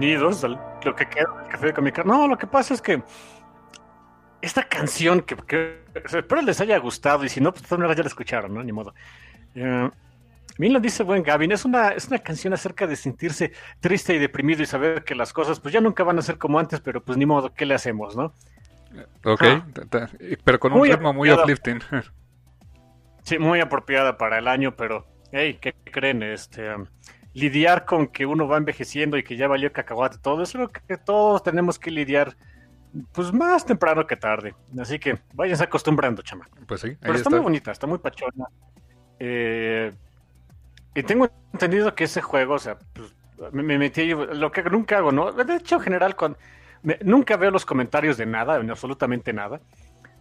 Bienvenidos a lo que queda del café de Comic No, lo que pasa es que esta canción que, que- espero les haya gustado y si no, pues de todas maneras ya la escucharon, ¿no? Ni modo. Eh, bien lo dice buen Gavin, es una, es una canción acerca de sentirse triste y deprimido y saber que las cosas pues ya nunca van a ser como antes, pero pues ni modo, ¿qué le hacemos, no? Ok, Ah. pero con un Muy ritmo muy uplifting. Sí, muy apropiada para el año, pero, hey, ¿qué creen? Este, um, lidiar con que uno va envejeciendo y que ya valió cacahuate todo, es lo que todos tenemos que lidiar, pues más temprano que tarde. Así que váyanse acostumbrando, chama. Pues sí, ahí Pero está, está. muy bonita, está muy pachona. Eh, y tengo entendido que ese juego, o sea, pues, me, me metí ahí, lo que nunca hago, ¿no? De hecho, en general, me- nunca veo los comentarios de nada, en absolutamente nada.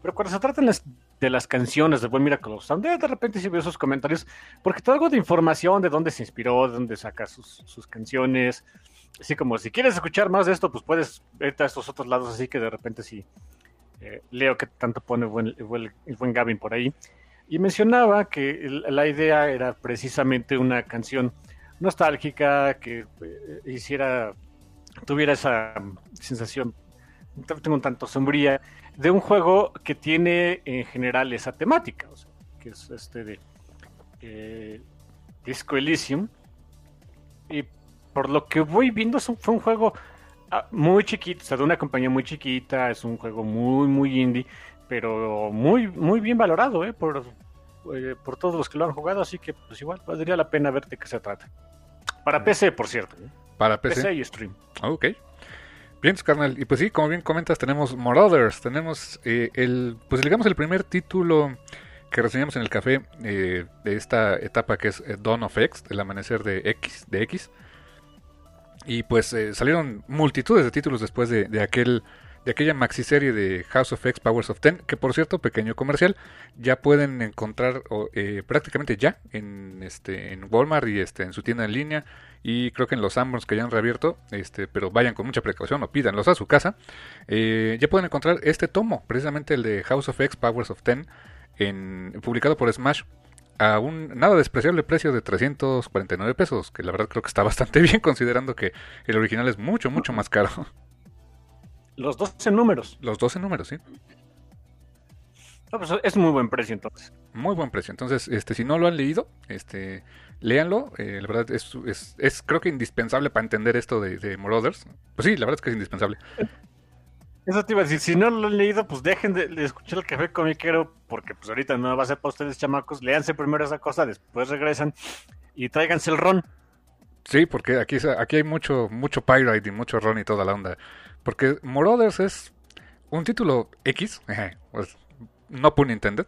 Pero cuando se tratan las- de las canciones de Buen Miracle de, de repente sí veo esos comentarios, porque te algo de información de dónde se inspiró, de dónde saca sus, sus canciones. Así como si quieres escuchar más de esto, pues puedes irte a estos otros lados, así que de repente sí eh, leo que tanto pone buen, el, buen- el buen Gavin por ahí. Y mencionaba que la idea era precisamente una canción nostálgica que eh, hiciera, tuviera esa mm, sensación, tengo un tanto sombría, de un juego que tiene en general esa temática, o sea, que es este de eh, Disco Elysium. Y por lo que voy viendo, es un- fue un juego ah, muy chiquito, o sea, de una compañía muy chiquita, es un juego muy, muy indie, pero muy, muy bien valorado, ¿eh? Por, eh, por todos los que lo han jugado, así que pues igual valdría la pena ver de qué se trata. Para PC, por cierto. ¿eh? Para PC. PC y stream. Ok. Bien, carnal. Y pues sí, como bien comentas, tenemos Marauders. Tenemos eh, el, pues digamos, el primer título que reseñamos en el café eh, de esta etapa que es eh, Dawn of X, el amanecer de X, de X. Y pues eh, salieron multitudes de títulos después de, de aquel de aquella maxiserie de House of X Powers of Ten, que por cierto, pequeño comercial, ya pueden encontrar eh, prácticamente ya en este en Walmart y este en su tienda en línea y creo que en los Sanborns que ya han reabierto, este, pero vayan con mucha precaución o pídanlos a su casa, eh, ya pueden encontrar este tomo, precisamente el de House of X Powers of Ten, en, publicado por Smash a un nada despreciable precio de 349 pesos, que la verdad creo que está bastante bien considerando que el original es mucho, mucho más caro. Los 12 números. Los 12 números, sí. Ah, pues es muy buen precio entonces. Muy buen precio. Entonces, este, si no lo han leído, este, léanlo. Eh, la verdad es, es, es creo que indispensable para entender esto de, de Marauders. Pues sí, la verdad es que es indispensable. Eso te iba a decir, si no lo han leído, pues dejen de, de escuchar el café comiquero, porque pues ahorita no va a ser para ustedes chamacos, léanse primero esa cosa, después regresan y tráiganse el ron. Sí, porque aquí, aquí hay mucho, mucho Pyrite y mucho Ron y toda la onda. Porque Marauders es un título X, jeje, pues, no pun intended,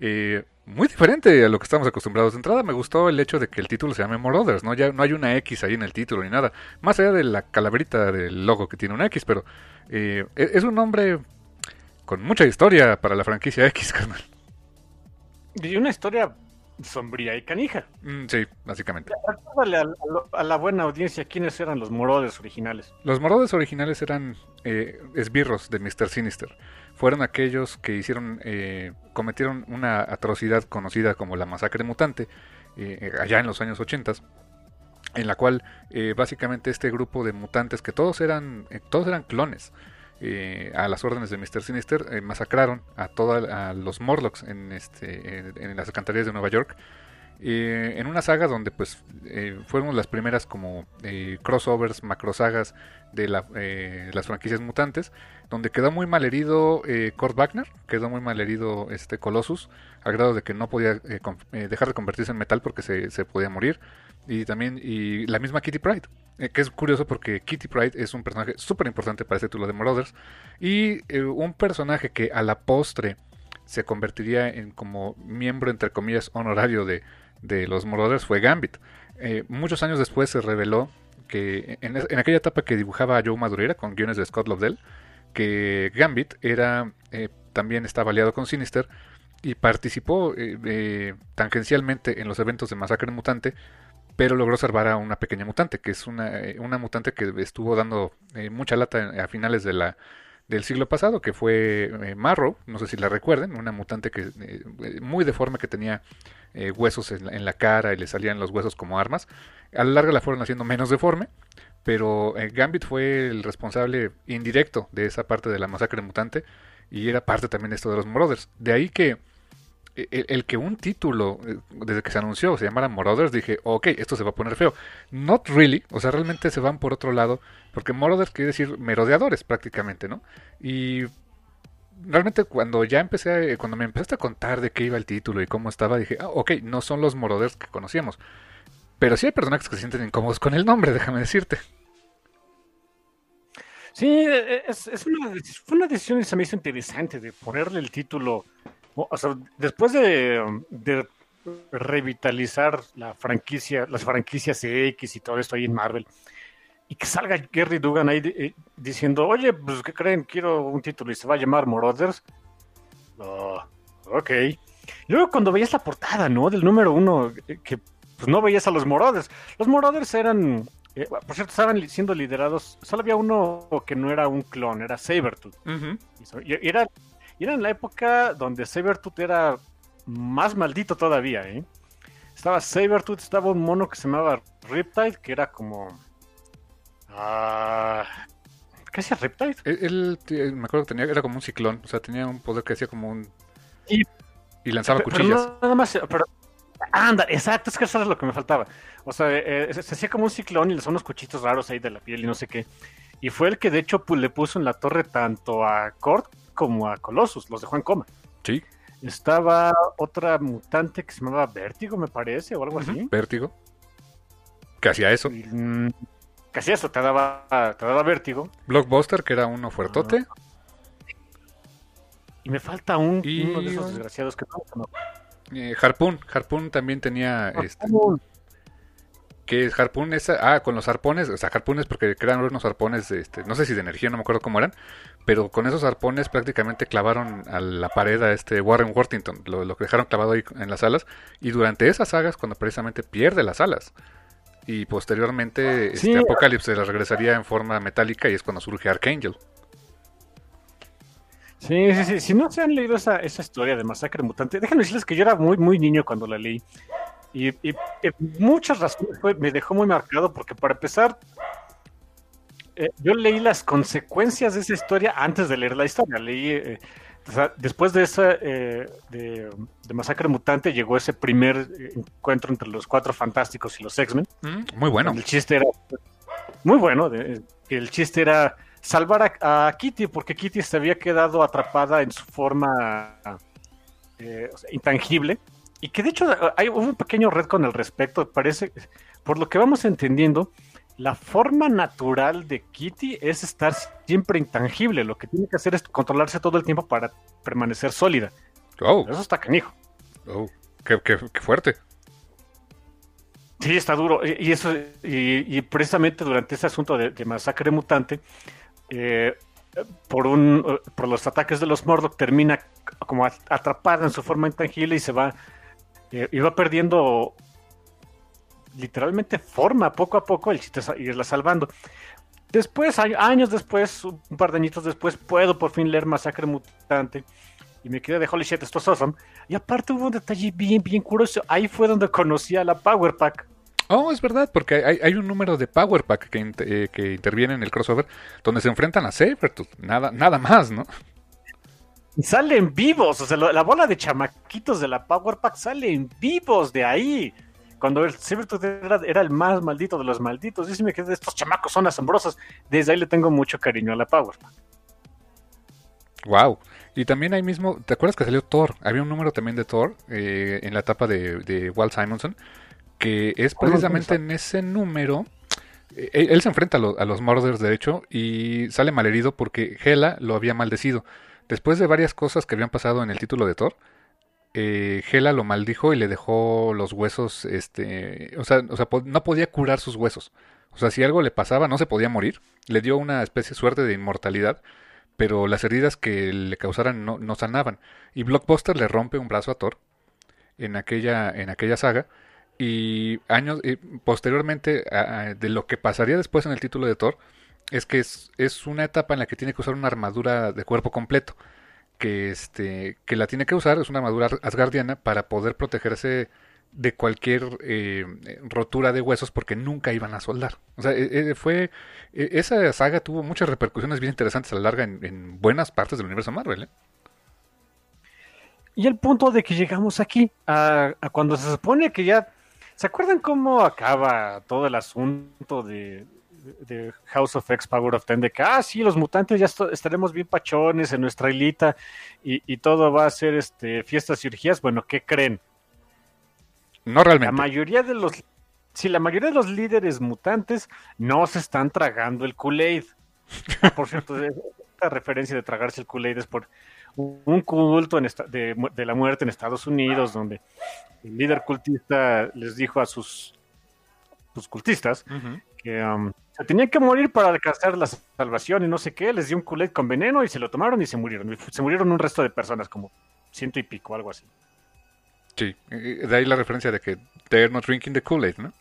eh, muy diferente a lo que estamos acostumbrados. De entrada me gustó el hecho de que el título se llame Marauders, ¿no? No hay una X ahí en el título ni nada. Más allá de la calaverita del logo que tiene una X, pero eh, es es un nombre con mucha historia para la franquicia X, carnal. Y una historia sombría y canija. Mm, sí, básicamente. Recuérdale a, a lo- a la buena audiencia quiénes eran los morodes originales. Los morodes originales eran eh, esbirros de Mr. Sinister. Fueron aquellos que hicieron, eh, cometieron una atrocidad conocida como la masacre mutante, eh, allá en los años 80, en la cual eh, básicamente este grupo de mutantes que todos eran, eh, todos eran clones, eh, a las órdenes de Mr. Sinister, eh, masacraron a todos los Morlocks en, este, en las alcantarillas de Nueva York. Eh, en una saga donde pues eh, fueron las primeras como eh, crossovers, macrosagas de eh, las franquicias mutantes, donde quedó muy mal herido eh, Kurt Wagner, quedó muy mal herido este Colossus, al grado de que no podía dejar de convertirse en metal porque se, podía morir, y también y la misma Kitty Pride, que es curioso porque Kitty Pride es un personaje súper importante para este título de Marauders, y un personaje que a la postre se convertiría en como miembro entre comillas honorario de, de los Marauders fue Gambit. Eh, muchos años después se reveló que en, en aquella etapa que dibujaba Joe Madureira con guiones de Scott Lobdell, que Gambit era eh, también estaba aliado con Sinister y participó eh, tangencialmente en los eventos de Masacre Mutante, pero logró salvar a una pequeña mutante, que es una, eh, una mutante que estuvo dando eh, mucha lata a finales de la, del siglo pasado, que fue eh, Marrow, no sé si la recuerden, una mutante que eh, eh, muy deforme que tenía eh, huesos en la, cara y le salían los huesos como armas. A la larga la fueron haciendo menos deforme, pero Gambit fue el responsable indirecto de esa parte de la masacre mutante y era parte también de esto de los Marauders. De ahí que el, el que un título, eh, desde que se anunció, se llamara Marauders, dije, ok, esto se va a poner feo. Not really, o sea, realmente se van por otro lado, porque Marauders quiere decir merodeadores prácticamente, ¿no? Y realmente cuando ya empecé, a- cuando me empezaste a contar de qué iba el título y cómo estaba, dije, ah, ok, no son los Marauders que conocíamos. Pero sí hay personajes que se sienten incómodos con el nombre, déjame decirte. Sí, eh, es, es una, fue una decisión que se me hizo interesante de ponerle el título. O o sea, después de, de revitalizar la franquicia, las franquicias X y todo esto ahí en Marvel, y que salga Gary Dugan ahí eh, diciendo, oye, pues ¿qué creen? Quiero un título y se va a llamar Marauders. Oh, ok. Luego cuando veías la portada, ¿no? Del número uno, eh, que pues no veías a los Marauders. Los Marauders eran, eh, por cierto, estaban siendo liderados, solo había uno que no era un clon, era Sabertooth. Y era, y era en la época donde Sabertooth era más maldito todavía, ¿eh? Estaba Sabertooth, estaba un mono que se llamaba Riptide, que era como... Ah, ¿Qué hacía Riptide? Él, él, eh, me acuerdo que tenía, era como un ciclón, o sea, tenía un poder que hacía como un... Y- Y lanzaba Pero cuchillas. no- nada más, pero... Anda, exacto, es que eso es lo que me faltaba. O sea, eh, se, se hacía como un ciclón y le son unos cuchitos raros ahí de la piel y no sé qué. Y fue el que de hecho le puso en la torre tanto a Kort como a Colossus, los dejó en coma. Sí, Estaba otra mutante que se llamaba Vértigo, me parece, o algo así. vértigo. Que hacía eso. Y, mm, casi eso, te daba, te daba vértigo. Blockbuster, que era uno fuertote. Y me falta un, Y- uno de esos desgraciados que no, Eh, Harpoon. Harpoon también tenía... Este, que es Harpoon es... Ah, con los arpones. O sea, Harpoon es porque crearon unos arpones, este, no sé si de energía, no me acuerdo cómo eran. Pero con esos arpones prácticamente clavaron a la pared a este Warren Worthington. Lo, lo que dejaron clavado ahí en las alas. Y durante esas sagas, cuando precisamente pierde las alas. Y posteriormente Sí. este Apocalypse las regresaría en forma metálica y es cuando surge Archangel. Sí, sí, sí. Si no se han leído esa, esa historia de Masacre Mutante, déjenme decirles que yo era muy, muy niño cuando la leí. Y, y- y muchas razones fue- me dejó muy marcado porque para empezar, eh, yo leí las consecuencias de esa historia antes de leer la historia. Leí, eh, o sea, después de esa eh, de, de Masacre Mutante llegó ese primer encuentro entre los Cuatro Fantásticos y los X-Men. Mm, muy bueno. El chiste era muy bueno. de- el chiste era salvar a, a Kitty porque Kitty se había quedado atrapada en su forma o sea, intangible. Y que de hecho hay un pequeño retcon al respecto. Parece, por lo que vamos entendiendo, la forma natural de Kitty es estar siempre intangible. Lo que tiene que hacer es controlarse todo el tiempo para permanecer sólida. Oh, Eso está canijo. oh, qué, qué- qué fuerte. Sí, está duro. Y, eso, y, y precisamente durante ese asunto de, de masacre mutante, eh, por un eh, por los ataques de los Murdoch termina como at- atrapada en su forma intangible y se va eh, va perdiendo literalmente forma poco a poco el chiste es irla salvando. Después, años después, un par de añitos después, puedo por fin leer Masacre Mutante y me quedé de holy shit, esto es awesome. Y aparte hubo un detalle bien, bien curioso. Ahí fue donde conocí a la Power Pack. Oh, es verdad, porque hay, un número de Power Pack que, eh, que interviene en el crossover donde se enfrentan a Sabretooth. Nada, nada más, ¿no? Salen vivos, o sea, la bola de chamaquitos de la Power Pack salen vivos de ahí. Cuando el Sabretooth era, era el más maldito de los malditos, yo sí me quedé, estos chamacos son asombrosos. Desde ahí le tengo mucho cariño a la Power Pack. Wow. Y también ahí mismo, ¿te acuerdas que salió Thor? Había un número también de Thor eh, en la etapa de, de Walt Simonson, que es ¿Cuál es precisamente en ese número. eh, Él, se enfrenta a, lo- a los Mordors, de hecho, y sale malherido porque Hela lo había maldecido. Después de varias cosas que habían pasado en el título de Thor, eh, Hela lo maldijo y le dejó los huesos, este, o sea, o sea, no podía curar sus huesos. O sea, si algo le pasaba, no se podía morir. Le dio una especie de suerte de inmortalidad, pero las heridas que le causaran no, sanaban. Y Blockbuster le rompe un brazo a Thor en aquella, en aquella saga. Y años, y posteriormente, de lo que pasaría después en el título de Thor, es que es, es una etapa en la que tiene que usar una armadura de cuerpo completo. Que, este, que la tiene que usar, es una armadura asgardiana para poder protegerse de cualquier eh, rotura de huesos porque nunca iban a soldar. O sea, eh, eh, fue eh, esa saga tuvo muchas repercusiones bien interesantes a la larga en, en buenas partes del universo Marvel. ¿eh? Y el punto de que llegamos aquí, a, a cuando se supone que ya... ¿Se acuerdan cómo acaba todo el asunto de, de House of X, Power of Ten? De que, ah, sí, los mutantes ya estaremos bien pachones en nuestra islita y, y todo va a ser este, fiestas y orgías. Bueno, ¿qué creen? No La realmente. mayoría de los... Sí, la mayoría de los líderes mutantes no se están tragando el Kool-Aid. Ah, Por cierto, esta referencia de tragarse el Kool-Aid es por un culto en esta- de, la muerte en Estados Unidos, donde el líder cultista les dijo a sus, sus cultistas que um, se tenían que morir para alcanzar la salvación y no sé qué, les dio un Kool-Aid con veneno y se lo tomaron y se murieron. Se murieron un resto de personas, como ciento y pico, algo así. Sí, de ahí la referencia de que they're not drinking the Kool-Aid, ¿no?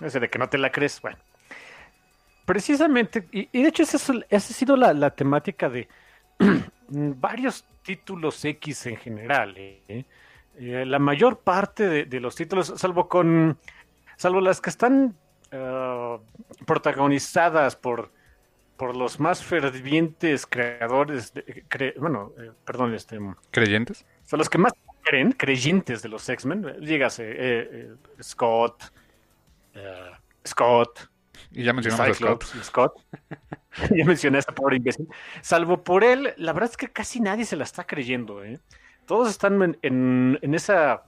Ese de que no te la crees, bueno. Precisamente, y, y de hecho esa, es- esa ha sido la, la temática de varios títulos X en general. ¿eh? Eh, la mayor parte de, de los títulos, salvo con, salvo las que están eh, protagonizadas por, por los más fervientes creadores, de- cre- bueno, eh, perdón, este, Creyentes. son los que más creen, creyentes de los X-Men. Dígase, eh, eh, Scott, eh, Scott, Y ya mencionamos a Scott. Scott. ya mencioné a ese pobre imbécil. Salvo por él, la verdad es que casi nadie se la está creyendo. ¿eh? Todos están en, en- en esa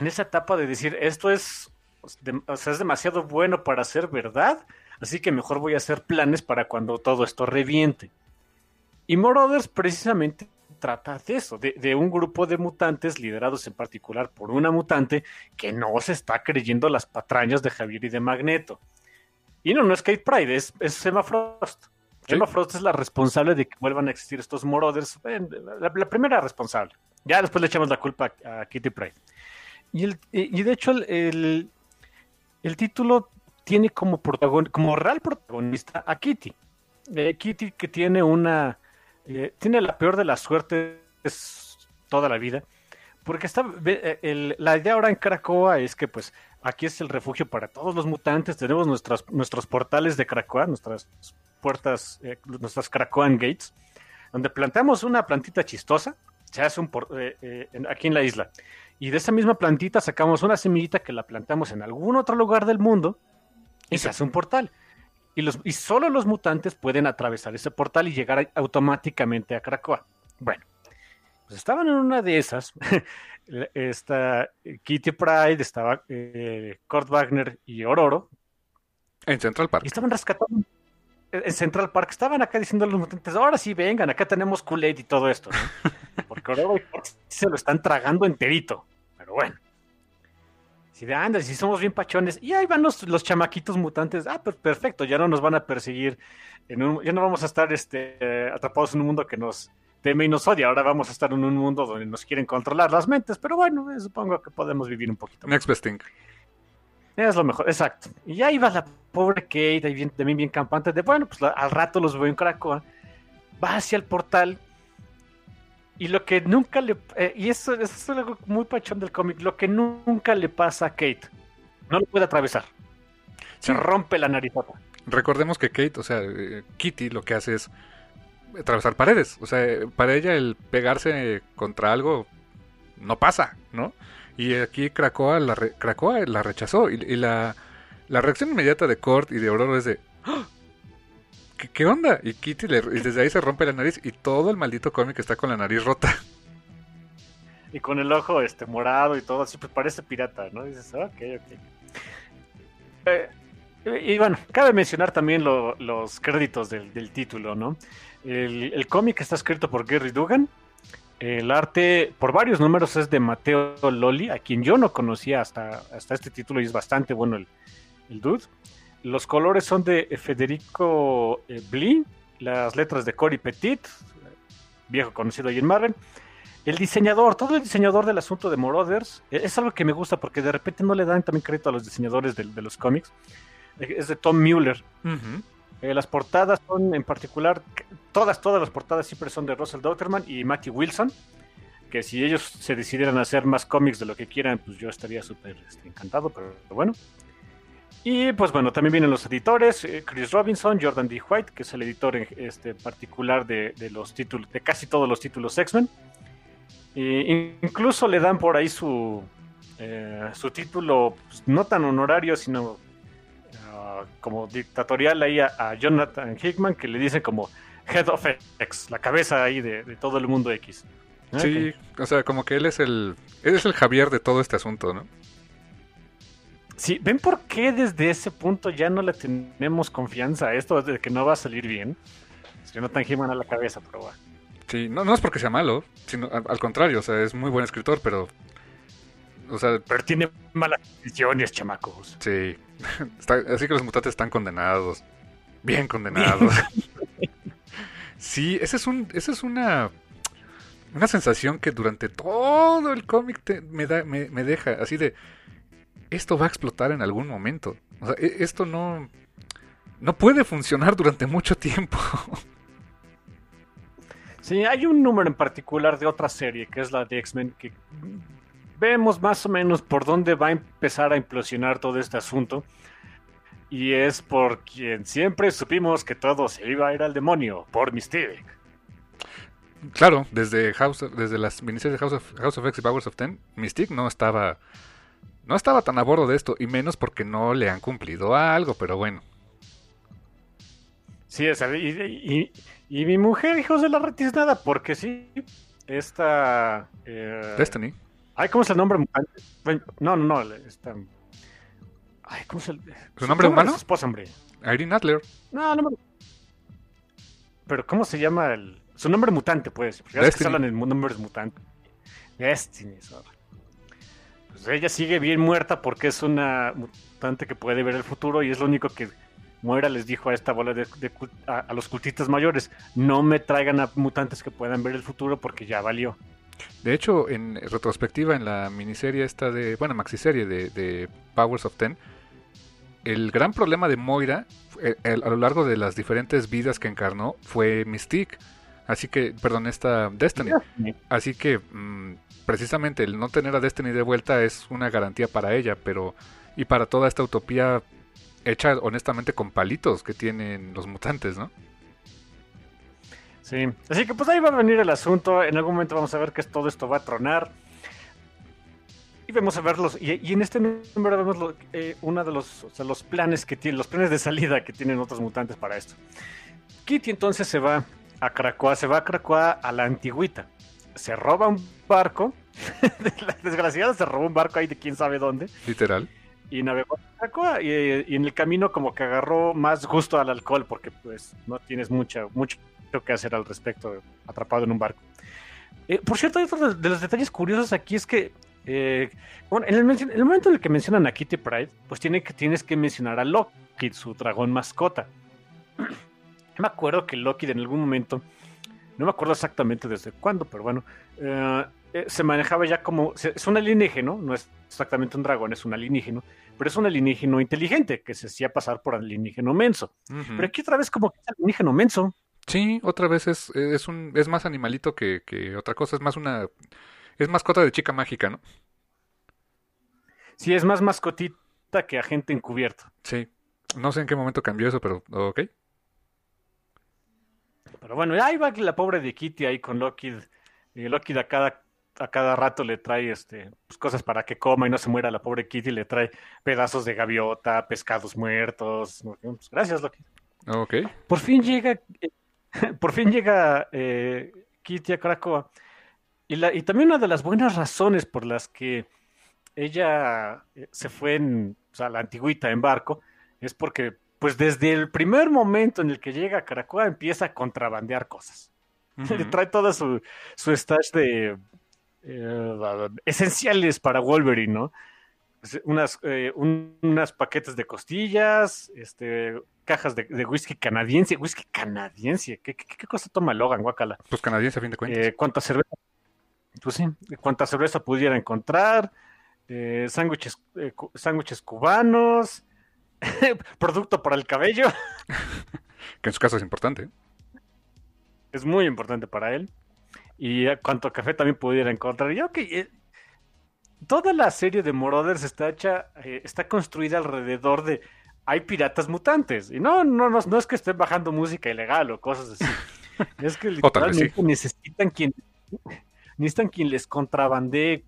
en esa etapa de decir esto es, o sea, es demasiado bueno para ser verdad, así que mejor voy a hacer planes para cuando todo esto reviente. Y Marauders precisamente trata de eso, de, de un grupo de mutantes liderados en particular por una mutante que no se está creyendo las patrañas de Javier y de Magneto. Y no, no es Kate Pride, es, es Emma Frost. Sí. Emma Frost es la responsable de que vuelvan a existir estos eh, la, la primera responsable. Ya después le echamos la culpa a, a Kitty Pride. Y, el, y y de hecho el, el, el título tiene como, real protagonista a Kitty. Eh, Kitty que tiene una... eh, tiene la peor de las suertes toda la vida, Porque está, eh, el- la idea ahora en Krakoa es que pues aquí es el refugio para todos los mutantes. Tenemos nuestras, nuestros portales de Krakoa, nuestras puertas, eh, nuestras Krakoan Gates, donde plantamos una plantita chistosa. Se hace un por- eh, aquí en la isla. Y de esa misma plantita sacamos una semillita que la plantamos en algún otro lugar del mundo y se hace un portal. Y, los, y solo los mutantes pueden atravesar ese portal y llegar a- automáticamente a Krakoa. Bueno, pues estaban en una de esas. Esta eh, Kitty Pride, estaba eh, Kurt Wagner y Ororo, En Central Park. y estaban rescatando en Central Park. Estaban acá diciendo a los mutantes: Ahora sí, vengan, acá tenemos Kool-Aid y todo esto. ¿no? Porque Ororo y Kurt se lo están tragando enterito. Pero bueno. Si de anda, si somos bien pachones. Y ahí van los, los chamaquitos mutantes. Ah, pues perfecto, ya no nos van a perseguir. En un- ya no vamos a estar este, eh, atrapados en un mundo que nos teme y nos odia. Ahora vamos a estar en un mundo donde nos quieren controlar las mentes. Pero bueno, eh, supongo que podemos vivir un poquito. Next Best Thing. Es lo mejor, exacto. Y ya iba la pobre Kate, ahí bien, también bien campante, de bueno, pues la- al rato los veo en Krakoa. Va hacia el portal. Y lo que nunca le. eh, y eso, eso es algo muy pachón del cómic. Lo que nu- nunca le pasa a Kate. No lo puede atravesar. Se Sí. rompe la narizota. Recordemos que Kate, o sea, eh, Kitty lo que hace es atravesar paredes. O sea, eh, para ella el pegarse contra algo no pasa, ¿no? Y aquí Krakoa la, re- Krakoa la rechazó. Y, y la, la reacción inmediata de Kurt y de Aurora es de... "¡Ah! ¿Qué, onda? Y Kitty desde ahí se rompe la nariz y todo el maldito cómic está con la nariz rota. Y con el ojo este morado y todo así, pues parece pirata, ¿no? Y dices, ok, ok. Eh, y bueno, cabe mencionar también lo- los créditos del, título, ¿no? El, cómic está escrito por Gary Dugan. El arte, por varios números, es de Mateo Loli, a quien yo no conocía hasta, hasta este título y es bastante bueno el dude. Los colores son de Federico eh, Blee, las letras de Cory Petit, viejo conocido ahí en Marvel. El diseñador, todo el diseñador del asunto de Marauders, eh, es algo que me gusta porque de repente no le dan también crédito a los diseñadores de, de los cómics. Eh, Es de Tom Mueller. Eh, las portadas son en particular, todas, todas las portadas siempre son de Russell Dauterman y Matthew Wilson. Que si ellos se decidieran a hacer más cómics de lo que quieran, pues yo estaría súper este, encantado, pero bueno. Y pues bueno, también vienen los editores, eh, Chris Robinson, Jordan D. White, que es el editor en este, particular de, de los títulos, de casi todos los títulos X-Men. E incluso le dan por ahí su, eh, su título, pues, no tan honorario, sino ah, como dictatorial ahí a, a Jonathan Hickman, que le dicen como Head of X, la cabeza ahí de, de todo el mundo X. Sí, o sea, como que él es el... Él es el Javier de todo este asunto, ¿no? Sí, ¿ven por qué desde ese punto ya no le tenemos confianza a esto de que no va a salir bien? Es Jonathan Hickman a la cabeza, pero bueno. Sí, no, no es porque sea malo, sino al, al contrario, o sea, es muy buen escritor, pero... O sea, Pero tiene malas decisiones, chamacos. sí. Está- así que los mutantes están condenados. Bien condenados. sí, esa es, un, esa es una... Una sensación que durante todo el cómic te- me, da, me, me deja así de... Esto va a explotar en algún momento. O sea, e- esto no... No puede funcionar durante mucho tiempo. Sí, hay un número en particular de otra serie, que es la de X-Men, que vemos más o menos por dónde va a empezar a implosionar todo este asunto. Y es por quien siempre supimos que todo se iba a ir al demonio, por Mystique. Claro, desde House of- desde las miniseries de House of, House of X y Powers of Ten, Mystique no estaba no estaba tan a bordo de esto y menos porque no le han cumplido a algo, pero bueno. Sí, sea, y, y- y mi mujer, hijos de la retiznada, porque sí, esta... eh, Destiny. Ay, ¿cómo es el nombre No, no, no, esta... Ay, ¿cómo es el... ¿Su nombre humano? su esposa, hombre. Irene Adler. No, no me... Pero ¿cómo se llama el... Su nombre mutante, pues. Porque ya ves que se hablan en nombres mutantes. Destiny. so- Pues ella sigue bien muerta porque es una mutante que puede ver el futuro y es lo único que Moira les dijo a esta bola de, a, los cultistas mayores. No me traigan a mutantes que puedan ver el futuro porque ya valió. De hecho, en retrospectiva en la miniserie esta de, bueno, maxiserie de, de Powers of Ten, el gran problema de Moira el- a lo largo de las diferentes vidas que encarnó fue Mystique. Así que, perdón, esta Destiny. Así que mm, precisamente el no tener a Destiny de vuelta es una garantía para ella, pero y para toda esta utopía hecha honestamente con palitos que tienen los mutantes, ¿no? Sí, así que pues ahí va a venir el asunto. En algún momento vamos a ver que todo esto va a tronar. Y vamos a verlos. Y, y en este número vemos lo- eh, uno de los, o sea, los planes que tienen, los planes de salida que tienen otros mutantes para esto. Kitty entonces se va a Krakoa, se va a Krakoa a la antigüita. Se roba un barco. la desgraciada se robó un barco ahí de quién sabe dónde. Literal. y navegó a Krakoa y, y en el camino como que agarró más gusto al alcohol porque pues no tienes mucha, mucho que hacer al respecto atrapado en un barco. Eh, por cierto, hay otro de, los detalles curiosos aquí es que eh, bueno, en, el, mencio- en el momento en el que mencionan a Kitty Pride, pues tiene que, tienes que mencionar a Loki, su dragón mascota. Me acuerdo que Loki en algún momento, no me acuerdo exactamente desde cuándo, pero bueno, eh, eh, se manejaba ya como, es un alienígeno, no es exactamente un dragón, es un alienígeno, pero es un alienígeno inteligente que se hacía pasar por alienígeno menso. Pero aquí otra vez como que es alienígeno menso. Sí, otra vez es, es un es más animalito que, que otra cosa, es más una es mascota de chica mágica, ¿no? Sí, es más mascotita que agente encubierto. Sí. No sé en qué momento cambió eso, pero ok. Pero bueno, ahí va la pobre de Kitty ahí con Loki. Y Loki a cada, a cada rato le trae este, pues, cosas para que coma y no se muera la pobre Kitty. Le trae pedazos de gaviota, pescados muertos. Pues, gracias, Loki. Ok. Por fin llega, eh, por fin llega eh, Kitty a Krakoa. Y, la, y también una de las buenas razones por las que ella eh, se fue en, o sea, la antigüita en barco es porque, pues desde el primer momento en el que llega a Krakoa empieza a contrabandear cosas. Le trae todo su, su stash de eh, esenciales para Wolverine, ¿no? Pues, Unas, eh, un- unas paquetes de costillas, este, cajas de, de whisky canadiense. Whisky canadiense. ¿Qué, qué, qué cosa toma Logan, guacala? Pues canadiense a fin de cuentas. Eh, ¿Cuánta cerveza? Pues sí, cuánta cerveza pudiera encontrar. Eh, sándwiches, eh, sándwiches cubanos. producto para el cabello. que en su caso es importante. es muy importante para él. Y cuanto café también pudiera encontrar. Y ok, eh, toda la serie de Marauders está hecha, eh, está construida alrededor de hay piratas mutantes. Y no, no, no, no es que estén bajando música ilegal o cosas así. es que sí. literalmente necesitan quien necesitan quien les contrabandee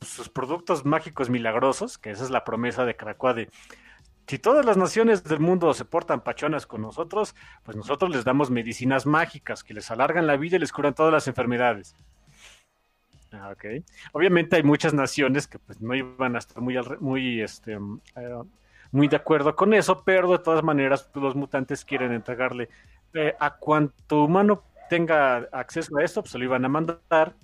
sus productos mágicos milagrosos, que esa es la promesa de Krakoa de si todas las naciones del mundo se portan pachonas con nosotros, pues nosotros les damos medicinas mágicas que les alargan la vida y les curan todas las enfermedades. Ah, ok. Obviamente hay muchas naciones que pues no iban a estar muy, muy, este, mm, eh, muy de acuerdo con eso, pero de todas maneras pues, los mutantes quieren entregarle eh, a cuanto humano tenga acceso a esto, pues se lo iban a mandar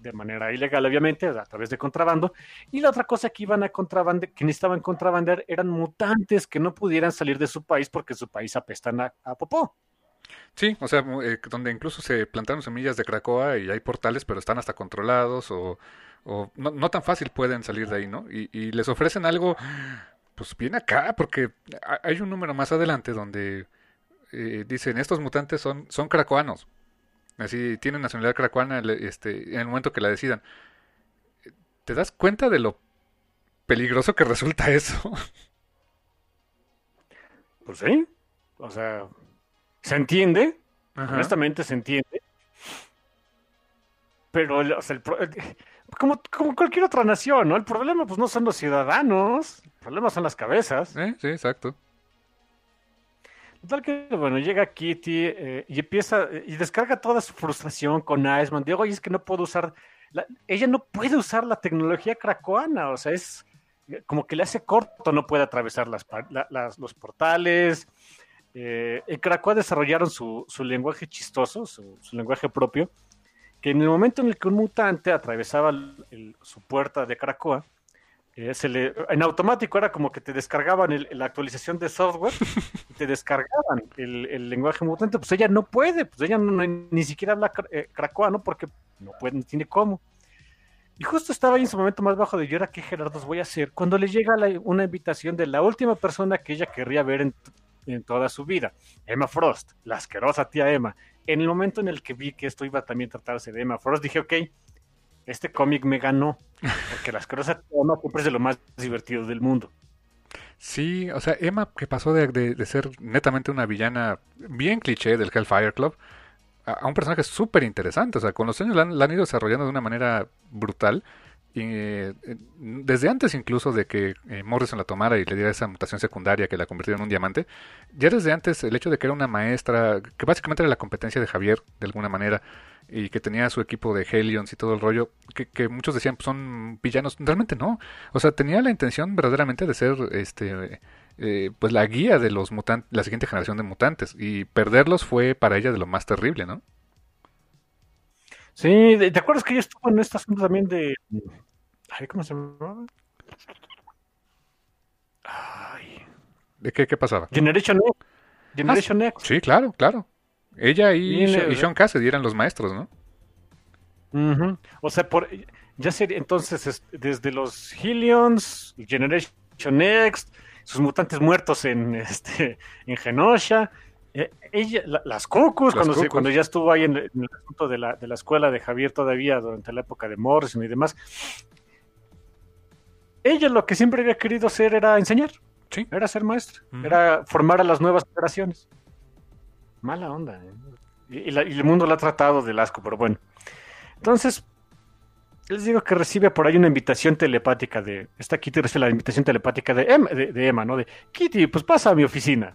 de manera ilegal, obviamente, a través de contrabando. Y la otra cosa que iban a contrabandear, que necesitaban contrabandear, eran mutantes que no pudieran salir de su país porque su país apestan a, popó. Sí, o sea, eh, donde incluso se plantaron semillas de Krakoa y hay portales, pero están hasta controlados o, o no, no tan fácil pueden salir de ahí, ¿no? Y, les ofrecen algo, pues bien acá, porque ha- hay un número más adelante donde eh, dicen, estos mutantes son, son krakoanos. Así, tienen nacionalidad le- este, en el momento que la decidan. ¿Te das cuenta de lo peligroso que resulta eso? Pues sí. O sea, se entiende, Ajá. honestamente se entiende. Pero, el- o sea, el pro- el- como, como cualquier otra nación, ¿no? El problema, pues, no son los ciudadanos, el problema son las cabezas. Eh, sí, exacto. Total que, bueno, llega Kitty eh, y empieza y descarga toda su frustración con Iceman. Digo, oye, es que no puedo usar, la- ella no puede usar la tecnología cracoana, o sea, es como que le hace corto, no puede atravesar las, los portales. Eh, en Krakoa desarrollaron su, su lenguaje chistoso, su, lenguaje propio, que en el momento en el que un mutante atravesaba su puerta de Krakoa, eh, se le, en automático era como que te descargaban el- la actualización de software descargaban el, el lenguaje mutante, pues ella no puede, pues ella no- ni siquiera habla eh, cracoano porque no puede, no tiene cómo. Y justo estaba ahí en su momento más bajo de yo, ¿ahora qué Gerardos voy a hacer? Cuando le llega la- una invitación de la última persona que ella querría ver en, en toda su vida. Emma Frost, la asquerosa tía Emma. En el momento en el que vi que esto iba también a tratarse de Emma Frost, dije, ok, este cómic me ganó, porque la asquerosa tía Emma siempre es de lo más divertido del mundo. Sí, o sea, Emma que pasó de, de- ser netamente una villana bien cliché del Hellfire Club a, un personaje súper interesante. O sea, con los años la han ido desarrollando de una manera brutal. Y, eh, desde antes incluso de que eh, Morrison la tomara y le diera esa mutación secundaria que la convirtió en un diamante, ya desde antes el hecho de que era una maestra, que básicamente era la competencia de Javier de alguna manera, y que tenía su equipo de Helions y todo el rollo, que, que muchos decían pues, son villanos, realmente no. O sea, tenía la intención verdaderamente de ser este eh, pues la guía de los mutantes, la siguiente generación de mutantes, y perderlos fue para ella de lo más terrible, ¿no? Sí, ¿te acuerdas que ella estuvo en este asunto también de... Ay, ¿Cómo se llamaba? Ay, ¿De qué, qué pasaba? Generation X. Generation X. Sí, claro, claro. Ella y, Sha- y Sean Cassidy eran los maestros, ¿no? Ujú. O sea, por, ya sería entonces es- desde los Helions, Generation X, sus mutantes muertos en este en Genosha, ella, la- las Cucus, Las cuando, se- Cucus. cuando ya estuvo ahí en, el en el asunto de la, de la escuela de Javier todavía durante la época de Morrison y demás. Ella lo que siempre había querido hacer era enseñar, Sí. era ser maestra, era formar a las nuevas generaciones. Mala onda. ¿eh? Y, y la- y el mundo la ha tratado del asco, pero bueno. Entonces, les digo que recibe por ahí una invitación telepática de. Esta Kitty recibe la invitación telepática de Emma, de, de Emma, ¿no? De Kitty, pues pasa a mi oficina.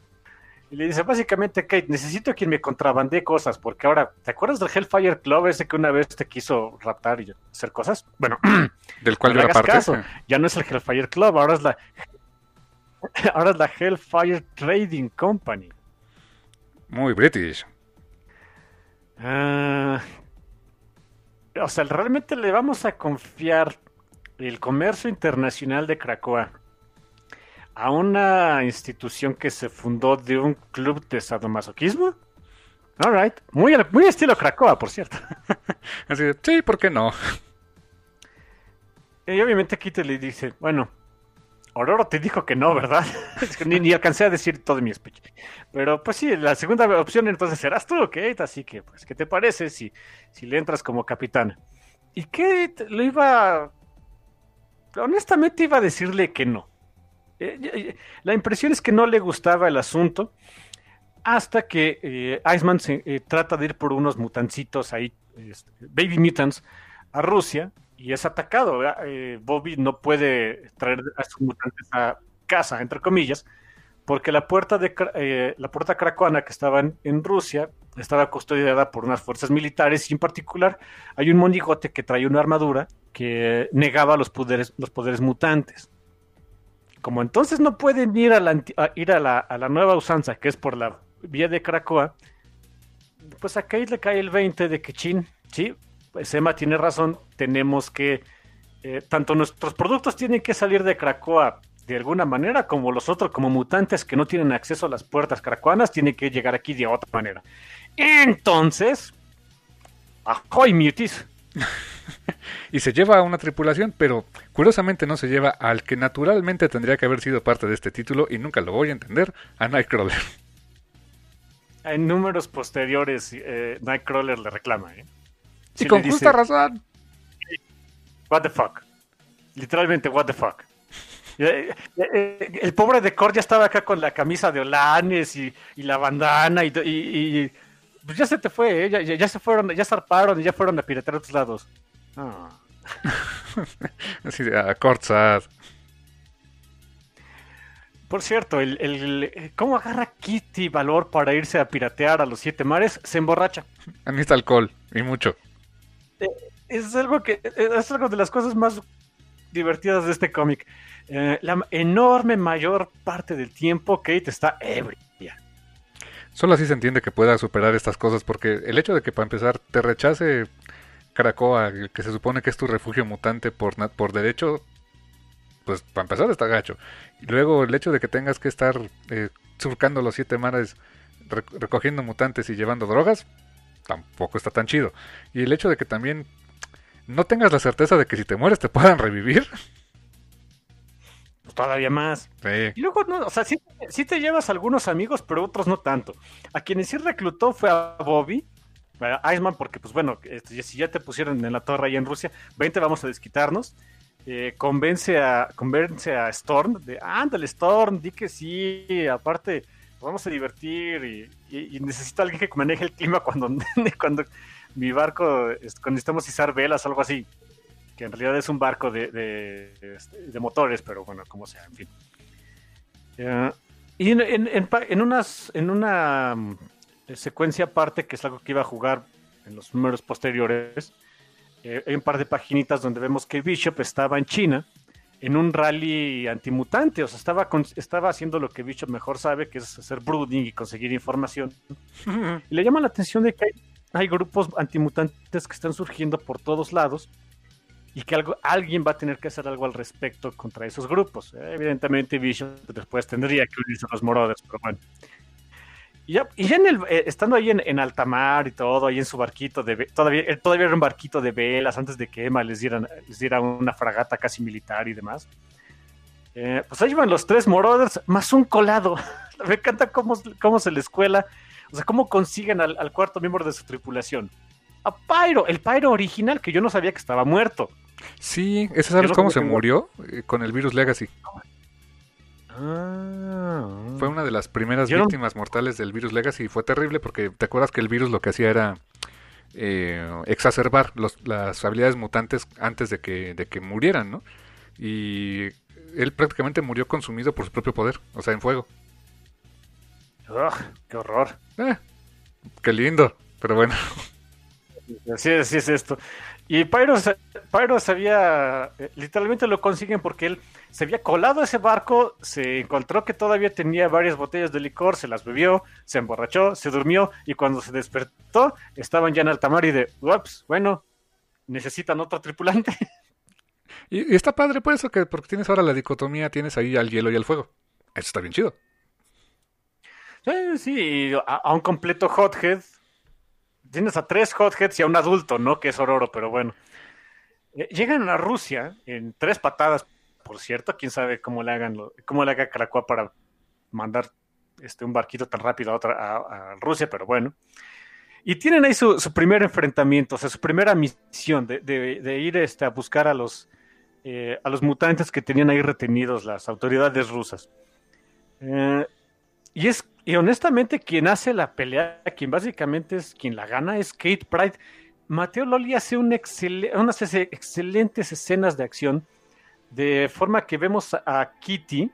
Y le dice, básicamente, Kate, necesito quien me contrabandee cosas, porque ahora, ¿te acuerdas del Hellfire Club ese que una vez te quiso raptar y hacer cosas? Bueno, Del cual No yo le era parte. caso. ya no es el Hellfire Club, ahora es la. Ahora es la Hellfire Trading Company. Muy british. Ah, o sea, realmente le vamos a confiar el comercio internacional de Cracoa a una institución que se fundó de un club de sadomasoquismo. Alright, muy, muy estilo Cracoa, por cierto. Así de, sí, ¿por qué no? Y obviamente Kitty le dice, bueno, Aurora te dijo que no, ¿verdad? Ni, ni alcancé a decir todo mi speech. Pero pues sí, la segunda opción entonces serás tú, Kate, así que pues, ¿qué te parece si, si le entras como capitana? Y Kate lo iba... Honestamente iba a decirle que no. Eh, La impresión es que no le gustaba el asunto hasta que eh, Iceman se, eh, trata de ir por unos mutancitos ahí, este, baby mutants, a Rusia y es atacado. Eh, Bobby no puede traer a sus mutantes a casa, entre comillas, porque la puerta de la puerta cracoana que estaba en, en Rusia estaba custodiada por unas fuerzas militares y en particular hay un monigote que trae una armadura que negaba los poderes, los poderes mutantes. Como entonces no pueden ir a la, ir a la, nueva usanza, que es por la vía de Cracoa, pues a Kate le cae el 20 de que sí, pues Emma tiene razón, tenemos que, eh, tanto nuestros productos tienen que salir de Cracoa de alguna manera, como los otros, como mutantes que no tienen acceso a las puertas cracoanas, tienen que llegar aquí de otra manera. Entonces, ¡ahoy, mutis! Y se lleva a una tripulación, pero curiosamente no se lleva al que naturalmente tendría que haber sido parte de este título y nunca lo voy a entender, a Nightcrawler. En números posteriores, eh, Nightcrawler le reclama, ¿eh? y Sí con justa dice, razón. What the fuck. Literalmente, what the fuck. Eh, eh, El pobre de Cord ya estaba acá con la camisa de Olanes y, y la bandana y, y- y- pues ya se te fue, ¿eh? ya, ya- ya se fueron, ya zarparon y ya fueron a piratear a otros lados. Ah. Así de, a Cortzad. Por cierto, el, el- ¿cómo agarra Kitty valor para irse a piratear a los siete mares? Se emborracha. Necesita alcohol, y mucho. Es algo que es algo de las cosas más divertidas de este cómic. Eh, la enorme mayor parte del tiempo Kate está ebria. Solo así se entiende que pueda superar estas cosas, porque el hecho de que para empezar te rechace Caracoa, el que se supone que es tu refugio mutante por, por derecho, pues para empezar está gacho. Y luego el hecho de que tengas que estar eh, surcando los siete mares, rec- recogiendo mutantes y llevando drogas, tampoco está tan chido. Y el hecho de que también no tengas la certeza de que si te mueres te puedan revivir, todavía más. Sí. Y luego, no, o sea, sí, sí te llevas algunos amigos, pero otros no tanto. A quienes sí reclutó fue a Bobby, a Iceman, porque, pues bueno, este, si ya te pusieron en la torre ahí en Rusia, 20 vamos a desquitarnos. Eh, convence a convence a Storm de ándale Storm di que sí aparte vamos a divertir y, necesito a alguien que maneje el clima cuando cuando mi barco es- cuando necesitamos izar velas algo así que en realidad es un barco de, de, este, motores pero bueno como sea en fin Eh, y en, en, en en unas en una secuencia aparte que es algo que iba a jugar en los números posteriores eh, hay un par de paginitas donde vemos que Bishop estaba en China en un rally antimutante, o sea, estaba, con- estaba haciendo lo que Bishop mejor sabe, que es hacer brooding y conseguir información. Y le llama la atención de que hay, hay grupos antimutantes que están surgiendo por todos lados y que algo, alguien va a tener que hacer algo al respecto contra esos grupos. Eh, evidentemente Bishop después tendría que unirse a los Morothers, pero bueno. Y ya, y ya en el, eh, estando ahí en, en alta mar y todo, ahí en su barquito, de, todavía, eh, todavía era un barquito de velas antes de que Emma les, dieran, les diera una fragata casi militar y demás. Eh, pues ahí van los tres Morothers más un colado. Me encanta cómo, cómo se les cuela, o sea, cómo consiguen al, al cuarto miembro de su tripulación. A Pyro, el Pyro original, que yo no sabía que estaba muerto. Sí, ¿ese sabes cómo se murió? Eh, con el virus Legacy. Ah, Fue una de las primeras Yo no- víctimas mortales del virus Legacy y fue terrible porque te acuerdas que el virus lo que hacía era eh, exacerbar los- las habilidades mutantes antes de que, de que murieran, ¿no? Y él prácticamente murió consumido por su propio poder, o sea, en fuego. Ugh, qué horror. Eh, qué lindo, pero bueno. Así es, así es esto. Y Pyro, se- Pyro se había, eh, literalmente lo consiguen porque él se había colado a ese barco, se encontró que todavía tenía varias botellas de licor, se las bebió, se emborrachó, se durmió y cuando se despertó estaban ya en alta mar y de, ups, bueno, necesitan otro tripulante. Y, y está padre por eso, que porque tienes ahora la dicotomía, tienes ahí al hielo y al fuego. Eso está bien chido. Sí, sí, a, a un completo hothead. Tienes a tres hotheads y a un adulto, ¿no? Que es Ororo, pero bueno. Eh, Llegan a Rusia en tres patadas, por cierto. Quién sabe cómo le hagan cómo le haga Caracua para mandar este un barquito tan rápido a otra a, Rusia, pero bueno. Y tienen ahí su, primer enfrentamiento, o sea, su primera misión de ir este, a buscar a los eh, a los mutantes que tenían ahí retenidos las autoridades rusas. Eh, y es, y honestamente, quien hace la pelea, quien básicamente es quien la gana, es Kate Pride. Mateo Loli hace un excel- unas ex- excelentes escenas de acción, de forma que vemos a- Kitty,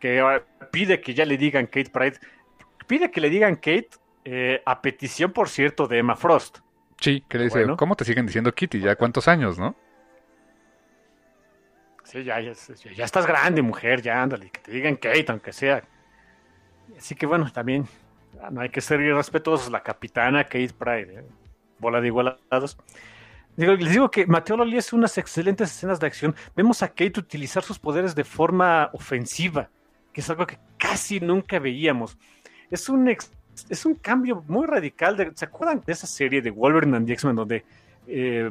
que ah, pide que ya le digan Kate Pride, pide que le digan Kate, eh, a petición, por cierto, de Emma Frost. Sí, que le dice, Bueno. ¿cómo te siguen diciendo Kitty? ¿Ya cuántos años, no? Sí, ya- ya estás grande, mujer, ya ándale, que te digan Kate, aunque sea. Así que bueno, también ah, no hay que ser irrespetuosos. La capitana Kate Pride, ¿eh? bola de igualados. Digo, les digo que Mateo Loli hace unas excelentes escenas de acción. Vemos a Kate utilizar sus poderes de forma ofensiva, que es algo que casi nunca veíamos. Es un, ex- es un cambio muy radical. ¿Se acuerdan de esa serie de Wolverine and X-Men donde eh,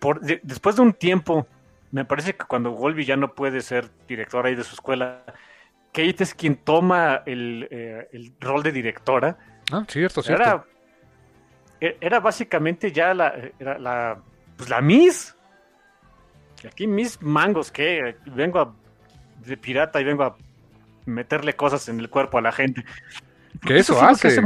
por- de- después de un tiempo me parece que cuando Wolby ya no puede ser directora ahí de su escuela, Kate es quien toma el, eh, el rol de directora. Ah, cierto, cierto. Era, e- era básicamente ya la, era la, pues la Miss. Y aquí Miss Mangos, que vengo a- de pirata y vengo a meterle cosas en el cuerpo a la gente. Que eso que hace.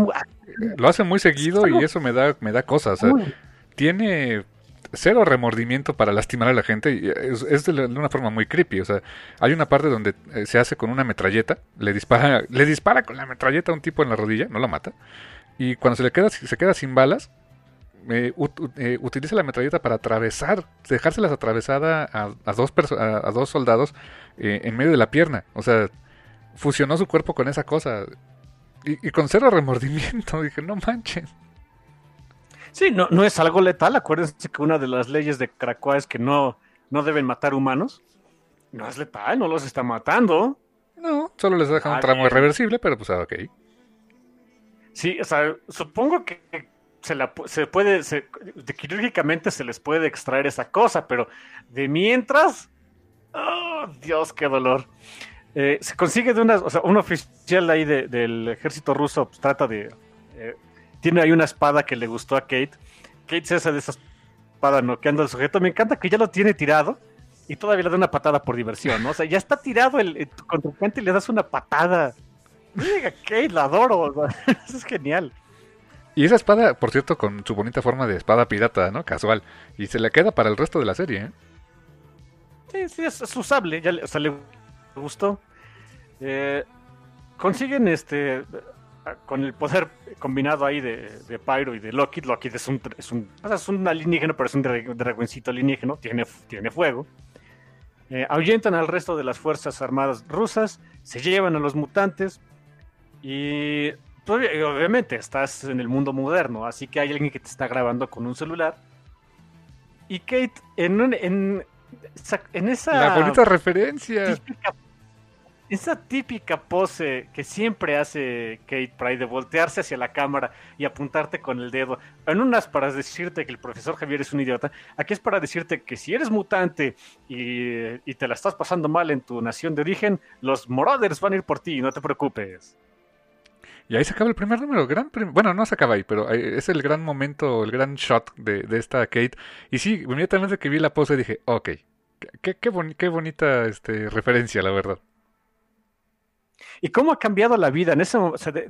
Lo hace muy seguido y eso me da, me da cosas. o sea, Uy, tiene cero remordimiento para lastimar a la gente es, es de, una forma muy creepy. O sea, hay una parte donde eh, se hace con una metralleta, le dispara, le dispara con la metralleta a un tipo en la rodilla, no la mata, y cuando se le queda, se queda sin balas, eh, ut- eh, utiliza la metralleta para atravesar, dejárselas atravesada a, dos a, dos soldados eh, en medio de la pierna. O sea, fusionó su cuerpo con esa cosa. Y con cero remordimiento. Dije, no manches. Sí, no, no es algo letal. Acuérdense que una de las leyes de Krakoa es que no, no deben matar humanos. No es letal, no los está matando. No, solo les deja un Ah, tramo irreversible, pero pues ah, ok. Sí, o sea, supongo que se, la, se puede, se- de quirúrgicamente se les puede extraer esa cosa, pero de mientras, ¡oh, Dios, qué dolor. Eh, se consigue de unas, o sea, un oficial ahí de- del ejército ruso pues, trata de, eh, tiene ahí una espada que le gustó a Kate. Kate se hace de esa espada noqueando al sujeto. Me encanta que ya lo tiene tirado y todavía le da una patada por diversión, ¿no? O sea, ya está tirado el, el- tu contrincante y le das una patada. Diga, Kate, la adoro. o sea, Eso es genial. Y esa espada, por cierto, con su bonita forma de espada pirata, ¿no? Casual. Y se le queda para el resto de la serie, ¿eh? Sí, sí, es, es usable, ya le, o sea, le gustó. Eh, consiguen este con el poder combinado ahí de, de Pyro y de Lockheed. Lockheed es un, es un, o sea, es un alienígeno, pero es un dra- dragoncito alienígeno, tiene, tiene fuego. Eh, ahuyentan al resto de las fuerzas armadas rusas, se llevan a los mutantes y obvi- obviamente estás en el mundo moderno, así que hay alguien que te está grabando con un celular. Y Kate, en, un- en, esa- en esa La bonita referencia. típica, esa típica pose que siempre hace Kate Pride de voltearse hacia la cámara y apuntarte con el dedo. En unas para decirte que el profesor Javier es un idiota, aquí es para decirte que si eres mutante y, y te la estás pasando mal en tu nación de origen, los Marauders van a ir por ti, no te preocupes. Y ahí se acaba el primer número. Gran bueno, no se acaba ahí, pero ahí- es el gran momento, el gran shot de, de esta Kate. Y sí, inmediatamente que vi la pose dije, ok, qué, qué, qué bonita este, referencia, la verdad. ¿Y cómo ha cambiado la vida en ese, o de,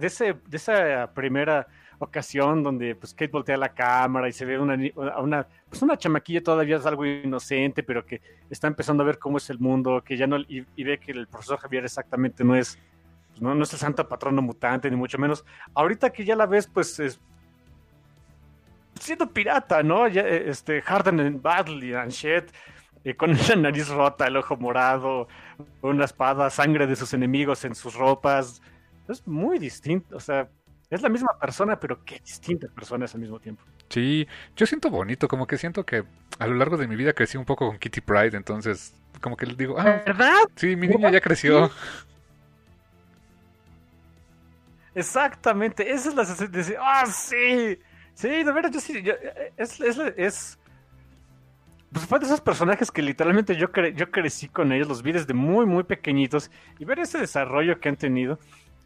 esa primera ocasión donde pues Kate voltea la cámara y se ve una, una, pues una chamaquilla todavía es algo inocente, pero que está empezando a ver cómo es el mundo, que ya no, y, ve que el profesor Javier exactamente no es, pues, no, no es el santo patrono mutante, ni mucho menos. Ahorita que ya la ves, pues es siendo pirata, ¿no? Eh, este, Harden and Badly and shit, eh, con la nariz rota, el ojo morado, una espada, sangre de sus enemigos en sus ropas. Es muy distinto, o sea, es la misma persona, pero qué distintas personas al mismo tiempo. Sí, yo siento bonito, como que siento que a lo largo de mi vida crecí un poco con Kitty Pride, entonces como que digo, ah, ¿Verdad? sí, mi niña ya creció. Exactamente, esa es la sensación de decir, ¡ah, sí! Sí, de veras, yo sí, yo- es, es, es- pues fue de esos personajes que literalmente yo, cre- yo crecí con ellos, los vi desde muy, muy pequeñitos, y ver ese desarrollo que han tenido.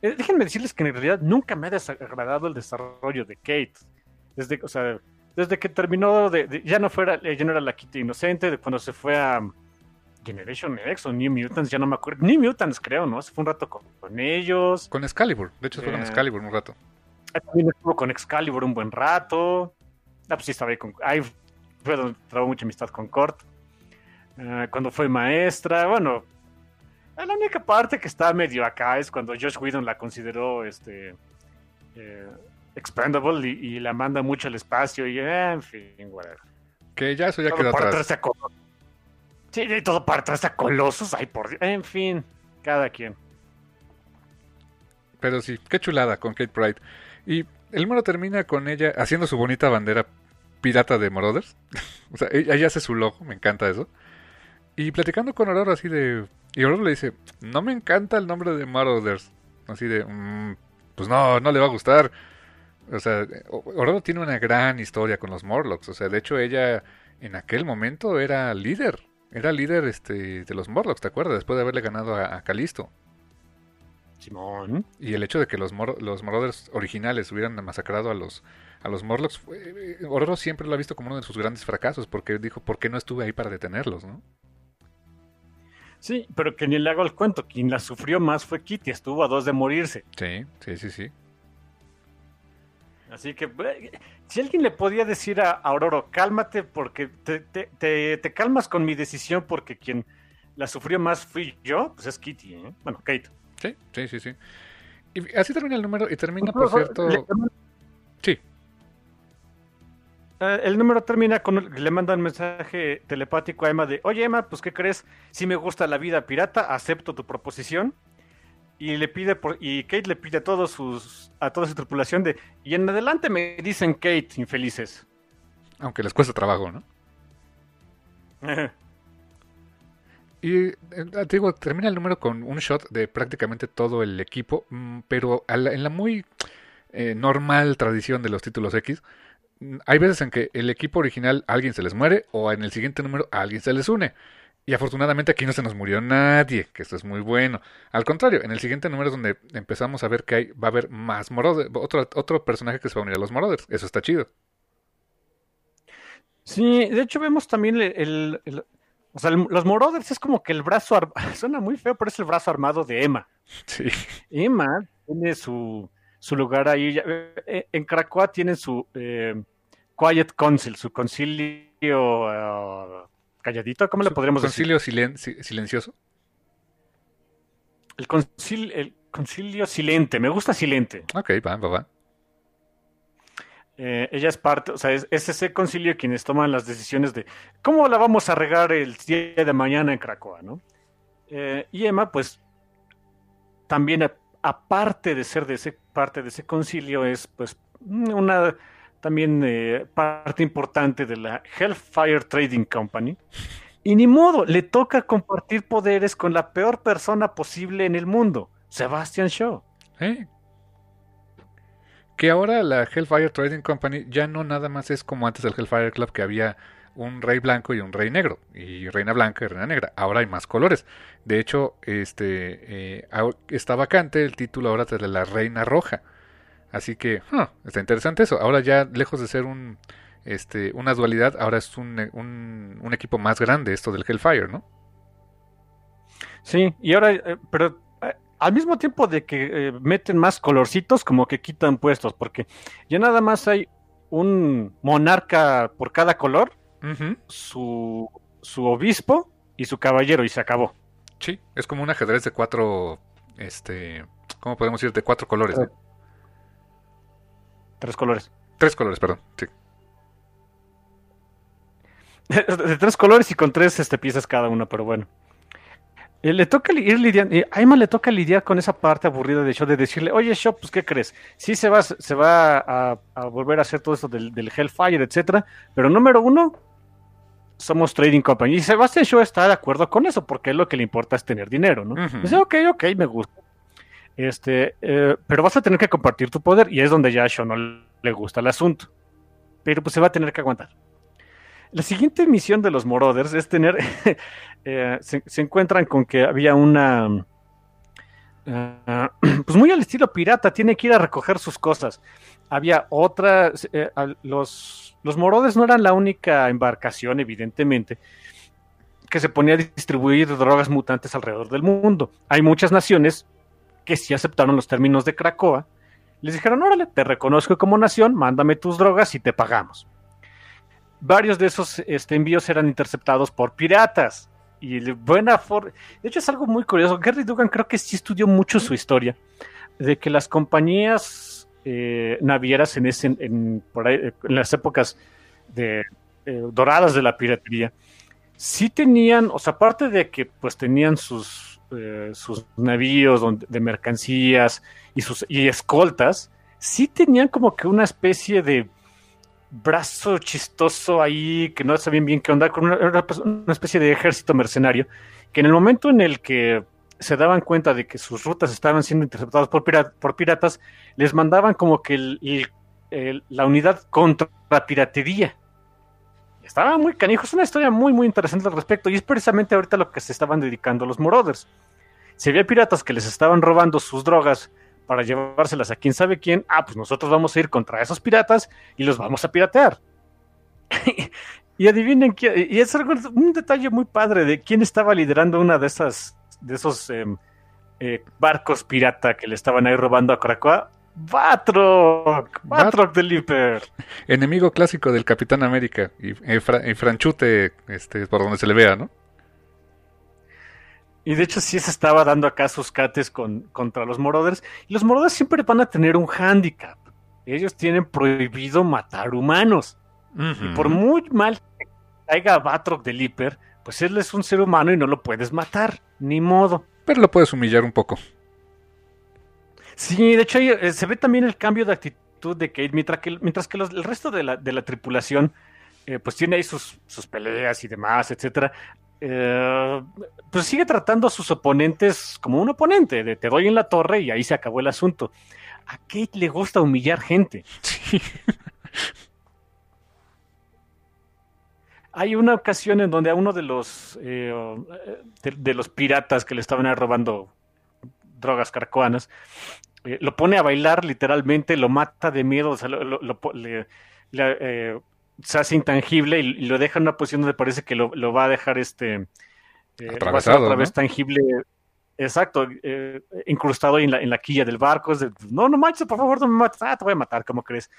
Eh, déjenme decirles que en realidad nunca me ha desagradado el desarrollo de Kate. Desde, o sea, desde que terminó de, de- ya no fuera, eh, ya no era la Kitty inocente, de cuando se fue a Generation X o New Mutants, ya no me acuerdo. New Mutants creo, ¿no? Se fue un rato con, con ellos. Con Excalibur, de hecho fue con Eh. Excalibur un rato. Ah, También estuvo con Excalibur un buen rato. Ah, pues sí, estaba ahí con. Ahí donde trabó mucha amistad con Kort. Ah, cuando fue maestra, bueno. La única parte que está medio acá es cuando Josh Whedon la consideró este. eh, expendable y, y la manda mucho al espacio y eh, en fin, whatever. Que ya eso ya Todo quedó para atrás. Sí, y todo para traerse a Colosos, ay por Dios. En fin, cada quien. Pero sí, qué chulada con Kate Pride. Y el número termina con ella haciendo su bonita bandera pirata de Marauders. o sea, ella hace su logo, me encanta eso. Y platicando con Aurora así de... Y Aurora le dice, no me encanta el nombre de Marauders. Así de, "Mm, pues no, no le va a gustar. O sea, Aurora tiene una gran historia con los Morlocks. O sea, de hecho ella en aquel momento era líder. Era líder este, de los Morlocks, ¿te acuerdas? Después de haberle ganado a, a Calisto. Simón. Y el hecho de que los, Mor- los Marauders originales hubieran masacrado a los, a los Morlocks, fue- eh, Ororo siempre lo ha visto como uno de sus grandes fracasos, porque dijo, ¿por qué no estuve ahí para detenerlos? ¿no? Sí, pero que ni le hago el cuento. Quien la sufrió más fue Kitty, estuvo a dos de morirse. Sí, sí, sí, sí. Así que eh, si alguien le podía decir a Aurora, cálmate porque te, te- te- te calmas con mi decisión porque quien la sufrió más fui yo, pues es Kitty, ¿eh? Bueno, Kate. Sí, sí, sí, sí. Y así termina el número y termina, por cierto... Le- Sí, el número termina con le manda un mensaje telepático a Emma de, oye Emma, pues ¿qué crees? Si me gusta la vida pirata, acepto tu proposición. Y le pide por, y Kate le pide a todos sus, a toda su tripulación de, y en adelante me dicen Kate, infelices. aunque les cuesta trabajo, ¿no? Y eh, te digo, termina el número con un shot de prácticamente todo el equipo, mm, pero la- en la muy eh, normal tradición de los títulos X, hay veces en que el equipo original a alguien se les muere o en el siguiente número a alguien se les une. Y afortunadamente aquí no se nos murió nadie, que esto es muy bueno. Al contrario, en el siguiente número es donde empezamos a ver que hay, va a haber más Marauders, otro, otro personaje que se va a unir a los Marauders. Eso está chido. Sí, de hecho vemos también el, el- el- o sea, el- los Marauders es como que el brazo, suena muy feo, pero es el brazo armado de Emma. Sí. Emma tiene su, su lugar ahí. ya- eh, En Cracoa tienen su eh, Quiet Council, su concilio calladito, ¿cómo le podríamos decir? Concilio silen- si- silencioso. El concilio, el concilio silente, me gusta silente. Ok, va, va, va. Eh, ella es parte, o sea, es, es ese concilio quienes toman las decisiones de cómo la vamos a regar el día de mañana en Cracoa, ¿no? Eh, y Emma, pues, también a- aparte de ser de ese parte de ese concilio, es pues una también eh, parte importante de la Hellfire Trading Company. Y ni modo, le toca compartir poderes con la peor persona posible en el mundo, Sebastian Shaw. Que ahora la Hellfire Trading Company ya no nada más es como antes del Hellfire Club que había un rey blanco y un rey negro y reina blanca y reina negra. Ahora hay más colores. De hecho, este eh, está vacante el título ahora de la reina roja. Así que está interesante eso. Ahora ya lejos de ser un este una dualidad, ahora es un, un, equipo más grande esto del Hellfire, ¿no? Sí, y ahora, eh, pero eh, al mismo tiempo de que meten más colorcitos, como que quitan puestos, porque ya nada más hay un monarca por cada color, Su, su obispo y su caballero, y se acabó. Sí, es como un ajedrez de cuatro este ¿cómo podemos decir? De cuatro colores, ¿no? Tres colores. Tres colores, perdón. Sí. de tres colores y con tres este, piezas cada uno, pero bueno. Eh, le toca ir lidiando, eh, a Emma le toca lidiar con esa parte aburrida de Shaw de decirle, oye Shaw, pues ¿qué crees? Sí se va, se va a, a volver a hacer todo esto del, del Hellfire, etcétera, pero número uno, somos Trading Company. Y Sebastian Shaw está de acuerdo con eso, porque lo que le importa es tener dinero, ¿no? Dice, ok, ok, me gusta. Este, eh, pero vas a tener que compartir tu poder, y es donde ya a Shaw no le gusta el asunto. Pero pues se va a tener que aguantar. La siguiente misión de los Marauders es tener. eh, se, se encuentran con que había una. Eh, pues muy al estilo pirata, tiene que ir a recoger sus cosas. Había otra. eh, los, los Marauders no eran la única embarcación, evidentemente, que se ponía a distribuir drogas mutantes alrededor del mundo. Hay muchas naciones que sí aceptaron los términos de Cracoa. Les dijeron: Órale, te reconozco como nación, mándame tus drogas y te pagamos varios de esos este, envíos eran interceptados por piratas. Y de buena forma. De hecho, es algo muy curioso. Gary Dugan creo que sí estudió mucho su historia. De que las compañías eh, navieras en, ese, en, por ahí, en las épocas eh, doradas de la piratería, sí tenían, o sea, aparte de que pues tenían sus, eh, sus navíos de mercancías y, sus, y escoltas, sí tenían como que una especie de brazo chistoso ahí, que no sabían bien qué onda, con una, especie de ejército mercenario, que en el momento en el que se daban cuenta de que sus rutas estaban siendo interceptadas por, pira- por piratas, les mandaban como que el- la unidad contra piratería. Estaba muy canijo, es una historia muy, muy interesante al respecto, y es precisamente ahorita lo que se estaban dedicando los Marauders. Si había piratas que les estaban robando sus drogas para llevárselas a quién sabe quién, ah, pues nosotros vamos a ir contra esos piratas y los vamos a piratear. y adivinen quién, y es algo, un detalle muy padre de quién estaba liderando una de esas, de esos em, eh, barcos pirata que le estaban ahí robando a Cracoa. Batroc, Batroc de Lipper. Enemigo clásico del Capitán América y, y y franchute este, por donde se le vea, ¿no? Y de hecho sí se estaba dando acá sus cates con, contra los Marauders. Y los Marauders siempre van a tener un hándicap. Ellos tienen prohibido matar humanos. Y por muy mal que caiga Batroc de Lipper, pues él es un ser humano y no lo puedes matar. Ni modo. Pero lo puedes humillar un poco. Sí, de hecho eh, se ve también el cambio de actitud de Kate, mientras que, mientras que los- el resto de la, de la tripulación eh, pues tiene ahí sus, sus peleas y demás, etcétera. Eh, pues sigue tratando a sus oponentes como un oponente, de te doy en la torre y ahí se acabó el asunto. A Kate le gusta humillar gente. Sí. hay una ocasión en donde a uno de los eh, de, de los piratas que le estaban robando drogas carcoanas eh, lo pone a bailar literalmente, lo mata de miedo, o sea, lo, lo- lo po- le- le, eh, se hace intangible y, y lo deja en una posición donde parece que lo, lo va a dejar este eh, lo va a Atravesado, otra vez ¿no? tangible. Exacto, eh, incrustado en la, en la quilla del barco. Es de, no, no manches, por favor, no me mates. Ah, te voy a matar, ¿cómo crees?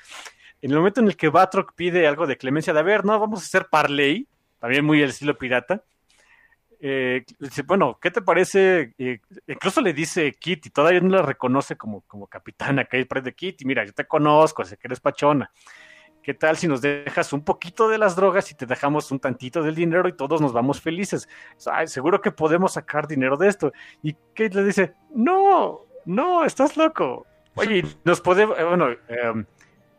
En el momento en el que Batroc pide algo de clemencia, de a ver, no, vamos a hacer parley, también muy el estilo pirata. Eh, dice, bueno, ¿qué te parece? Eh, incluso le dice Kitty, todavía no la reconoce como, como capitana Kate Pride de Kitty. Mira, yo te conozco, sé que eres pachona. ¿Qué tal si nos dejas un poquito de las drogas y te dejamos un tantito del dinero y todos nos vamos felices? Ay, seguro que podemos sacar dinero de esto. Y Kate le dice, no, no, estás loco. Oye, nos podemos, eh, bueno, eh,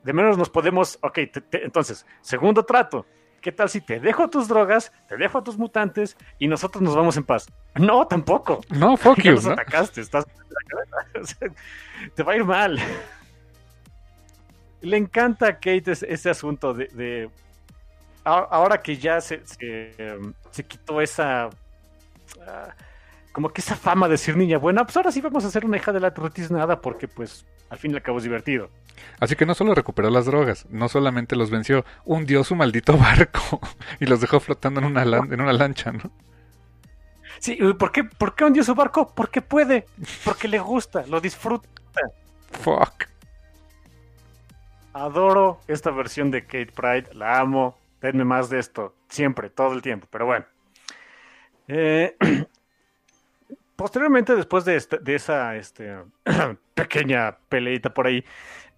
de menos nos podemos, ok, te- te- entonces, segundo trato. ¿Qué tal si te dejo tus drogas, te dejo a tus mutantes y nosotros nos vamos en paz? No, tampoco. No, fuck you, nos ¿no? atacaste, estás te va a ir mal. Le encanta a Kate ese, ese asunto de, ahora que ya se, se, em, se quitó esa ah, como que esa fama de ser niña buena, pues ahora sí vamos a hacer una hija de la nada porque pues al fin y al cabo es divertido. Así que no solo recuperó las drogas, no solamente los venció, hundió su maldito barco y los dejó flotando en una, lan- en una lancha, ¿no? Sí, ¿por qué, ¿por qué hundió su barco? Porque puede, porque le gusta, lo disfruta. Fuck. Adoro esta versión de Kate Pride, la amo. Denme más de esto, siempre, todo el tiempo, pero bueno. Eh, posteriormente, después de, esta- de esa este, pequeña peleita por ahí,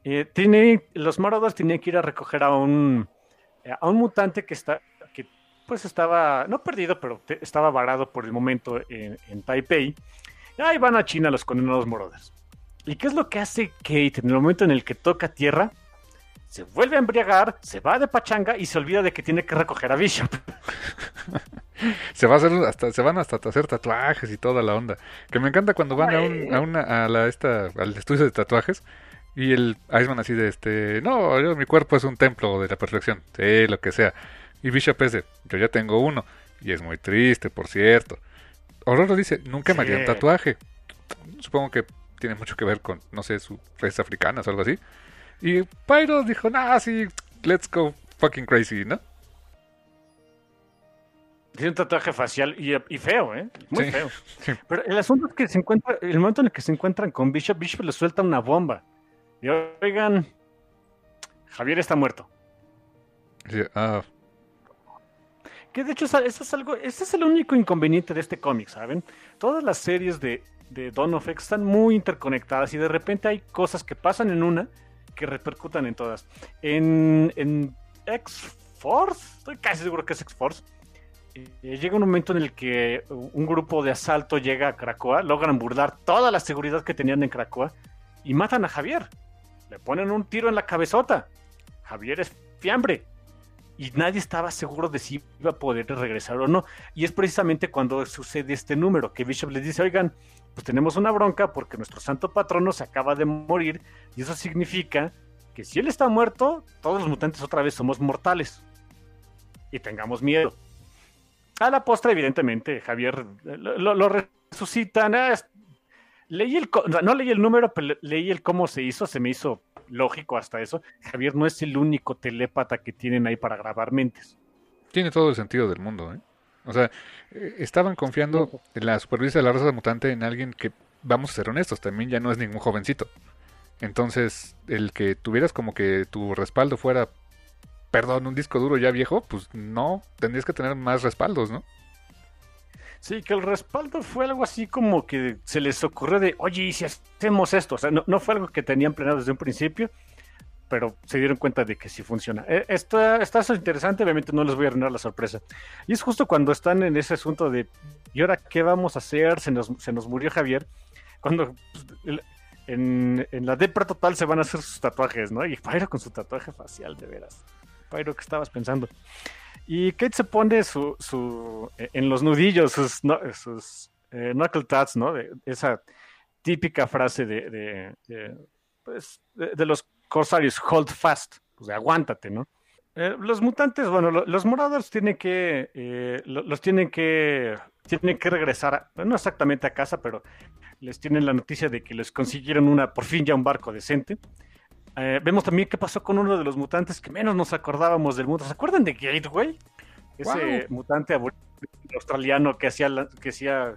eh, tiene, los Marauders tenían que ir a recoger a un, a un mutante que está, que pues estaba, no perdido, pero te- estaba varado por el momento en, en Taipei. Y ahí van a China los condenados Marauders. ¿Y qué es lo que hace Kate en el momento en el que toca tierra? Se vuelve a embriagar, se va de pachanga y se olvida de que tiene que recoger a Bishop. Se va a hacer hasta, se van hasta hacer tatuajes y toda la onda. Que me encanta cuando van a, un, a una, a la esta, al estudio de tatuajes y el Iceman así de este, no, yo, mi cuerpo es un templo de la perfección, sí, lo que sea. Y Bishop es de, yo ya tengo uno y es muy triste, por cierto. Aurora dice, nunca me haría un Sí. tatuaje. Supongo que tiene mucho que ver con, no sé, su raíces africanas o algo así. Y Pyro dijo, nah, sí, let's go fucking crazy, ¿no? Tiene un tatuaje facial y, y feo, ¿eh? Muy Sí, feo. sí. Pero el asunto es que se encuentra, el momento en el que se encuentran con Bishop, Bishop le suelta una bomba. Y oigan, Javier está muerto. Sí, ah, Que de hecho, eso es algo, ese es el único inconveniente de este cómic, ¿saben? Todas las series de, de Dawn of X están muy interconectadas y de repente hay cosas que pasan en una que repercutan en todas. En, en X-Force, estoy casi seguro que es X-Force, eh, llega un momento en el que un grupo de asalto llega a Krakoa, logran burlar toda la seguridad que tenían en Krakoa y matan a Javier. Le ponen un tiro en la cabezota. Javier es fiambre y nadie estaba seguro de si iba a poder regresar o no. Y es precisamente cuando sucede este número, que Bishop les dice, oigan, pues tenemos una bronca porque nuestro santo patrono se acaba de morir y eso significa que si él está muerto, todos los mutantes otra vez somos mortales. Y tengamos miedo. A la postre, evidentemente, Javier eh, lo, resucitan. ah, Leí el, no leí el número, pero le- leí el cómo se hizo, se me hizo lógico hasta eso. Javier no es el único telépata que tienen ahí para grabar mentes. Tiene todo el sentido del mundo, ¿eh? O sea, eh, estaban confiando en la supervivencia de la raza mutante en alguien que, vamos a ser honestos, también ya no es ningún jovencito. Entonces, el que tuvieras como que tu respaldo fuera, perdón, un disco duro ya viejo, pues no, tendrías que tener más respaldos, ¿no? Sí, que el respaldo fue algo así como que se les ocurrió de, oye, ¿y si hacemos esto? O sea, no, no fue algo que tenían planeado desde un principio, pero se dieron cuenta de que sí funciona. Eh, Está, está interesante, obviamente no les voy a arruinar la sorpresa. Y es justo cuando están en ese asunto de, ¿y ahora qué vamos a hacer? Se nos, se nos murió Javier. Cuando pues, en, en la depra total se van a hacer sus tatuajes, ¿no? Y Pyro con su tatuaje facial, de veras. Pyro, ¿qué estabas pensando? Y Kate se pone su, su eh, en los nudillos sus, no- sus eh, knuckle tats, ¿no? De, esa típica frase de, de, de, pues, de, de los corsarios, hold fast, pues aguántate, ¿no? Eh, los mutantes, bueno, lo- los Marauders tienen que, eh, lo- los tienen que, tienen que regresar, a- no exactamente a casa, pero les tienen la noticia de que les consiguieron una, por fin ya un barco decente. Eh, vemos también qué pasó con uno de los mutantes que menos nos acordábamos del mundo. ¿Se acuerdan de Gateway? Ese mutante abor- australiano que hacía, la- que hacía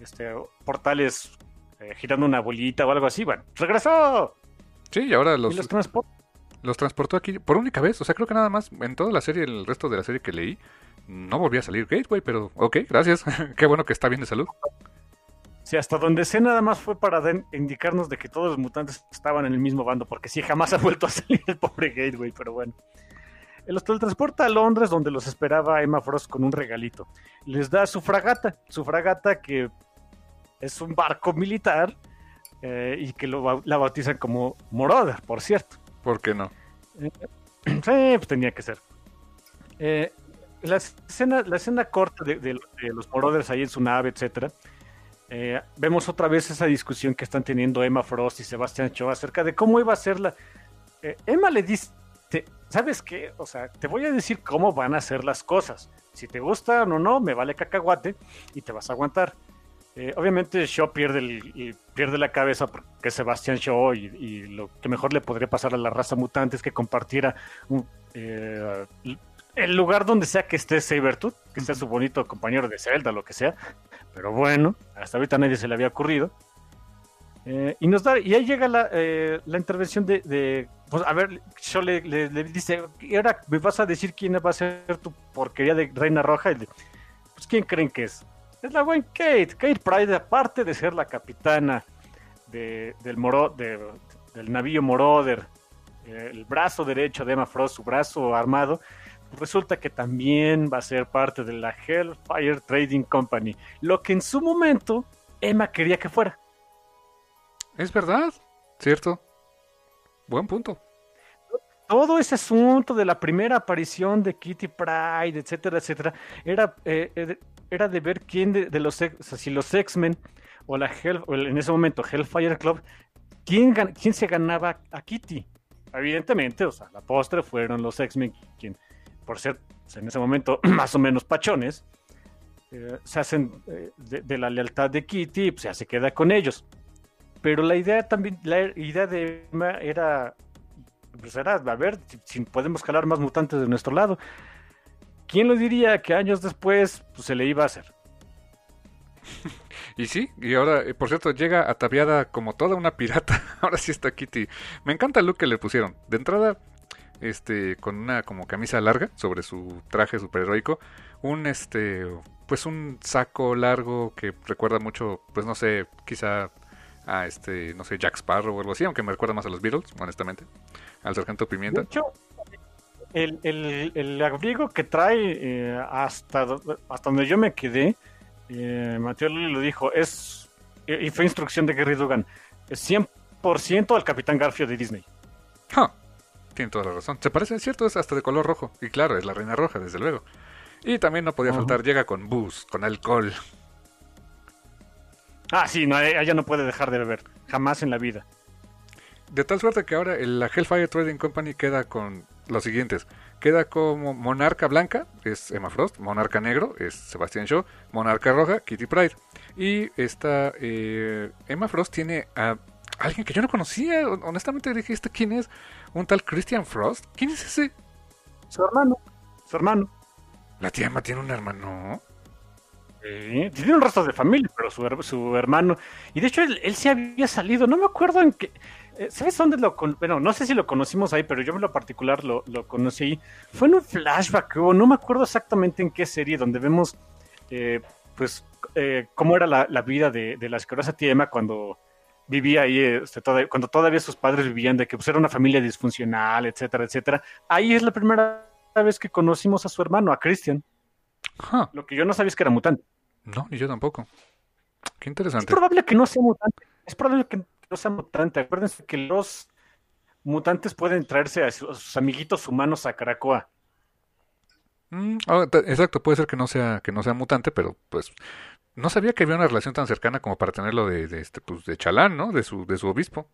este, portales eh, girando una bolita o algo así. Bueno, regresó Sí, y ahora y los, los transportó aquí por única vez. O sea, creo que nada más en toda la serie, el resto de la serie que leí, no volvía a salir Gateway, pero ok, gracias. Qué bueno que está bien de salud. Sí, hasta donde sé nada más fue para indicarnos de que todos los mutantes estaban en el mismo bando, porque sí, jamás ha vuelto a salir el pobre Gateway, pero bueno. Los transporta a Londres, donde los esperaba Emma Frost con un regalito. Les da su fragata, su fragata que es un barco militar eh, y que lo, la bautizan como Moroder, por cierto. ¿Por qué no? Sí, pues tenía que ser. Eh, la, escena, la escena corta de, de- de los Marauders ahí en su nave, etcétera. eh, vemos otra vez esa discusión que están teniendo Emma Frost y Sebastián Shaw acerca de cómo iba a ser la. eh, Emma le dice, ¿sabes qué? O sea, te voy a decir cómo van a ser las cosas. Si te gustan o no, me vale cacahuate y te vas a aguantar. Eh, obviamente Shaw pierde, el- pierde la cabeza porque Sebastián Shaw y, y lo que mejor le podría pasar a la raza mutante es que compartiera un- eh, el lugar donde sea que esté Sabertooth, que sea su bonito compañero de Zelda, lo que sea. Pero bueno, hasta ahorita nadie se le había ocurrido. Eh, y nos da, y ahí llega la, eh, la intervención de, de- pues a ver, Shaw le, le- le dice, ¿y ahora me vas a decir quién va a ser tu porquería de Reina Roja? Y le- pues ¿quién creen que es? Es la buena Kate. Kate Pride, aparte de ser la capitana de- del, moro, de- del navío Moroder, eh, el brazo derecho de Emma Frost, su brazo armado, resulta que también va a ser parte de la Hellfire Trading Company, lo que en su momento Emma quería que fuera. Es verdad, ¿cierto? Buen punto. Todo ese asunto de la primera aparición de Kitty Pride, etcétera, etcétera, era, eh, eh, era de ver quién de, de los, o sea, si los X-Men o la Hell, en ese momento Hellfire Club, quién, quién se ganaba a Kitty. Evidentemente, o sea, la postre fueron los X-Men, quien, por ser en ese momento más o menos pachones, eh, se hacen de, de la lealtad de Kitty, pues ya se queda con ellos. Pero la idea también, la idea de Emma era pues era, a ver si, podemos jalar más mutantes de nuestro lado. ¿Quién lo diría que años después pues, se le iba a hacer? Y sí, y ahora, eh, por cierto, llega ataviada como toda una pirata. ahora sí está Kitty. Me encanta el look que le pusieron. De entrada, este, con una como camisa larga sobre su traje superheroico. Un, este, pues un saco largo que recuerda mucho, pues no sé, quizá a este, no sé, Jack Sparrow o algo así, aunque me recuerda más a los Beatles, honestamente. Al Sargento De Pimienta. hecho, el, el, el abrigo que trae eh, hasta, hasta donde yo me quedé, eh, Mateo Luli lo dijo, es, y fue instrucción de Gary Dugan, es 100% al Capitán Garfio de Disney. Ja, Tiene toda la razón. Se parece, es cierto, es hasta de color rojo. Y claro, es la reina roja, desde luego. Y también no podía faltar, llega con booze, con alcohol. Ah, sí, no, ella no puede dejar de beber, jamás en la vida. De tal suerte que ahora la Hellfire Trading Company queda con los siguientes. Queda como Monarca Blanca, es Emma Frost. Monarca Negro, es Sebastian Shaw. Monarca Roja, Kitty Pride. Y esta eh, Emma Frost tiene a alguien que yo no conocía. Honestamente dijiste quién es. Un tal Christian Frost. ¿Quién es ese? Su hermano, su hermano. La tía Emma tiene un hermano. Sí, tiene un resto de familia, pero su, su hermano. Y de hecho, él, él sí había salido, no me acuerdo en qué. Eh, ¿Sabes dónde lo con... Bueno, no sé si lo conocimos ahí, pero yo en lo particular lo, lo conocí. Fue en un flashback que hubo, no me acuerdo exactamente en qué serie, donde vemos, eh, pues, eh, cómo era la, la vida de, de la asquerosa tía Emma cuando vivía ahí, este, toda- cuando todavía sus padres vivían, de que pues, era una familia disfuncional, etcétera, etcétera. Ahí es la primera vez que conocimos a su hermano, a Christian. Ja, Lo que yo no sabía es que era mutante. no, ni yo tampoco. Qué Es interesante. probable que no sea mutante. Es probable que no sea mutante. Acuérdense que los mutantes pueden traerse a, su- a sus amiguitos humanos a Caracoa. Mm, ah, exacto, puede ser que no sea que no sea mutante, pero pues no sabía que había una relación tan cercana como para tenerlo de, de este pues de Chalán, ¿no? De su de su obispo.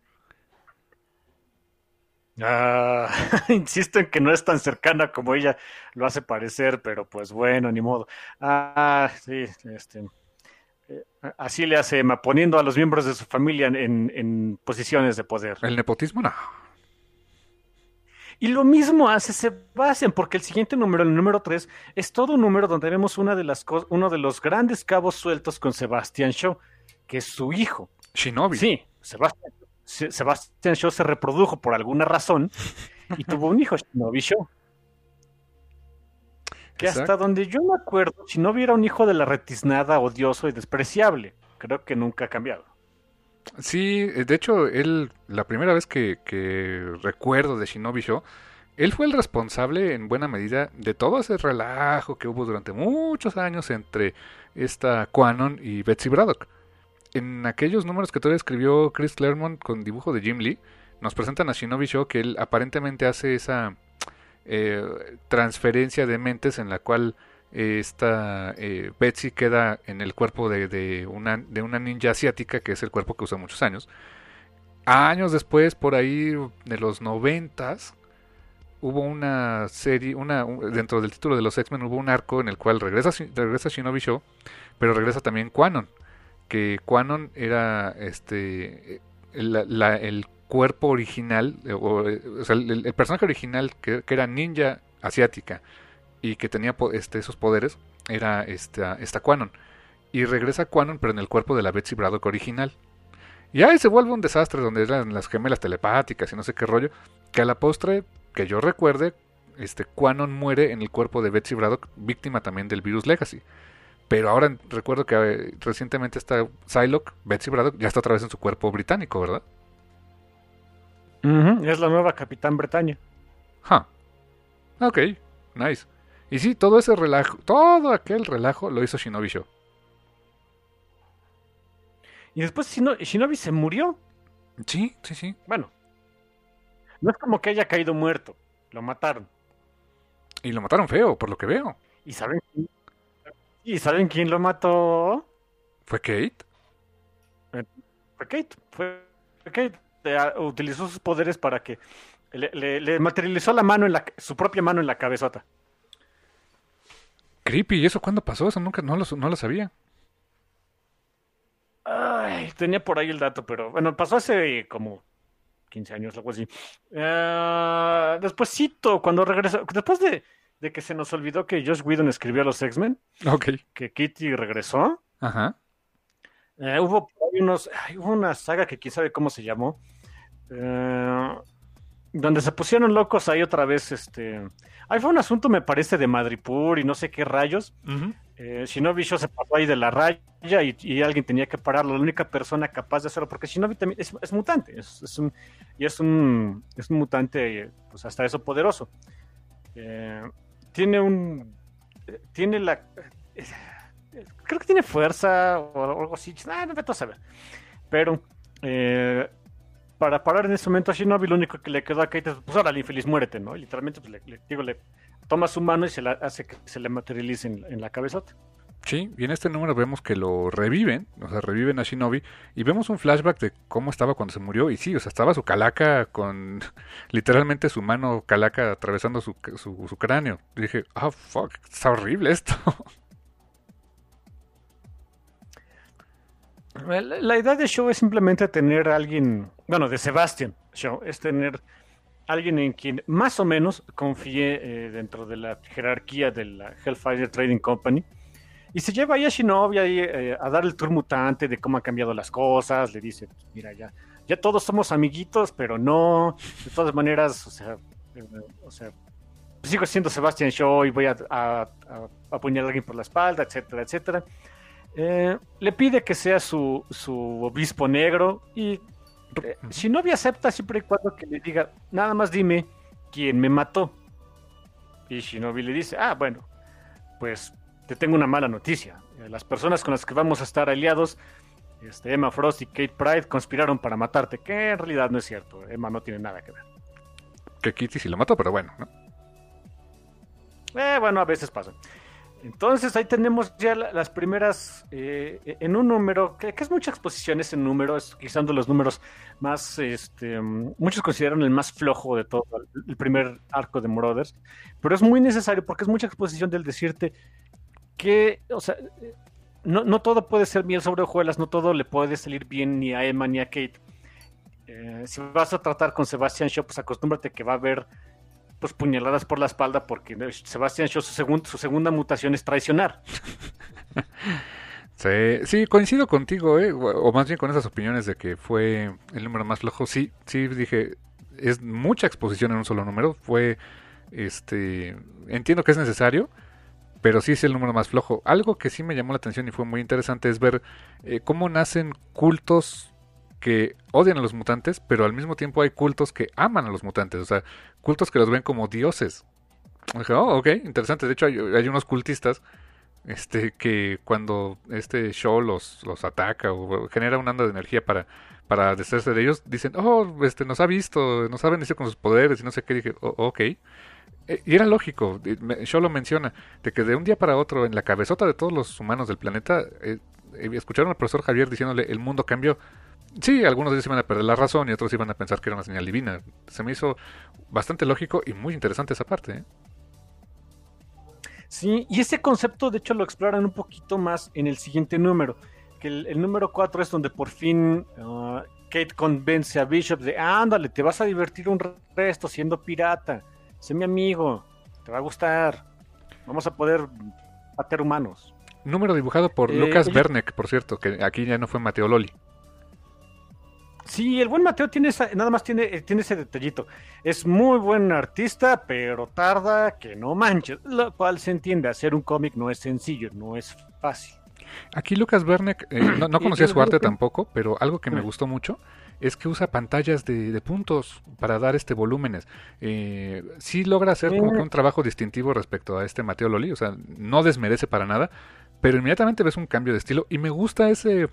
Ah, insisto en que no es tan cercana como ella lo hace parecer, pero pues bueno, ni modo. Ah, sí, este, así le hace Emma, poniendo a los miembros de su familia en, en posiciones de poder. El nepotismo, no. Y lo mismo hace Sebastian, porque el siguiente número, el número 3, es todo un número donde vemos una de las uno de los grandes cabos sueltos con Sebastian Shaw, que es su hijo. Shinobi. Sí, Sebastian, Se- Sebastian Shaw se reprodujo por alguna razón y tuvo un hijo, Shinobi Shaw. Que hasta donde yo me acuerdo, si no hubiera un hijo de la retiznada, odioso y despreciable, creo que nunca ha cambiado. Sí, eh, de hecho, él, la primera vez que, que recuerdo de Shinobi Show, él fue el responsable en buena medida de todo ese relajo que hubo durante muchos años entre esta Quanon y Betsy Braddock. En aquellos números que todavía escribió Chris Claremont con dibujo de Jim Lee, nos presentan a Shinobi Show que él aparentemente hace esa eh, transferencia de mentes en la cual eh, esta eh, Betsy queda en el cuerpo de, una, de una ninja asiática, que es el cuerpo que usa muchos años. Años después, por ahí de los noventas, hubo una serie, una, un- dentro del título de los X-Men hubo un arco en el cual regresa, regresa Shinobi Show, pero regresa también Quanon, que Quanon era este el cuerpo original, eh, o, eh, el, personaje original que, era ninja asiática y que tenía este, esos poderes, era esta, esta Quanon. Y regresa Quanon, pero en el cuerpo de la Betsy Braddock original. Y ahí se vuelve un desastre donde eran las gemelas telepáticas y no sé qué rollo. Que a la postre, que yo recuerde, este Quanon muere en el cuerpo de Betsy Braddock, víctima también del virus Legacy. Pero ahora recuerdo que eh, recientemente está Psylocke, Betsy Braddock, ya está otra vez en su cuerpo británico, ¿verdad? Es la nueva Capitán Bretaña. Ja. Ok, nice. Y sí, todo ese relajo, todo aquel relajo lo hizo Shinobi Show. Y después Shino- Shinobi se murió. Sí, sí, sí. Bueno, no es como que haya caído muerto. Lo mataron. Y lo mataron feo, por lo que veo. ¿Y saben quién? ¿Y saben quién lo mató? ¿Fue Kate? Fue Kate. Fue fue Kate. Ah, utilizó sus poderes para que le, le- le materializó la mano en la su propia mano en la cabezota. Creepy, ¿y eso cuándo pasó? Eso nunca, no lo, no lo sabía. Ay, tenía por ahí el dato, pero bueno, pasó hace como 15 años, algo así. Eh, despuésito, cuando regresó, después de, de que se nos olvidó que Josh Whedon escribió a los X-Men, Ok. que Kitty regresó, Ajá. eh, hubo por ahí unos, ay, hubo una saga que quién sabe cómo se llamó, eh, donde se pusieron locos ahí otra vez, este, ahí fue un asunto me parece de Madripur y no sé qué rayos, eh, Shinobi Show se pasó ahí de la raya y, y alguien tenía que pararlo. La única persona capaz de hacerlo, porque Shinobi también es, es mutante, es, es un, y es un, es un mutante, pues hasta eso poderoso. Eh, tiene un, eh, tiene la, creo que tiene fuerza o algo así. Ah, no me a saber. Pero eh, para parar en ese momento a Shinobi, lo único que le quedó a Kate es, pues ahora, infeliz, muérete, ¿no? Y literalmente, pues le, le- digo, le toma su mano y se la hace que se le materialice en, en la cabezota. Sí, y en este número vemos que lo reviven, o sea, reviven a Shinobi, y vemos un flashback de cómo estaba cuando se murió, y sí, o sea, estaba su calaca con literalmente su mano calaca atravesando su, su, su cráneo. Y dije, ah, fuck, está horrible esto. La, idea de Show es simplemente tener a alguien, bueno, de Sebastian Show, es tener alguien en quien más o menos confíe eh, dentro de la jerarquía de la Hellfire Trading Company. Y se lleva ahí a Shinobi ahí, eh, a dar el tour mutante de cómo han cambiado las cosas. Le dice, mira, ya, ya todos somos amiguitos, pero no. De todas maneras, o sea, eh, sigo siendo Sebastian Shaw y voy a, a, a apuñalar a alguien por la espalda, etcétera, etcétera. Eh, le pide que sea su, su obispo negro y eh, Shinobi acepta siempre y cuando que le diga, nada más dime quién me mató. Y Shinobi le dice, ah, bueno, pues te tengo una mala noticia. Eh, Las personas con las que vamos a estar aliados, este, Emma Frost y Kate Pride, conspiraron para matarte, que en realidad no es cierto. Emma no tiene nada que ver. que Kitty sí lo mató, pero bueno, ¿no? Eh, bueno, a veces pasa. Entonces ahí tenemos ya la- las primeras, eh, en un número, que, es mucha exposición ese número, es quizás de los números más, este, muchos consideran el más flojo de todo, el- primer arco de Marauders, pero es muy necesario porque es mucha exposición del decirte que, o sea, no, no todo puede ser miel sobre hojuelas, no todo le puede salir bien ni a Emma ni a Kate. Eh, si vas a tratar con Sebastian Shaw, pues acostúmbrate que va a haber pues puñaladas por la espalda porque eh, Sebastian Shaw su, segun- su segunda mutación es traicionar. Sí, sí, coincido contigo, ¿eh? o más bien con esas opiniones de que fue el número más flojo. Sí, sí, dije, es mucha exposición en un solo número. Fue, este, entiendo que es necesario, pero sí es el número más flojo. Algo que sí me llamó la atención y fue muy interesante es ver eh, cómo nacen cultos que odian a los mutantes, pero al mismo tiempo hay cultos que aman a los mutantes, o sea, cultos que los ven como dioses. Dije, oh, ok, interesante. De hecho, hay, unos cultistas este que cuando este show los, los ataca o genera una onda de energía para, para deshacerse de ellos, dicen, oh, este nos ha visto, nos ha bendecido con sus poderes y no sé qué. Dije, oh, ok. Eh, Y era lógico, me- Shaw lo menciona, de que de un día para otro, en la cabezota de todos los humanos del planeta, eh, eh, escucharon al profesor Javier diciéndole, el mundo cambió. Sí, algunos de ellos iban a perder la razón y otros iban a pensar que era una señal divina. Se me hizo bastante lógico y muy interesante esa parte. ¿eh? Sí, y ese concepto de hecho lo exploran un poquito más en el siguiente número, que el, el número 4 es donde por fin ah, Kate convence a Bishop de, ándale, te vas a divertir un resto siendo pirata, sé mi amigo, te va a gustar, vamos a poder patear humanos. Número dibujado por Eh, Lucas Bernek, por cierto, que aquí ya no fue Mateo Loli. Sí, el buen Mateo tiene esa- nada más tiene, eh, tiene ese detallito. Es muy buen artista, pero tarda que no manches. Lo cual se entiende, hacer un cómic no es sencillo, no es fácil. Aquí Lucas Bernek, eh, no, conocía su arte tampoco, pero algo que me gustó mucho es que usa pantallas de, de puntos para dar este volúmenes. Eh, sí logra hacer como que un trabajo distintivo respecto a este Mateo Loli, o sea, no desmerece para nada, pero inmediatamente ves un cambio de estilo y me gusta ese,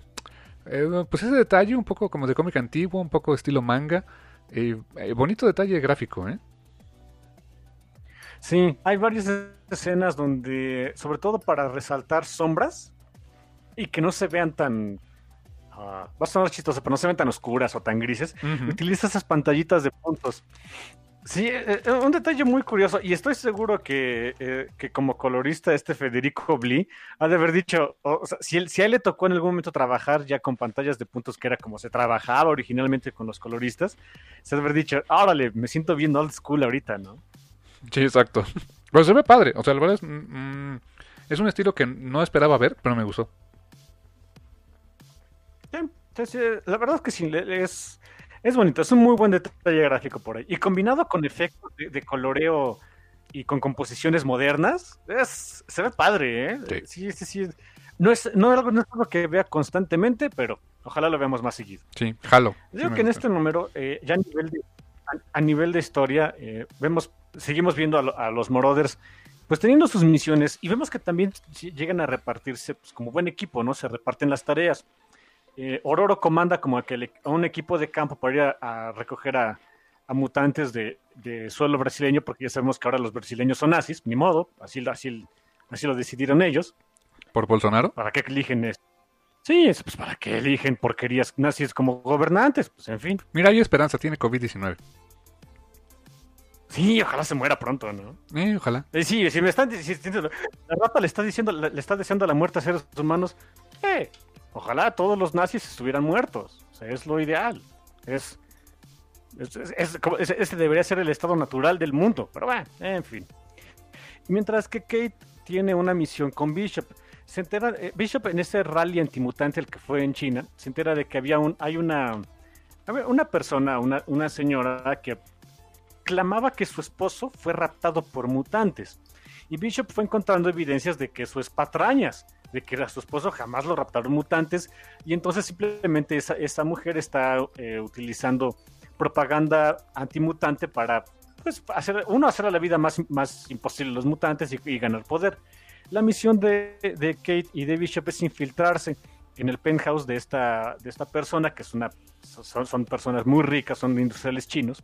eh, pues ese detalle un poco como de cómic antiguo, un poco estilo manga, eh, eh, bonito detalle gráfico, ¿eh? Sí, hay varias escenas donde, sobre todo para resaltar sombras y que no se vean tan. ah, va a sonar chistoso, pero no se vean tan oscuras o tan grises. Utiliza esas pantallitas de puntos. Sí, eh, eh, un detalle muy curioso, y estoy seguro que, eh, que como colorista este Federico Bli ha de haber dicho, o sea, si, él- si a él le tocó en algún momento trabajar ya con pantallas de puntos que era como se trabajaba originalmente con los coloristas, se ha de haber dicho, órale, me siento bien old school ahorita, ¿no? Sí, exacto. Pero se ve padre. O sea, la verdad es, mm, mm, es un estilo que no esperaba ver, pero me gustó. Sí, la verdad es que sí, es, es bonito, es un muy buen detalle gráfico por ahí. Y combinado con efectos de, de coloreo y con composiciones modernas, es, se ve padre, ¿eh? Sí, sí, sí. No es, no, es algo- no es algo que vea constantemente, pero ojalá lo veamos más seguido. Sí, jalo. Sí Digo me que en este número, eh, ya a nivel de, a, a nivel de historia, eh, vemos, seguimos viendo a, lo- a los Marauders pues teniendo sus misiones y vemos que también sí llegan a repartirse pues, como buen equipo, ¿no? Se reparten las tareas. Eh, Ororo comanda como a, que le- a un equipo de campo para ir a, a recoger a, a mutantes de, de suelo brasileño, porque ya sabemos que ahora los brasileños son nazis, ni modo, así, así, así lo decidieron ellos. ¿Por Bolsonaro? ¿Para qué eligen esto? Sí, es, pues para qué eligen porquerías nazis como gobernantes, pues en fin. Mira, hay esperanza, tiene COVID-19. Sí, ojalá se muera pronto, ¿no? Eh, ojalá. Eh, sí, si me están diciendo, la rata le está diciendo, le, le está deseando la muerte a seres humanos, eh, ojalá todos los nazis estuvieran muertos. O sea, es lo ideal. Es, ese, debería ser el estado natural del mundo. Pero bueno, en fin. Mientras que Kate tiene una misión con Bishop. Se entera, eh, Bishop en ese rally antimutante el que fue en China, se entera de que había un, hay una, una persona, una, una señora que clamaba que su esposo fue raptado por mutantes. Y Bishop fue encontrando evidencias de que eso es patrañas, de que a su esposo jamás lo raptaron mutantes. Y entonces simplemente esa, esa mujer está eh, utilizando propaganda antimutante para, pues, hacer, uno, hacer la vida más, más imposible a los mutantes y, ganar poder. La misión de, de Kate y de Bishop es infiltrarse en el penthouse de esta, de esta persona, que es una, son, son personas muy ricas, son industriales chinos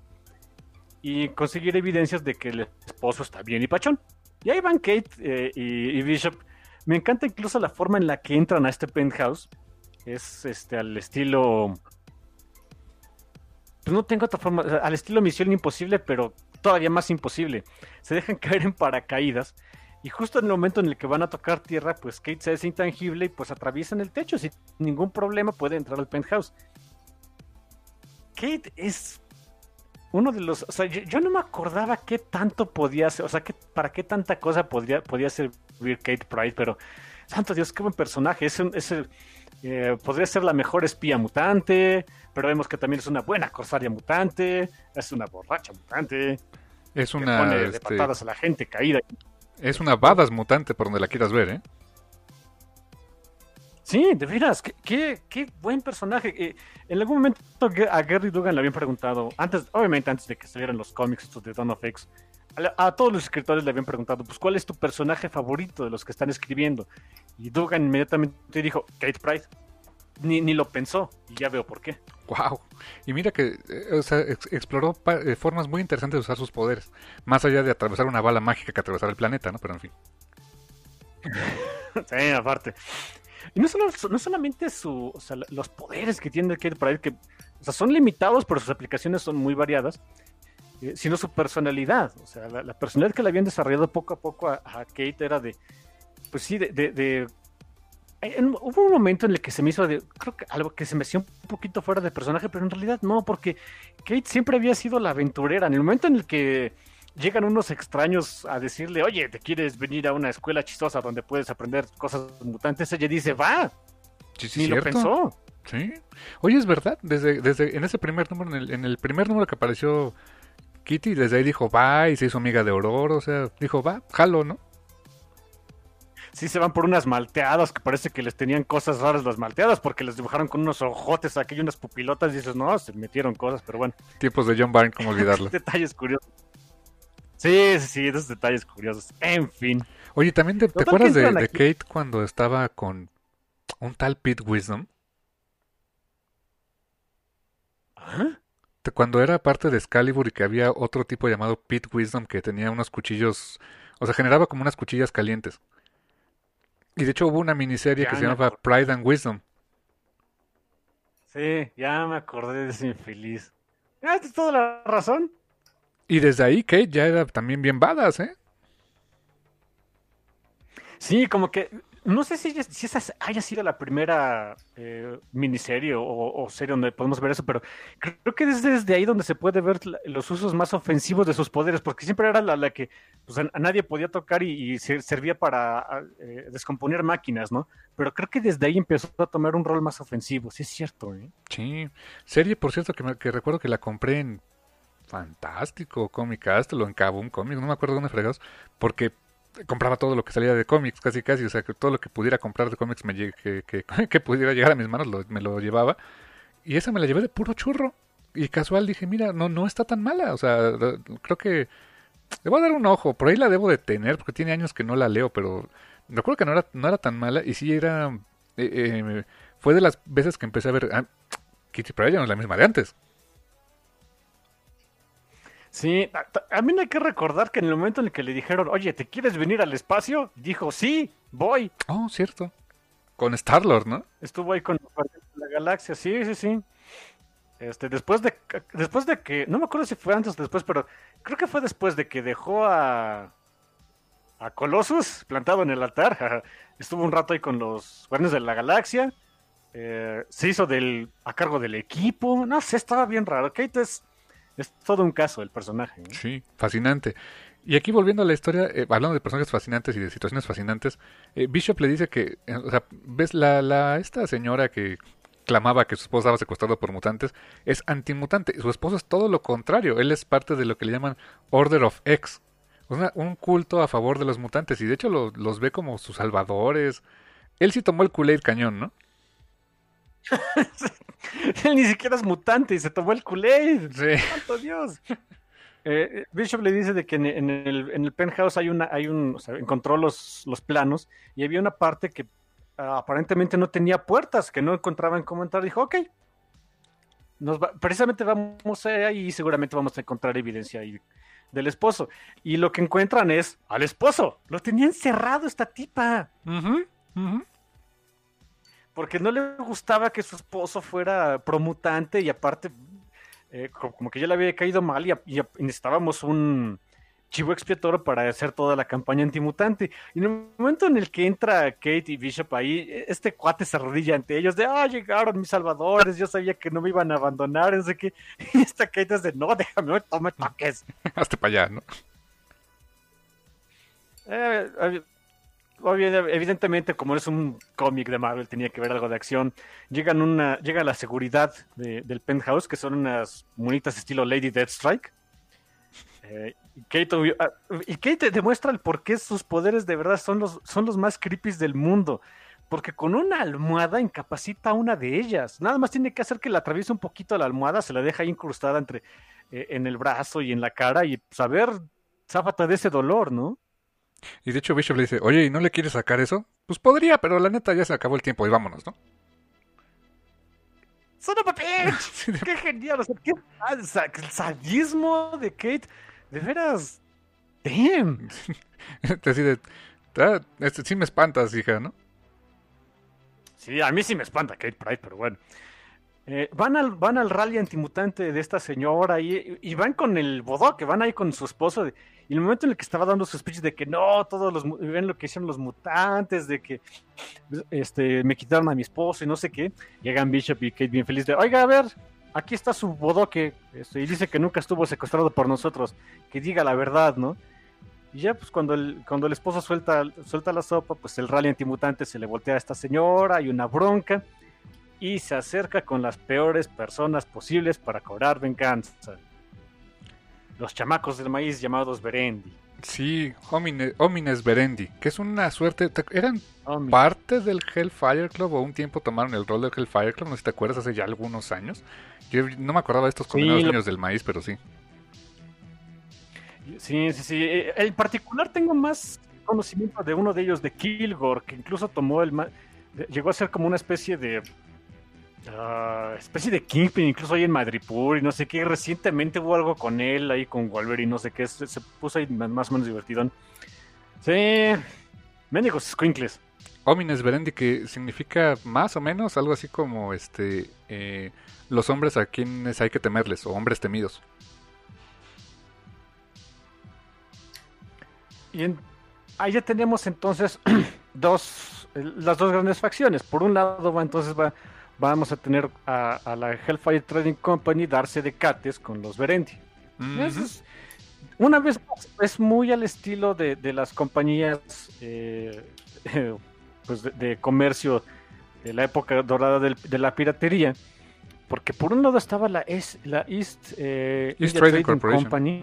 y conseguir evidencias de que el esposo está bien y pachón. Y ahí van Kate eh, y Bishop. Me encanta incluso la forma en la que entran a este penthouse. Es este al estilo. Pues no tengo otra forma. al estilo Misión Imposible, pero todavía más imposible. Se dejan caer en paracaídas. Y justo en el momento en el que van a tocar tierra, pues Kate se hace intangible y pues atraviesan el techo. Sin ningún problema puede entrar al penthouse. Kate es uno de los. O sea, yo, no me acordaba qué tanto podía hacer. O sea, para qué tanta cosa podía servir Kate Pride, pero. Santo Dios, qué buen personaje. Es es el- eh, podría ser la mejor espía mutante, pero vemos que también es una buena corsaria mutante, es una borracha mutante, Es que una, pone de este, patadas a la gente caída. es una badass mutante por donde la quieras ver, ¿eh? Sí, de veras, qué, qué- qué buen personaje. Eh, en algún momento a Gary Dugan le habían preguntado, antes, obviamente antes de que salieran los cómics estos de Dawn of X, a, todos los escritores le habían preguntado, pues, ¿cuál es tu personaje favorito de los que están escribiendo? Y Dugan inmediatamente dijo, Kate Pride. Ni, ni lo pensó, y ya veo por qué. Wow. Y mira que eh, o sea, ex- exploró pa- eh, formas muy interesantes de usar sus poderes. Más allá de atravesar una bala mágica que atravesar el planeta, ¿no? Pero en fin. Sí, aparte. Y no, solo, no solamente su, o sea, los poderes que tiene Kate Pride, que o sea, son limitados, pero sus aplicaciones son muy variadas, eh, sino su personalidad. O sea, la, la personalidad que le habían desarrollado poco a poco a, a Kate era de, pues sí, de... de- de- en- hubo un momento en el que se me hizo de, creo que algo que se me hacía un poquito fuera de personaje, pero en realidad no, porque Kate siempre había sido la aventurera. En el momento en el que llegan unos extraños a decirle, oye, ¿te quieres venir a una escuela chistosa donde puedes aprender cosas mutantes? Ella dice, va, Sí, sí, ni lo cierto. pensó. Sí. Oye, es verdad. Desde, desde en ese primer número, en el, en el primer número que apareció Kitty, desde ahí dijo va y se hizo amiga de Aurora. O sea, dijo va, jalo, ¿no? Sí se van por unas malteadas que parece que les tenían cosas raras las malteadas porque les dibujaron con unos ojotes aquí y unas pupilotas y dices, no, se metieron cosas, pero bueno, Tiempos de John Byrne, como olvidarlo. detalles curiosos. Sí, sí, sí, esos detalles curiosos. En fin. Oye, también te, ¿te Total, acuerdas de, de. Kate cuando estaba con un tal Pete Wisdom? ¿Ah? De Cuando era parte de Excalibur y que había otro tipo llamado Pete Wisdom que tenía unos cuchillos, o sea, generaba como unas cuchillas calientes. Y de hecho hubo una miniserie Ya que se llamaba. Pride and Wisdom. Sí, ya me acordé de ese infeliz. Ah, tienes toda la razón. Y desde ahí Kate ya era también bien badass, ¿eh? Sí, como que no sé si, si esa haya sido la primera eh, miniserie o, serie donde podemos ver eso, pero creo que es desde ahí donde se puede ver los usos más ofensivos de sus poderes, porque siempre era la, que pues, a, nadie podía tocar y, y se- servía para eh, descomponer máquinas, ¿no? Pero creo que desde ahí empezó a tomar un rol más ofensivo, sí es cierto, ¿eh? Sí. Serie, por cierto, que, recuerdo que la compré en Fantástico, Comic Castle o en Kaboom no me acuerdo dónde fregados, porque compraba todo lo que salía de cómics, casi casi, o sea, que todo lo que pudiera comprar de cómics me que, que, pudiera llegar a mis manos me lo llevaba. Y esa me la llevé de puro churro. Y casual dije, mira, no, no está tan mala, o sea, creo que le voy a dar un ojo, por ahí la debo de tener, porque tiene años que no la leo, pero recuerdo que no era, no era tan mala, y sí era, eh, eh, fue de las veces que empecé a ver, ah, Kitty Pryde no es la misma de antes. Sí, a, ta- a mí no hay que recordar que en el momento en el que le dijeron, oye, ¿te quieres venir al espacio? Dijo, sí, voy. Oh, cierto. Con Star-Lord, ¿no? Estuvo ahí con los Guardianes de la Galaxia, sí, sí, sí. Este, después de, después de que, no me acuerdo si fue antes o después, pero creo que fue después de que dejó a, a Colossus plantado en el altar. Estuvo un rato ahí con los Guardianes de la Galaxia. eh, se hizo del, a cargo del equipo. No sé, estaba bien raro. Kate es, es todo un caso el personaje. Sí, fascinante. Y aquí volviendo a la historia, eh, hablando de personajes fascinantes y de situaciones fascinantes, eh, Bishop le dice que, eh, o sea, ves la, la esta señora que clamaba que su esposo estaba secuestrado por mutantes, es antimutante. Su esposo es todo lo contrario. Él es parte de lo que le llaman Order of X. Un culto a favor de los mutantes. Y de hecho lo- los ve como sus salvadores. Él sí tomó el Kool-Aid cañón, ¿no? Él ni siquiera es mutante y se tomó el Kool-Aid. Sí. ¡Santo Dios! Eh, Bishop le dice de que en, en el, en el penthouse hay una, hay un, o sea, encontró los, los planos y había una parte que aparentemente no tenía puertas, que no encontraban cómo entrar. Dijo, ok, nos va- precisamente vamos ahí y seguramente vamos a encontrar evidencia. Y del esposo. Y lo que encuentran es al esposo. Lo tenía encerrado esta tipa. Ujú, ujú. Porque no le gustaba que su esposo fuera promutante y aparte, eh, co- como que ya le había caído mal y, y necesitábamos un chivo expiatorio para hacer toda la campaña antimutante. Y en el momento en el que entra Kate y Bishop ahí, e- este cuate se arrodilla ante ellos de, ah, llegaron mis salvadores, yo sabía que no me iban a abandonar, no sé qué. Y esta Kate es de, no, déjame, no me toques. Hasta para allá, ¿no? Eh, evidentemente, como es un cómic de Marvel, tenía que ver algo de acción. Llegan una, llega la seguridad de- del penthouse, que son unas monitas estilo Lady Deathstrike. Eh, y, Kate, ah, y Kate demuestra el por qué sus poderes de verdad son los, son los más creepy del mundo. Porque con una almohada incapacita a una de ellas. Nada más tiene que hacer que la atraviese un poquito la almohada, se la deja incrustada entre, eh, en el brazo y en la cara y saber, záfate de ese dolor, ¿no? Y de hecho Bishop le dice, oye, ¿y no le quieres sacar eso? Pues podría, pero la neta ya se acabó el tiempo y vámonos, ¿no? ¡Son! Sí, de- ¡Qué genial! O sea, qué sadismo de Kate. De veras. Damn. Te decide, "Ah, este, sí me espantas, hija, ¿no? Sí, a mí sí me espanta Kate Pride, pero bueno. Eh, van, al, van al rally antimutante de esta señora y, y van con el bodoque, van ahí con su esposo. de- y el momento en el que estaba dando su speech de que no, todos los ven lo que hicieron los mutantes, de que este, me quitaron a mi esposo y no sé qué, llegan Bishop y Kate bien feliz de, oiga, a ver, aquí está su bodoque, este, y dice que nunca estuvo secuestrado por nosotros, que diga la verdad, ¿no? Y ya, pues cuando el, cuando el esposo suelta, suelta la sopa, pues el rally antimutante se le voltea a esta señora, hay una bronca, y se acerca con las peores personas posibles para cobrar venganza. Los chamacos del maíz llamados Berendi. Sí, Homine- Homines Berendi, que es una suerte, te- eran parte del Hellfire Club o un tiempo tomaron el rol del Hellfire Club, no sé si te acuerdas, hace ya algunos años. Yo no me acordaba de estos Sí, condenados lo- niños del maíz, pero sí. Sí, sí, sí. Eh, En particular tengo más conocimiento de uno de ellos, de Kilgore, que incluso tomó el... ma- Llegó a ser como una especie de... ah, especie de Kingpin, incluso ahí en Madripur y no sé qué. Recientemente hubo algo con él ahí con Wolverine, no sé qué. Se, se puso ahí más o menos divertidón. Sí. Médicos squinkles. Homines Berendi, que significa más o menos algo así como este eh, los hombres a quienes hay que temerles, o hombres temidos. Y en- ahí ya tenemos entonces dos, las dos grandes facciones. Por un lado va entonces va, vamos a tener a, a la Hellfire Trading Company darse de cates con los Berendi. Es- una vez más, es muy al estilo de, de las compañías eh, pues de, de comercio de la época dorada del- de la piratería. Porque por un lado estaba la, es, la East, eh, East Trading. Company.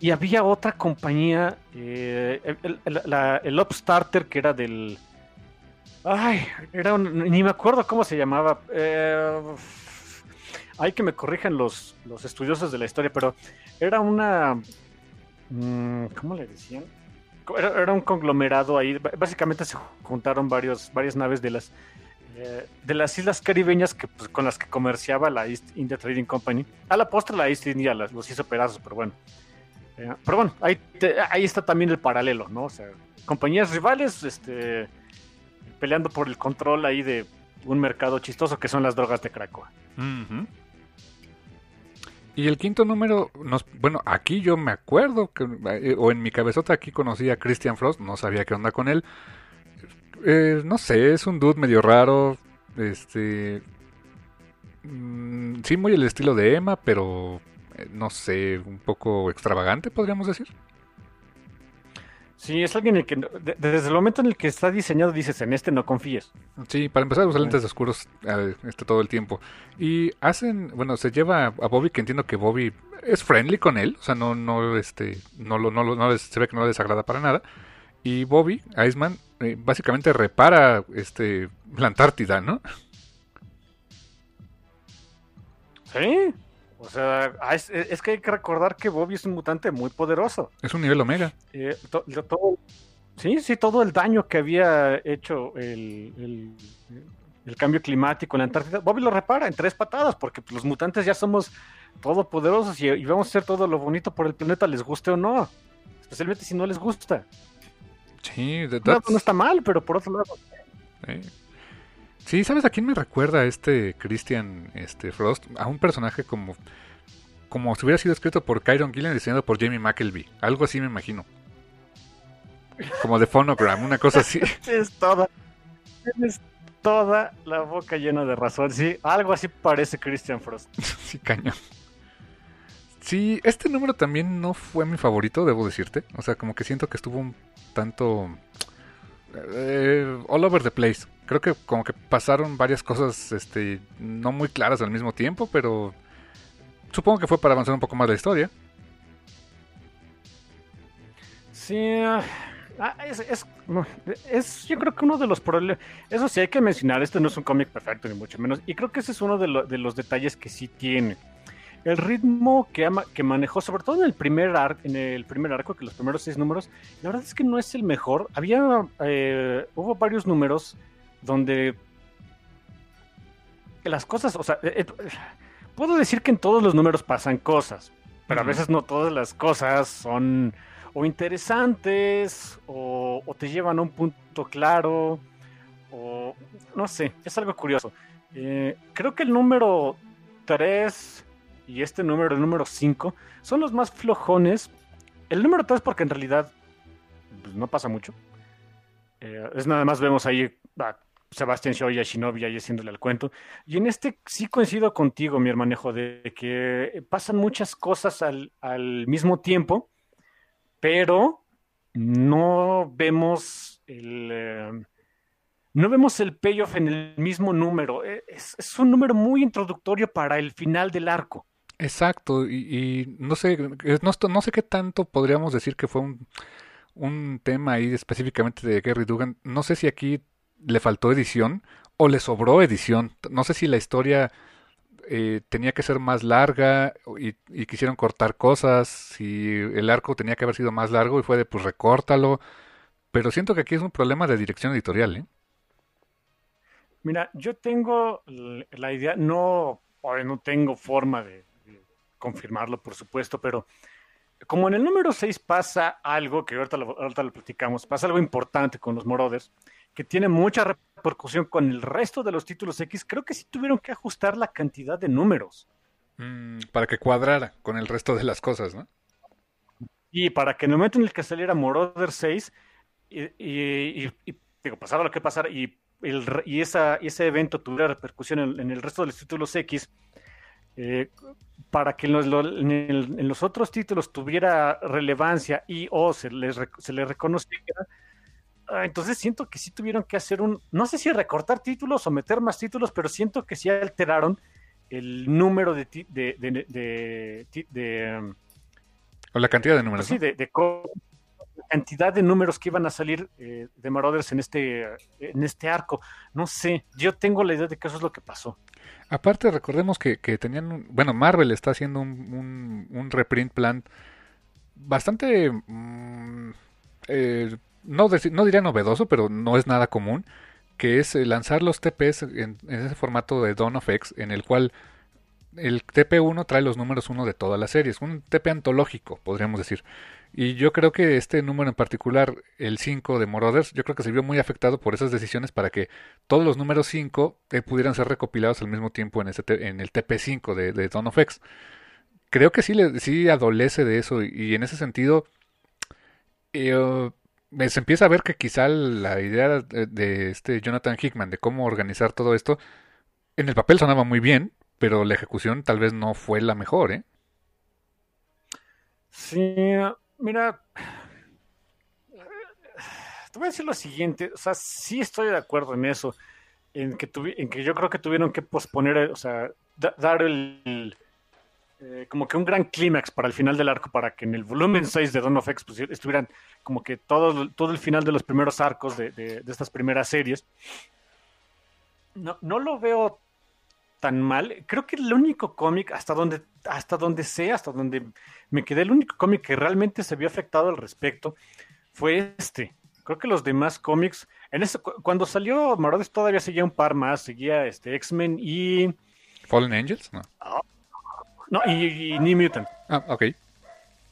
Y había otra compañía, eh, el, el- la- el Upstarter, que era del. Ay, era un- ni me acuerdo cómo se llamaba. Eh, hay que me corrijan los, los estudiosos de la historia, pero era una. mm, ¿Cómo le decían? Era, un conglomerado ahí. Básicamente se juntaron varios, varias naves de las. eh, de las islas caribeñas que, pues, con las que comerciaba la East India Trading Company. A la postre la East India las- los hizo pedazos, pero bueno. Eh, pero bueno, ahí, te- ahí está también el paralelo, ¿no? O sea, compañías rivales este, peleando por el control ahí de un mercado chistoso que son las drogas de Cracoa. Y el quinto número, nos, bueno, aquí yo me acuerdo, que, eh, o en mi cabezota aquí conocí a Christian Frost, no sabía qué onda con él. Eh, no sé, es un dude medio raro, este... mm, sí, muy el estilo de Emma, pero eh, no sé, un poco extravagante, podríamos decir. Sí, es alguien el que, no- de- desde el momento en el que está diseñado, dices, en este no confíes. Sí, para empezar usa lentes oscuros eh, este, todo el tiempo. Y hacen, bueno, se lleva a Bobby, que entiendo que Bobby es friendly con él, o sea, no, no, este, no, lo, no, lo- no les- se ve que no le desagrada para nada. Y Bobby, Iceman, eh, básicamente repara este, la Antártida, ¿no? Sí. O sea, ah, es, es que hay que recordar que Bobby es un mutante muy poderoso. Es un nivel omega. Eh, to- lo- todo- sí, sí, todo el daño que había hecho el, el, el cambio climático en la Antártida, Bobby lo repara en tres patadas, porque los mutantes ya somos todopoderosos y, y vamos a hacer todo lo bonito por el planeta, les guste o no. Especialmente si no les gusta. Sí, de- that's- no está mal, pero por otro lado. eh. Sí, ¿sabes a quién me recuerda este Christian este, Frost? A un personaje como, como si hubiera sido escrito por Kyron Gillen y diseñado por Jamie McKelvey. Algo así me imagino. Como de Phonogram, una cosa así. Tienes toda, tienes toda la boca llena de razón. Sí, algo así parece Christian Frost. Sí, cañón. Sí, este número también no fue mi favorito, debo decirte. O sea, como que siento que estuvo un tanto eh, all over the place. Creo que como que pasaron varias cosas este, no muy claras al mismo tiempo, pero supongo que fue para avanzar un poco más la historia. Sí, ah, ah, es, yo creo que uno de los problemas, eso sí hay que mencionar, este no es un cómic perfecto ni mucho menos, y creo que ese es uno de los detalles que sí tiene. El ritmo que, ama- que manejó, sobre todo en el primer arco, en el primer arco, que los primeros seis números, la verdad es que no es el mejor. Había, eh, hubo varios números donde las cosas, o sea, eh, eh, puedo decir que en todos los números pasan cosas, pero a veces no todas las cosas son o interesantes o, o te llevan a un punto claro o no sé, es algo curioso. Eh, creo que el número 3 y este número, el número 5, son los más flojones. El número 3 porque en realidad pues, no pasa mucho. Eh, es nada más vemos ahí a Sebastián Shaw y Shinobi ahí haciéndole al cuento. Y en este sí coincido contigo, mi hermanejo, de que pasan muchas cosas al, al mismo tiempo, pero no vemos el... eh, no vemos el payoff en el mismo número. Eh, Es, es un número muy introductorio para el final del arco. Exacto, y, no sé, eh, no, no sé qué tanto podríamos decir que fue un, un tema ahí específicamente de Gary Dugan. No sé si aquí le faltó edición o le sobró edición. No sé si la historia eh, tenía que ser más larga y, quisieron cortar cosas, si el arco tenía que haber sido más largo y fue de pues recórtalo. Pero siento que aquí es un problema de dirección editorial, ¿eh? Mira, yo tengo la idea, no, no tengo forma de, confirmarlo, por supuesto, pero como en el número 6 pasa algo, que ahorita lo, lo platicamos, pasa algo importante con los Morothers, que tiene mucha repercusión con el resto de los títulos X, creo que sí tuvieron que ajustar la cantidad de números. Mm, para que cuadrara con el resto de las cosas, ¿no? Y para que en el momento en el que saliera Moroder 6, y, y- y- y, digo, pasara lo que pasara, y, el, y esa, y ese evento tuviera repercusión en, en el resto de los títulos X, eh, para que en los, lo- en, el- en los otros títulos tuviera relevancia y o se les, se les reconociera, entonces siento que sí tuvieron que hacer un, no sé si recortar títulos o meter más títulos, pero siento que sí alteraron el número de, ti- de, de, de- um, O la cantidad de pues números, sí, ¿no? de, cantidad de números que iban a salir eh, de Marauders en este, en este arco. No sé, yo tengo la idea de que eso es lo que pasó. Aparte, recordemos que, que tenían, un- bueno, Marvel está haciendo un, un, un reprint plan bastante, mm, eh, no, no diría novedoso, pero no es nada común, que es eh, lanzar los TPs en, ese formato de Dawn of X, en el cual el TP1 trae los números 1 de todas las series, un TP antológico, podríamos decir. Y yo creo que este número en particular, el 5 de Marauders, yo creo que se vio muy afectado por esas decisiones para que todos los números 5 eh, pudieran ser recopilados al mismo tiempo en, ese te- en el TP5 de, de Dawn of X. Creo que sí, le, sí adolece de eso y, en ese sentido eh, se empieza a ver que quizá la idea de, este Jonathan Hickman de cómo organizar todo esto en el papel sonaba muy bien, pero la ejecución tal vez no fue la mejor, ¿eh? Sí, mira, te voy a decir lo siguiente, o sea, sí estoy de acuerdo en eso, en que, en que yo creo que tuvieron que posponer, o sea, da- dar el, eh, como que un gran clímax para el final del arco, para que en el volumen 6 de Dawn of X pues, estuvieran como que todo, todo el final de los primeros arcos de, de- de estas primeras series. No, no lo veo tan mal. Creo que el único cómic, hasta donde, hasta donde sé, hasta donde me quedé, el único cómic que realmente se vio afectado al respecto fue este. creo que los demás cómics, en cu- cuando salió Marauders todavía seguía un par más, seguía este X-Men y, Fallen Angels, no. No, y, y New Mutant. Ah, ok.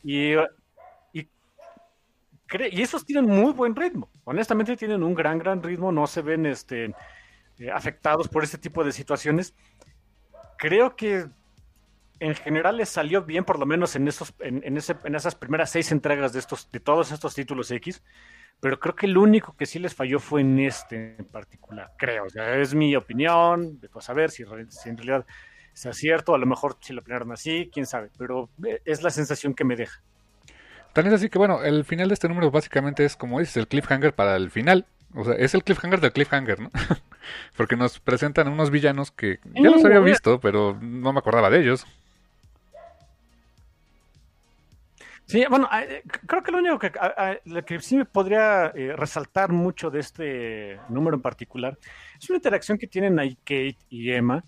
Y, y, y esos tienen muy buen ritmo. Honestamente tienen un gran, gran ritmo. No se ven este, eh, afectados por este tipo de situaciones. Creo que en general les salió bien, por lo menos en, esos, en, en ese- en esas primeras seis entregas de, estos, de todos estos títulos X. Pero creo que el único que sí les falló fue en este en particular. Creo. O sea, es mi opinión. De saber si, re- si en realidad sea cierto. A lo mejor si lo planearon así, quién sabe. Pero eh, es la sensación que me deja. Tan es así que, bueno, el final de este número básicamente es, como dices, el cliffhanger para el final. O sea, es el cliffhanger del cliffhanger, ¿no? Porque nos presentan unos villanos que ya los Sí, había visto, pero no me acordaba de ellos. Sí, bueno, eh, creo que lo único que, a- a- lo que sí me podría eh, resaltar mucho de este número en particular es una interacción que tienen ahí Kate y Emma,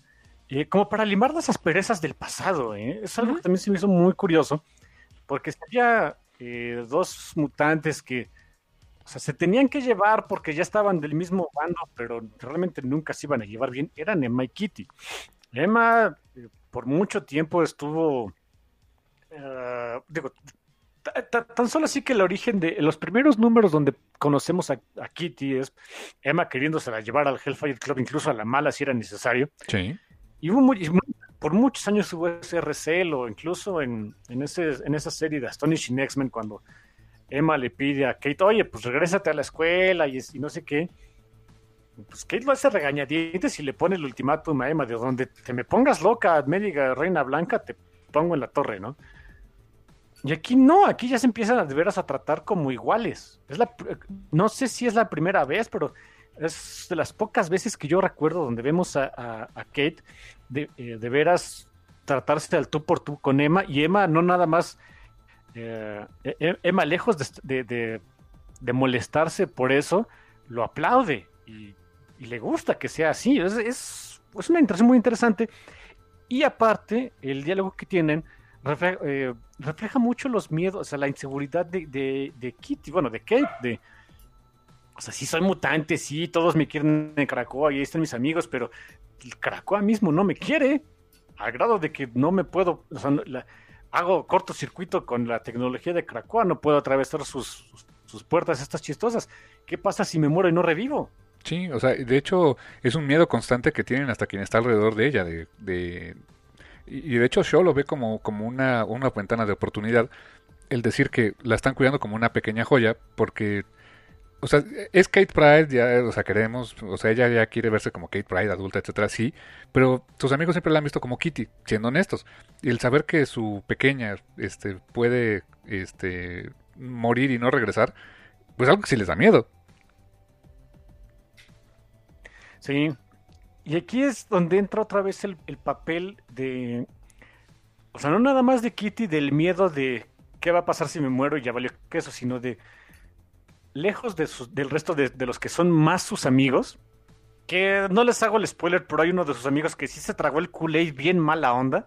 eh, como para limar las asperezas del pasado. ¿eh? Es algo que también se me hizo muy curioso, porque había eh, dos mutantes que o sea, se tenían que llevar porque ya estaban del mismo bando, pero realmente nunca se iban a llevar bien, eran Emma y Kitty. Emma eh, por mucho tiempo estuvo... eh, digo, Ta- ta- Tan solo así que el origen de los primeros números donde conocemos a, a Kitty es Emma queriéndosela llevar al Hellfire Club, incluso a la mala si era necesario. Sí. Y por muchos años hubo ese recelo, incluso en, en, ese, en esa serie de Astonishing X-Men, cuando Emma le pide a Kate, oye, pues regrésate a la escuela y, no sé qué. Pues Kate lo hace regañadientes y le pone el ultimátum a Emma, de donde te me pongas loca, médica reina blanca, te pongo en la torre, ¿no? Y aquí no, aquí ya se empiezan a de veras a tratar como iguales. Es la, no sé si es la primera vez, pero es de las pocas veces que yo recuerdo donde vemos a, a- Kate de, eh, de veras tratarse al tú por tú con Emma y Emma no nada más, eh, eh, Emma lejos de, de- de- molestarse por eso, lo aplaude y, le gusta que sea así. Es, es, es una interacción muy interesante. Y aparte, el diálogo que tienen refleja, eh, refleja mucho los miedos, o sea, la inseguridad de Kitty, bueno, de Kate, de, o sea, sí soy mutante, sí, todos me quieren en Caracoa y ahí están mis amigos, pero el Caracoa mismo no me quiere, al grado de que no me puedo, o sea, la- hago cortocircuito con la tecnología de Caracoa, no puedo atravesar sus, sus, puertas estas chistosas. ¿Qué pasa si me muero y no revivo? Sí, o sea, de hecho es un miedo constante que tienen hasta quien está alrededor de ella. De, de- y y de hecho Shaw lo ve como, como una, una ventana de oportunidad. El decir que la están cuidando como una pequeña joya porque... O sea, es Kate Pride, ya, o sea, queremos, o sea, ella ya quiere verse como Kate Pride, adulta, etcétera, sí, pero sus amigos siempre la han visto como Kitty, siendo honestos. Y el saber que su pequeña, este, puede, este, morir y no regresar, pues algo que sí les da miedo. Sí. Y aquí es donde entra otra vez el, el papel de. O sea, no nada más de Kitty, del miedo de qué va a pasar si me muero y ya valió queso, sino de. Lejos de sus- del resto de, de los que son más sus amigos. Que no les hago el spoiler, pero hay uno de sus amigos que sí se tragó el Kool-Aid bien mala onda.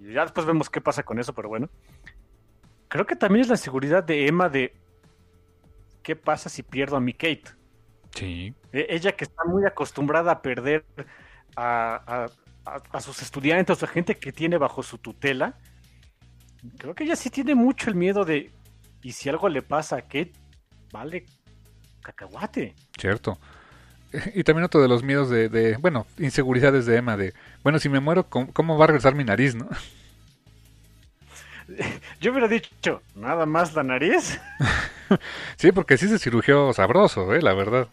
Y ya después vemos qué pasa con eso, pero bueno. Creo que también es la seguridad de Emma de. ¿Qué pasa si pierdo a mi Kate? Sí. E- Ella que está muy acostumbrada a perder a, a- a- a sus estudiantes a gente que tiene bajo su tutela, creo que ella sí tiene mucho el miedo de, y si algo le pasa a Kate, vale, cacahuate. Cierto. Y también otro de los miedos de, de, bueno, inseguridades de Emma, de, bueno, si me muero, ¿cómo, cómo va a regresar mi nariz, no? Yo hubiera dicho, nada más la nariz. Sí, porque sí se cirugió sabroso, eh, la verdad.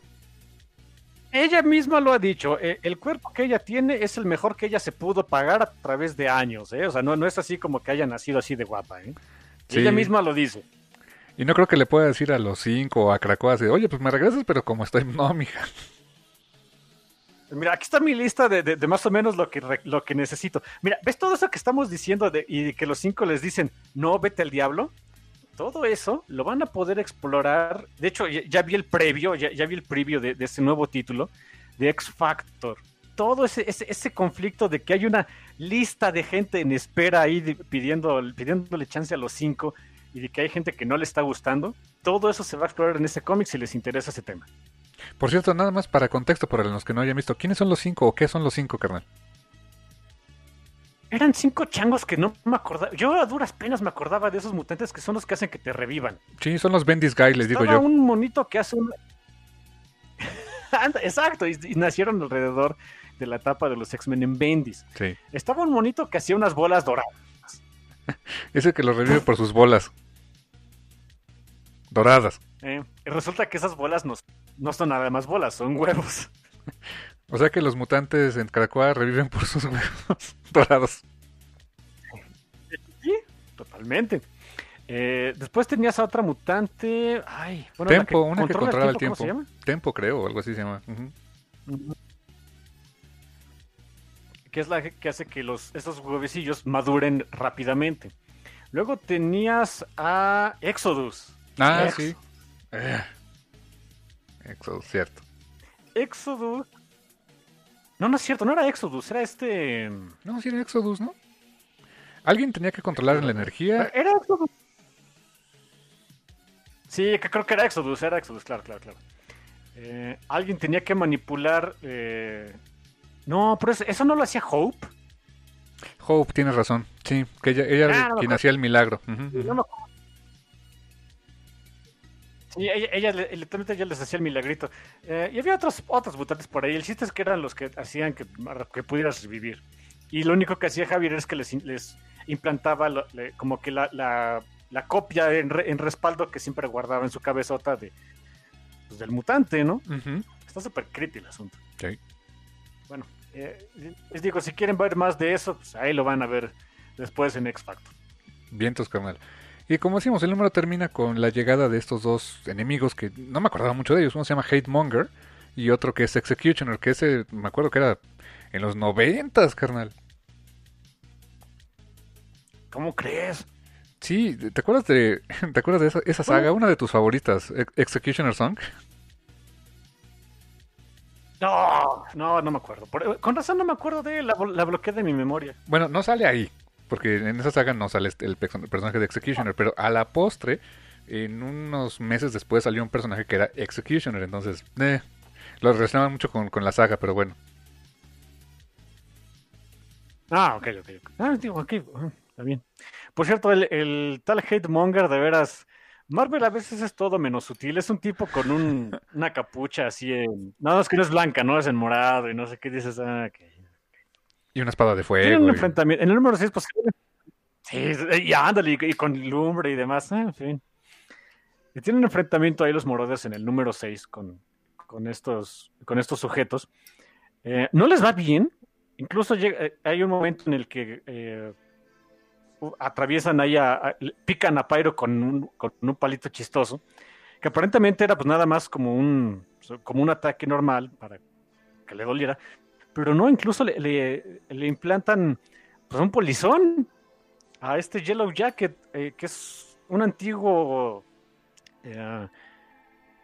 Ella misma lo ha dicho, eh, el cuerpo que ella tiene es el mejor que ella se pudo pagar a través de años, ¿eh? O sea, no, no es así como que haya nacido así de guapa, ¿eh? Sí. Ella misma lo dice. Y no creo que le pueda decir a los cinco o a Cracoa así, oye, pues me regresas, pero como estoy, no, mija. Mira, aquí está mi lista de, de- más o menos lo que, lo que necesito. Mira, ¿ves todo eso que estamos diciendo de- y que los cinco les dicen, no, vete al diablo? Todo eso lo van a poder explorar. De hecho, ya, vi el previo, ya, vi el previo de, de este nuevo título, de X Factor. Todo ese, ese, ese conflicto de que hay una lista de gente en espera ahí de- pidiendo, pidiéndole chance a los cinco. Y de que hay gente que no le está gustando, todo eso se va a explorar en ese cómic si les interesa ese tema. Por cierto, nada más para contexto, para los que no hayan visto, ¿quiénes son los cinco o qué son los cinco, carnal? Eran cinco changos que no me acordaba. Yo a duras penas me acordaba de esos mutantes que son los que hacen que te revivan. Sí, son los Bendis Guy, les digo Estaba yo. un monito que hace un... Exacto, y, y nacieron alrededor de la etapa de los X-Men en Bendis. Sí. Estaba un monito que hacía unas bolas doradas. Ese que los revive por sus bolas. Doradas. ¿eh? Y resulta que esas bolas no, no son nada más bolas, son huevos. O sea que los mutantes en Krakoa reviven por sus huevos dorados. Sí, totalmente. Eh, después tenías a otra mutante. Ay, bueno, Tempo, una que controlaba el ¿cómo se tiempo. llama? Tempo, creo, o algo así se llama. Que es la que hace que los, esos huevecillos maduren rápidamente. Luego tenías a Exodus. Ah, Ex- sí. Eh. Eso, cierto. Exodus. No, no es cierto, no era Exodus, era este. No, sí era Exodus, ¿no? Alguien tenía que controlar la energía. Era Exodus. Sí, que creo que era Exodus, era Exodus, claro, claro, claro. Eh, alguien tenía que manipular. eh, No, pero eso, eso no lo hacía Hope. Hope, tienes razón. Sí, que ella, ella Ah, no quien acuerdo. hacía el milagro. No me. Sí, ella, ella literalmente ella les hacía el milagrito. Eh, y había otros, otros mutantes por ahí. El chiste es que eran los que hacían que, que pudieras vivir. Y lo único que hacía Javier es que les, implantaba lo- le- como que la, la- la copia en, re- en respaldo que siempre guardaba en su cabezota de, pues, del mutante, ¿no? Está súper creepy el asunto. Sí. Eh, les digo, si quieren ver más de eso, pues ahí lo van a ver después en X Factor. Vientos, carnal. Y como decimos, el número termina con la llegada de estos dos enemigos que no me acordaba mucho de ellos. Uno se llama Hate Monger y otro que es Executioner, que ese me acuerdo que era en los noventas, carnal. ¿Cómo crees? Sí, ¿te acuerdas de, ¿te acuerdas de esa, esa saga? Una de tus favoritas, Ex- Executioner Song. No, no, no me acuerdo. Por- con razón no me acuerdo de él, la, la bloqueé de mi memoria. Bueno, no sale ahí, porque en esa saga no sale este- el perso- personaje de Executioner, pero a la postre, en unos meses después salió un personaje que era Executioner, entonces, eh, lo relacionaban mucho con, con la saga, pero bueno. Ah, ok, ok. ok. Ah, digo, ok, ah, está bien. Por cierto, el, el tal Hate Monger, de veras, Marvel a veces es todo menos sutil. Es un tipo con un- una capucha así en... No, es que no es blanca, no es en morado y no sé qué dices. Ah. Y una espada de fuego. un y- enfrentamiento. En el número 6, pues... Sí, y ándale, y, y con lumbre y demás. ah, en fin. Y tienen un enfrentamiento ahí los morodes en el número 6 con, con, estos, con estos sujetos. Eh, no les va bien. Incluso llega- eh, hay un momento en el que eh, atraviesan ahí, a, a- pican a Pyro con un, con un palito chistoso, que aparentemente era pues nada más como un, como un ataque normal para que le doliera, pero no, incluso le, le- le implantan pues un polizón a este Yellow Jacket, eh, que es un antiguo, eh,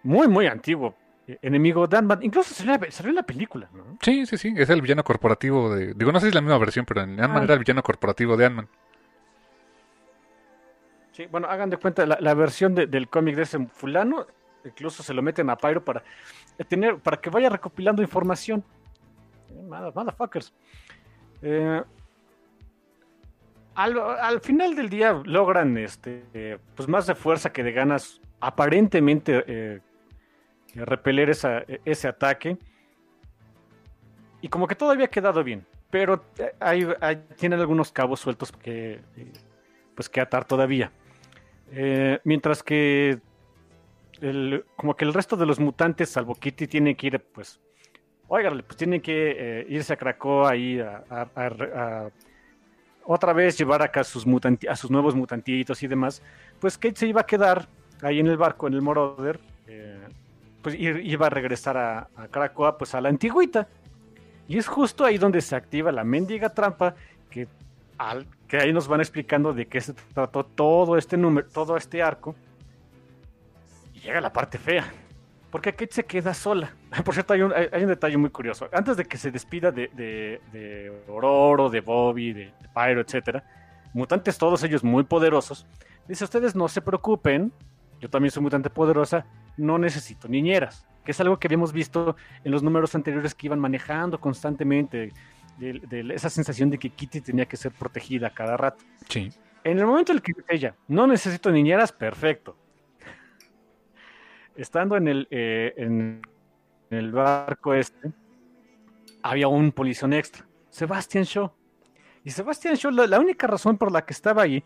muy, muy antiguo enemigo de Ant-Man. Incluso salió, salió en la película, ¿no? Sí, sí, sí, es el villano corporativo de... Digo, no sé si es la misma versión, pero en Ant-Man Ah. era el villano corporativo de Ant-Man. Bueno, hagan de cuenta la, versión de- del cómic de ese fulano, incluso se lo meten a Pyro para tener, para que vaya recopilando información. Eh, mother- Motherfuckers. Eh, al, al final del día logran este eh, pues más de fuerza que de ganas aparentemente eh, eh, repeler ese ataque. Y como que todo había quedado bien. Pero eh, hay, tienen algunos cabos sueltos que, eh, pues que atar todavía. Eh, mientras que como que el resto de los mutantes, salvo Kitty, tienen que ir, pues, oigan, pues tienen que eh, irse a Krakoa ahí otra vez llevar acá sus mutanti- a sus nuevos mutantitos y demás. Pues Kate se iba a quedar ahí en el barco, en el Moroder, eh, pues iba a regresar a, a pues a la antigüita. Y es justo ahí donde se activa la mendiga trampa que al, que ahí nos van explicando de qué se trató todo este número, todo este arco. Y llega la parte fea. Porque Kate se queda sola. Por cierto, hay un, hay- un detalle muy curioso. Antes de que se despida de, de, de Ororo, de Bobby, de, de Pyro, etcétera, mutantes todos ellos muy poderosos, Dice, ustedes no se preocupen, yo también soy mutante poderosa, no necesito niñeras, que es algo que habíamos visto en los números anteriores que iban manejando constantemente, de, de esa sensación de que Kitty tenía que ser protegida cada rato. Sí. En el momento en el que ella, no necesito niñeras, perfecto. Estando en el, eh, en, en el barco este, había un policía extra, Sebastian Shaw. Y Sebastian Shaw, la, la única razón por la que estaba ahí,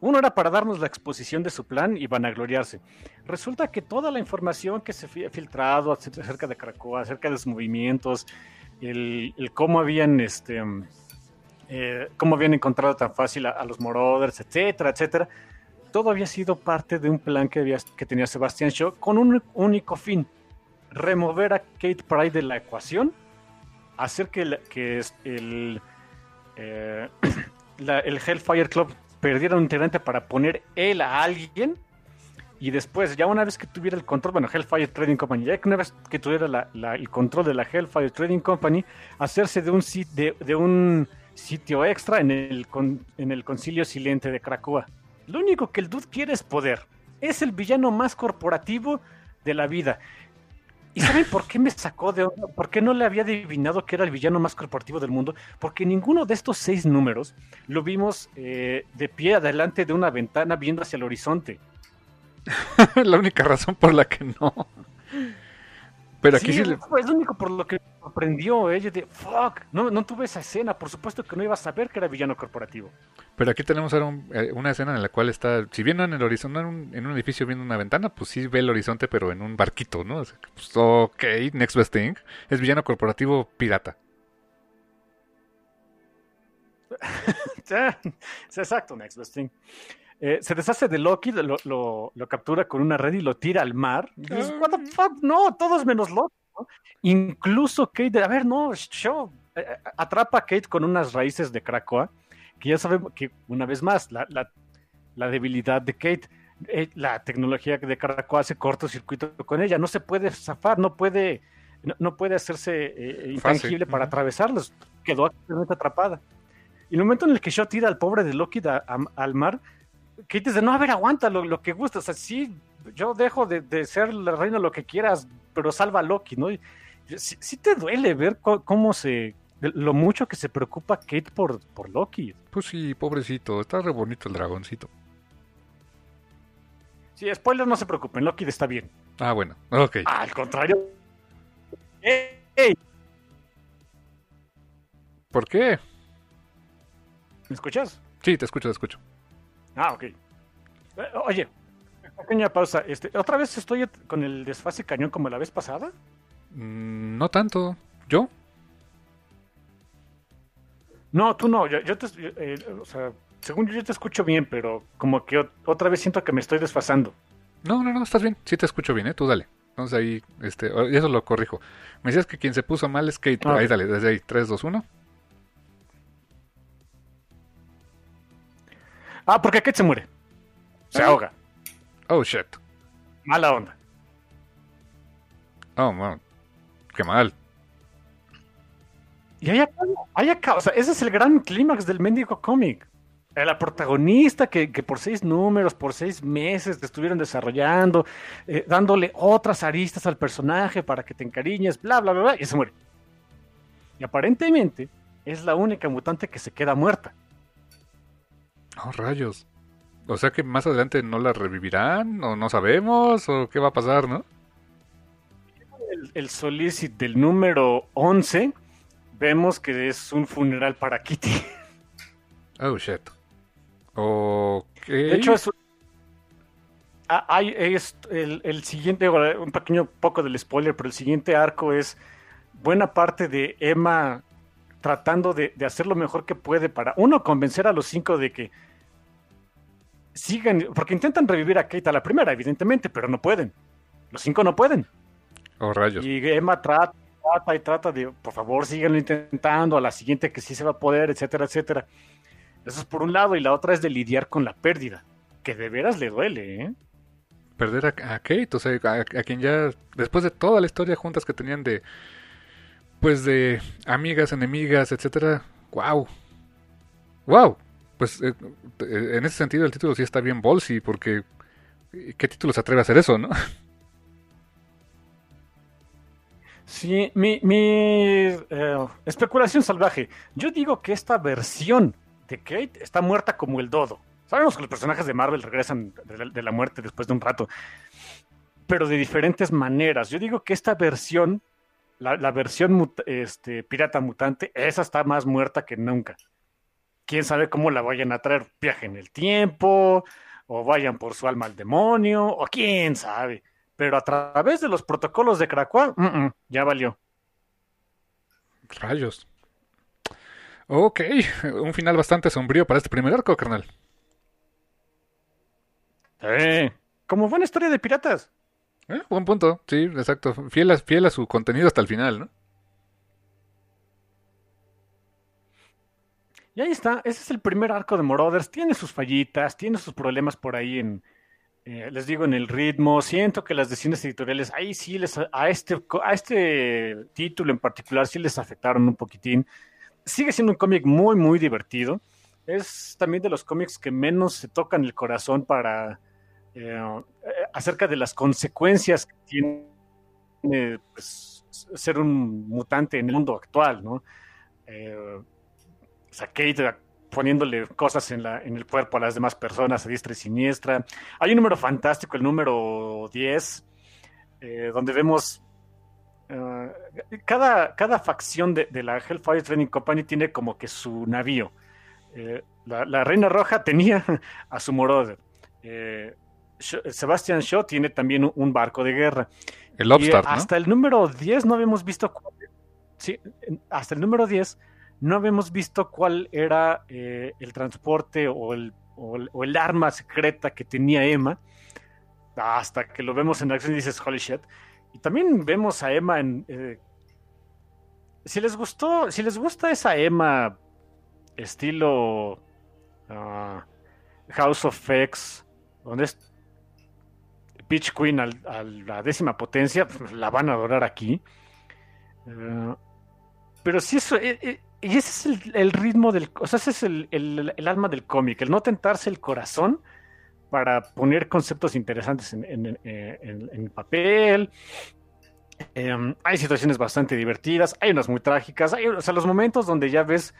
uno era para darnos la exposición de su plan y vanagloriarse. Resulta que toda la información que se ha filtrado acerca de Krakoa, acerca de sus movimientos, el, cómo habían este, eh, cómo habían encontrado tan fácil a, los Marauders, etcétera, etcétera. Todo había sido parte de un plan que, había, que tenía Sebastian Shaw con un único fin: remover a Kate Pride de la ecuación, hacer que, que el, eh, el Hellfire Club perdiera un integrante para poner él a alguien. Y después, ya una vez que tuviera el control, bueno, Hellfire Trading Company, ya que una vez que tuviera el control de la Hellfire Trading Company, hacerse de un, de, de un sitio extra en el, en el concilio silente de Krakoa. Lo único que el dude quiere es poder. Es el villano más corporativo de la vida. ¿Y saben por qué me sacó de onda? ¿Por qué no le había adivinado que era el villano más corporativo del mundo? Porque ninguno de estos seis números lo vimos eh, de pie adelante de una ventana viendo hacia el horizonte. la única razón por la que no. Pero aquí sí, sí le... Es lo único por lo que me sorprendió. Ella de fuck, no, no tuve esa escena. Por supuesto que no iba a saber que era villano corporativo. Pero aquí tenemos ahora un, eh, una escena en la cual está, si bien no en el horizonte, no en un, en un, edificio viendo una ventana, pues sí ve el horizonte, pero en un barquito, ¿no? Pues, ok, next best thing. Es villano corporativo pirata. Exacto, next best thing. Eh, se deshace de Loki, lo, lo, lo, captura con una red y lo tira al mar. Y dices, What the fuck? No, todos menos Loki. ¿no? Incluso Kate, a ver, no, show. Eh, atrapa a Kate con unas raíces de Krakoa, que ya sabemos que, una vez más, la, la, la debilidad de Kate, eh, la tecnología de Krakoa hace cortocircuito con ella, no se puede zafar, no puede, no, no puede hacerse eh, intangible para atravesarlos, quedó absolutamente atrapada. Y en el momento en el que Shaw tira al pobre de Loki a, al mar, Kate dice, no, a ver, aguanta lo, lo que gusta, o sea, sí, yo dejo de, de, ser la reina lo que quieras, pero salva a Loki, ¿no? Y, sí, sí, te duele ver cómo se, lo mucho que se preocupa Kate por, por Loki. Pues sí, pobrecito, está re bonito el dragoncito. Sí, spoiler, no se preocupen, Loki está bien. Ah, bueno, ok. Al contrario. ¡Ey! ¡Ey! ¿Por qué? ¿Me escuchas? Sí, te escucho, te escucho. Ah, ok. Oye, pequeña pausa. Este, ¿Otra vez estoy con el desfase cañón como la vez pasada? Mm, no tanto. ¿Yo? No, tú no. Yo, yo te, eh, o sea, según yo, yo te escucho bien, pero como que otra vez siento que me estoy desfasando. No, no, no, estás bien. Sí te escucho bien, ¿eh? Tú dale. Entonces ahí, este, eso lo corrijo. Me decías que quien se puso mal es Kate. Ah, ahí dale, desde ahí. 3, 2, 1. Ah, porque Kate se muere. Se ah. ahoga. Oh, shit. Mala onda. Oh, man. Qué mal. Y hay acá, hay acá, o sea, ese es el gran clímax del mendigo cómic. La protagonista que, que, por seis números, por seis meses te estuvieron desarrollando, eh, dándole otras aristas al personaje para que te encariñes, bla, bla, bla, bla, y se muere. Y aparentemente es la única mutante que se queda muerta. Oh, rayos. O sea que más adelante no la revivirán, o no sabemos, o qué va a pasar, ¿no? El, el solicit del número 11, vemos que es un funeral para Kitty. Oh, shit. Ok. De hecho, es, ah, hay, es el, el, siguiente, un pequeño poco del spoiler, pero el siguiente arco es buena parte de Emma tratando de, de, hacer lo mejor que puede para, uno, convencer a los cinco de que sigan, porque intentan revivir a Kate a la primera, evidentemente, pero no pueden. Los cinco no pueden. Oh, rayos. Y Emma trata, trata y trata de, por favor, síganlo intentando, a la siguiente que sí se va a poder, etcétera, etcétera. Eso es por un lado, y la otra es de lidiar con la pérdida, que de veras le duele, ¿eh? Perder a, a Kate, o sea, a, a, quien ya, después de toda la historia juntas que tenían de, pues de amigas, enemigas, etcétera, wow. Wow. pues eh, eh, en ese sentido el título sí está bien bolsy, porque eh, ¿qué título se atreve a hacer eso, no? Sí, mi, mi especulación salvaje. Yo digo que esta versión de Kate está muerta como el dodo. Sabemos que los personajes de Marvel regresan de la muerte después de un rato, pero de diferentes maneras. Yo digo que esta versión, la, la versión mut- este, pirata mutante, esa está más muerta que nunca. Quién sabe cómo la vayan a traer, viaje en el tiempo, o vayan por su alma al demonio, o quién sabe. Pero a través de los protocolos de Krakoa, mm, mm, ya valió. Rayos. Ok, un final bastante sombrío para este primer arco, carnal. Eh, como buena historia de piratas. Eh, buen punto, sí, exacto. Fiel a, su contenido hasta el final, ¿no? Y ahí está, ese es el primer arco de Marauders. Tiene sus fallitas, tiene sus problemas por ahí en, eh, les digo, en el ritmo. Siento que las decisiones editoriales, ahí sí les, a este, a este título en particular, sí les afectaron un poquitín. Sigue siendo un cómic muy, muy divertido. Es también de los cómics que menos se tocan el corazón para eh, acerca de las consecuencias que tiene pues, ser un mutante en el mundo actual, ¿no? Eh, o sea, Kate poniéndole cosas en, la, en el cuerpo a las demás personas a diestra y siniestra. Hay un número fantástico, el número 10, eh, donde vemos eh, cada, cada facción de, de la Hellfire Training Company tiene como que su navío. La, Reina Roja tenía a su Moroder. Sebastian Shaw tiene también un, barco de guerra. El Y Lobster, ¿no? hasta el número 10 no habíamos visto cuál, sí, hasta el número 10 no habíamos visto cuál era eh, el transporte o el, o, el, o el arma secreta que tenía Emma. Hasta que lo vemos en acción y dices, holy shit. Y también vemos a Emma en... eh, si les gustó, si les gusta esa Emma estilo ah, House of X, donde es Queen al- a la décima potencia, pues, la van a adorar aquí. Eh, pero sí, eso, eh, eh, y ese es el, ritmo del, o sea, ese es el, el- alma del cómic, el no tentarse el corazón para poner conceptos interesantes en, en- en- papel. Hay situaciones bastante divertidas, hay unas muy trágicas, hay, o sea, los momentos donde ya ves,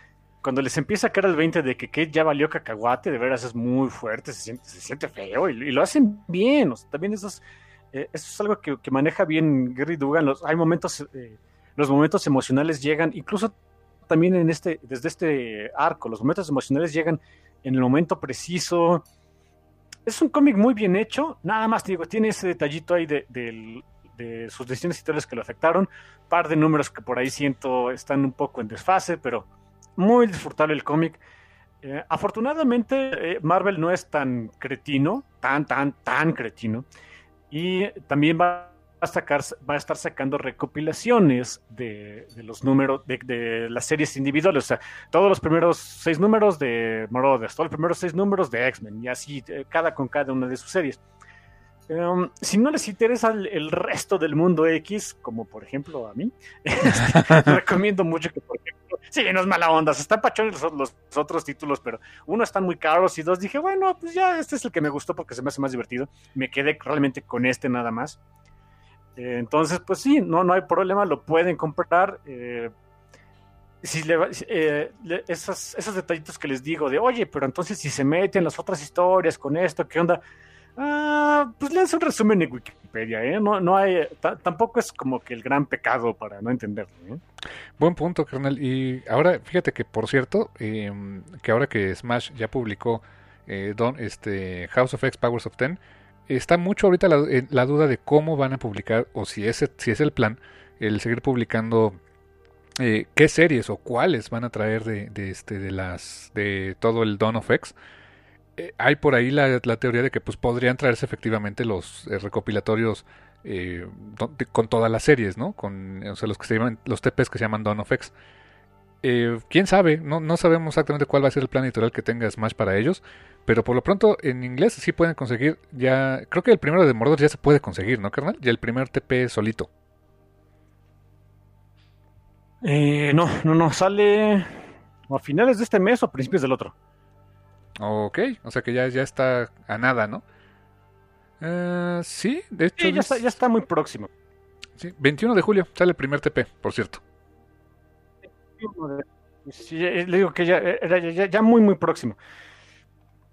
cuando les empieza a caer el 20 de que Kate ya valió cacahuate, de veras es muy fuerte, se siente, se siente feo y, lo hacen bien, o sea, también eso es, eh, eso es algo que, que maneja bien Gary Dugan, los, hay momentos, eh, los momentos emocionales llegan, incluso también en este, desde este arco, los momentos emocionales llegan en el momento preciso. Es un cómic muy bien hecho, nada más digo, tiene ese detallito ahí de, del- de sus decisiones editoriales que lo afectaron, par de números que por ahí siento están un poco en desfase, pero muy disfrutable el cómic. Eh, afortunadamente, eh, Marvel no es tan cretino, tan, tan, tan cretino, y también va a, sacar, va a estar sacando recopilaciones de, los números, de, de las series individuales, o sea, todos los primeros seis números de Marauders, todos los primeros seis números de X-Men, y así, eh, cada con cada una de sus series. Um, si no les interesa el, el resto del mundo X, como por ejemplo a mí, este, recomiendo mucho que, por ejemplo, sí, no es mala onda, se están pachones los, los otros títulos, pero uno están muy caros y dos dije, bueno, pues ya este es el que me gustó porque se me hace más divertido. Me quedé realmente con este nada más. Eh, entonces, pues sí, no, no hay problema, lo pueden comprar. eh, si le, eh, le- esos, esos detallitos que les digo de, oye, pero entonces si se meten las otras historias con esto, ¿qué onda? Ah, pues léanse un resumen en Wikipedia, ¿eh? No, no hay, ta- tampoco es como que el gran pecado para no entenderlo, ¿eh? Buen punto, carnal. Y ahora, fíjate que, por cierto, eh, que ahora que Smash ya publicó eh, Don, este, House of X Powers of Ten, está mucho ahorita la, la duda de cómo van a publicar, o si es, si es el plan, el seguir publicando eh, qué series o cuáles van a traer de, de, este, de, las, de todo el Dawn of X. Eh, hay por ahí la, teoría de que pues, podrían traerse efectivamente los eh, recopilatorios eh, con todas las series, ¿no? Con o sea, los que se llaman, los TPs que se llaman Dawn of X. Quién sabe, no, no sabemos exactamente cuál va a ser el plan editorial que tenga Smash para ellos, pero por lo pronto en inglés sí pueden conseguir ya, creo que el primero de Mordor ya se puede conseguir, ¿no, carnal? Ya el primer TP solito. No, no, no, sale a finales de este mes o a principios del otro. Ok, o sea que ya, ya está a nada, ¿no? Eh, sí, de hecho. Sí, ya es- está, ya está muy próximo. sí, 21 de julio sale el primer TP, por cierto. Sí, ya- le digo que ya era ya, ya- ya muy, muy próximo.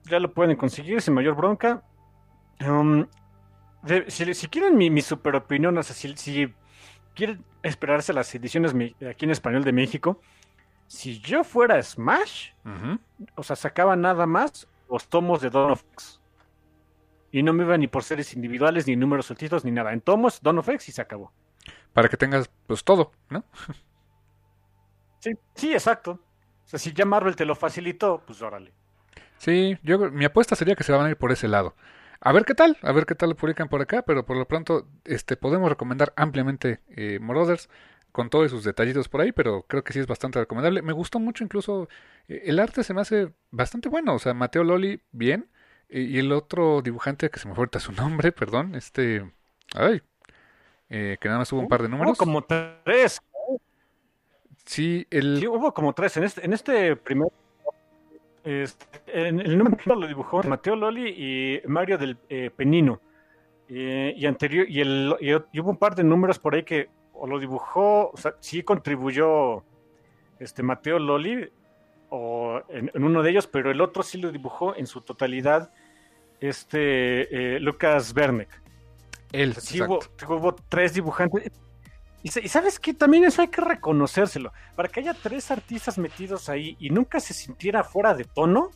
Ya lo pueden conseguir sin mayor bronca. Um, de- si, si quieren mi, mi super opinión, o sea, si, si quieren esperarse las ediciones aquí en español de México, si yo fuera Smash, o sea, sacaba nada más los tomos de Dawn of X. Y no me iba ni por series individuales, ni números sueltitos, ni nada. En tomos, Dawn of X y se acabó. Para que tengas, pues, todo, ¿no? Sí, sí, exacto. O sea, si ya Marvel te lo facilitó, pues órale. Sí, yo mi apuesta sería que se van a ir por ese lado. A ver qué tal, a ver qué tal lo publican por acá, pero por lo pronto este podemos recomendar ampliamente eh, Marauders con todos sus detallitos por ahí, pero creo que sí es bastante recomendable. Me gustó mucho incluso eh, el arte se me hace bastante bueno, o sea, Mateo Loli bien y el otro dibujante que se me fue ahorita su nombre, perdón, este ay, eh, que nada más hubo un par de números. Hubo como tres. Sí, el Sí, hubo como tres. En este, en este primer. este, en el número lo dibujó Mateo Loli y Mario del eh, Penino. Eh, y anterior y, el, y, y hubo un par de números por ahí que o lo dibujó, o sea, sí contribuyó este Mateo Loli o en, en uno de ellos, pero el otro sí lo dibujó en su totalidad este eh, Lucas Bernek. él, Sí hubo, hubo tres dibujantes. Y sabes que también eso hay que reconocérselo. Para que haya tres artistas metidos ahí y nunca se sintiera fuera de tono,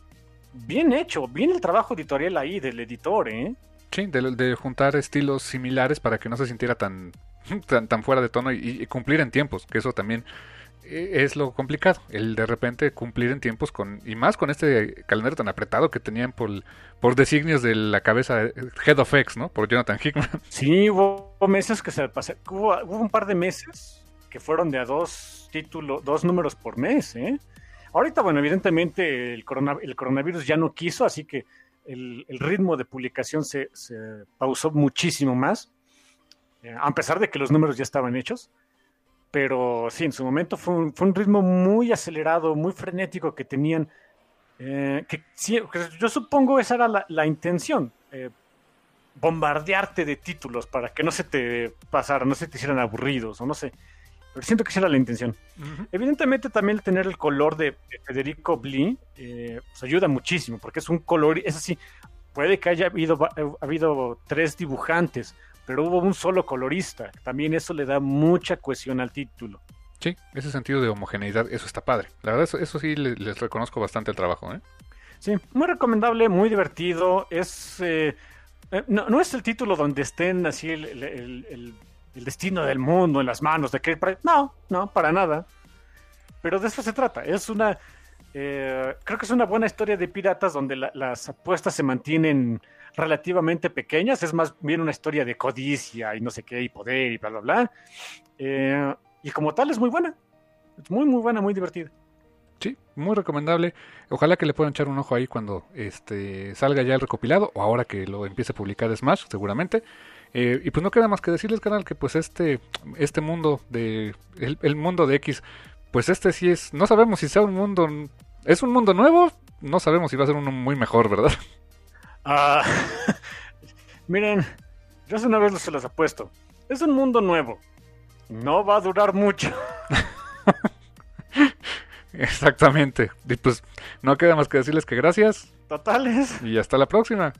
bien hecho, bien el trabajo editorial ahí del editor, ¿eh? Sí, de, de juntar estilos similares para que no se sintiera tan, tan, fuera de tono y, y cumplir en tiempos, que eso también eh, es lo complicado, el de repente cumplir en tiempos con, y más con este calendario tan apretado que tenían por, por designios de la cabeza eh, Head of X, ¿no? Por Jonathan Hickman. Sí, hubo meses que se pasaron, hubo, hubo un par de meses que fueron de a dos títulos, dos números por mes, ¿eh? Ahorita, bueno, evidentemente el, corona- el coronavirus ya no quiso, así que el, el ritmo de publicación se, se pausó muchísimo más, eh, a pesar de que los números ya estaban hechos. Pero sí, en su momento fue un, fue un ritmo muy acelerado, muy frenético que tenían. eh, que sí, que yo supongo esa era la, la intención. eh, bombardearte de títulos para que no se te pasara, no se te hicieran aburridos o no sé. Pero siento que esa era la intención. Evidentemente también tener el color de, de Federico Bli eh, pues ayuda muchísimo porque es un color, es así, puede que haya habido, va- ha habido tres dibujantes, pero hubo un solo colorista. También eso le da mucha cohesión al título. Sí, ese sentido de homogeneidad, eso está padre. La verdad, eso, eso sí le- les reconozco bastante el trabajo, ¿eh? Sí, muy recomendable, muy divertido. Es eh, eh, no, no es el título donde estén así el, el- el- el- el destino del mundo en las manos de que no, no, para nada. Pero de eso se trata. Es una eh, creo que es una buena historia de piratas donde la- las apuestas se mantienen relativamente pequeñas. Es más bien una historia de codicia y no sé qué y poder y bla bla bla. Eh, y como tal es muy buena. Es muy muy buena, muy divertida. Sí, muy recomendable. Ojalá que le puedan echar un ojo ahí cuando este salga ya el recopilado o ahora que lo empiece a publicar Smash, seguramente. Eh, y pues no queda más que decirles, canal, que pues este este mundo de el, el mundo de X, pues este sí es, no sabemos si sea un mundo, es un mundo nuevo, no sabemos si va a ser uno muy mejor, ¿verdad? Ah, miren, yo hace una vez se los apuesto. Es un mundo nuevo. No va a durar mucho. Exactamente. Y pues no queda más que decirles que gracias Totales. y hasta la próxima.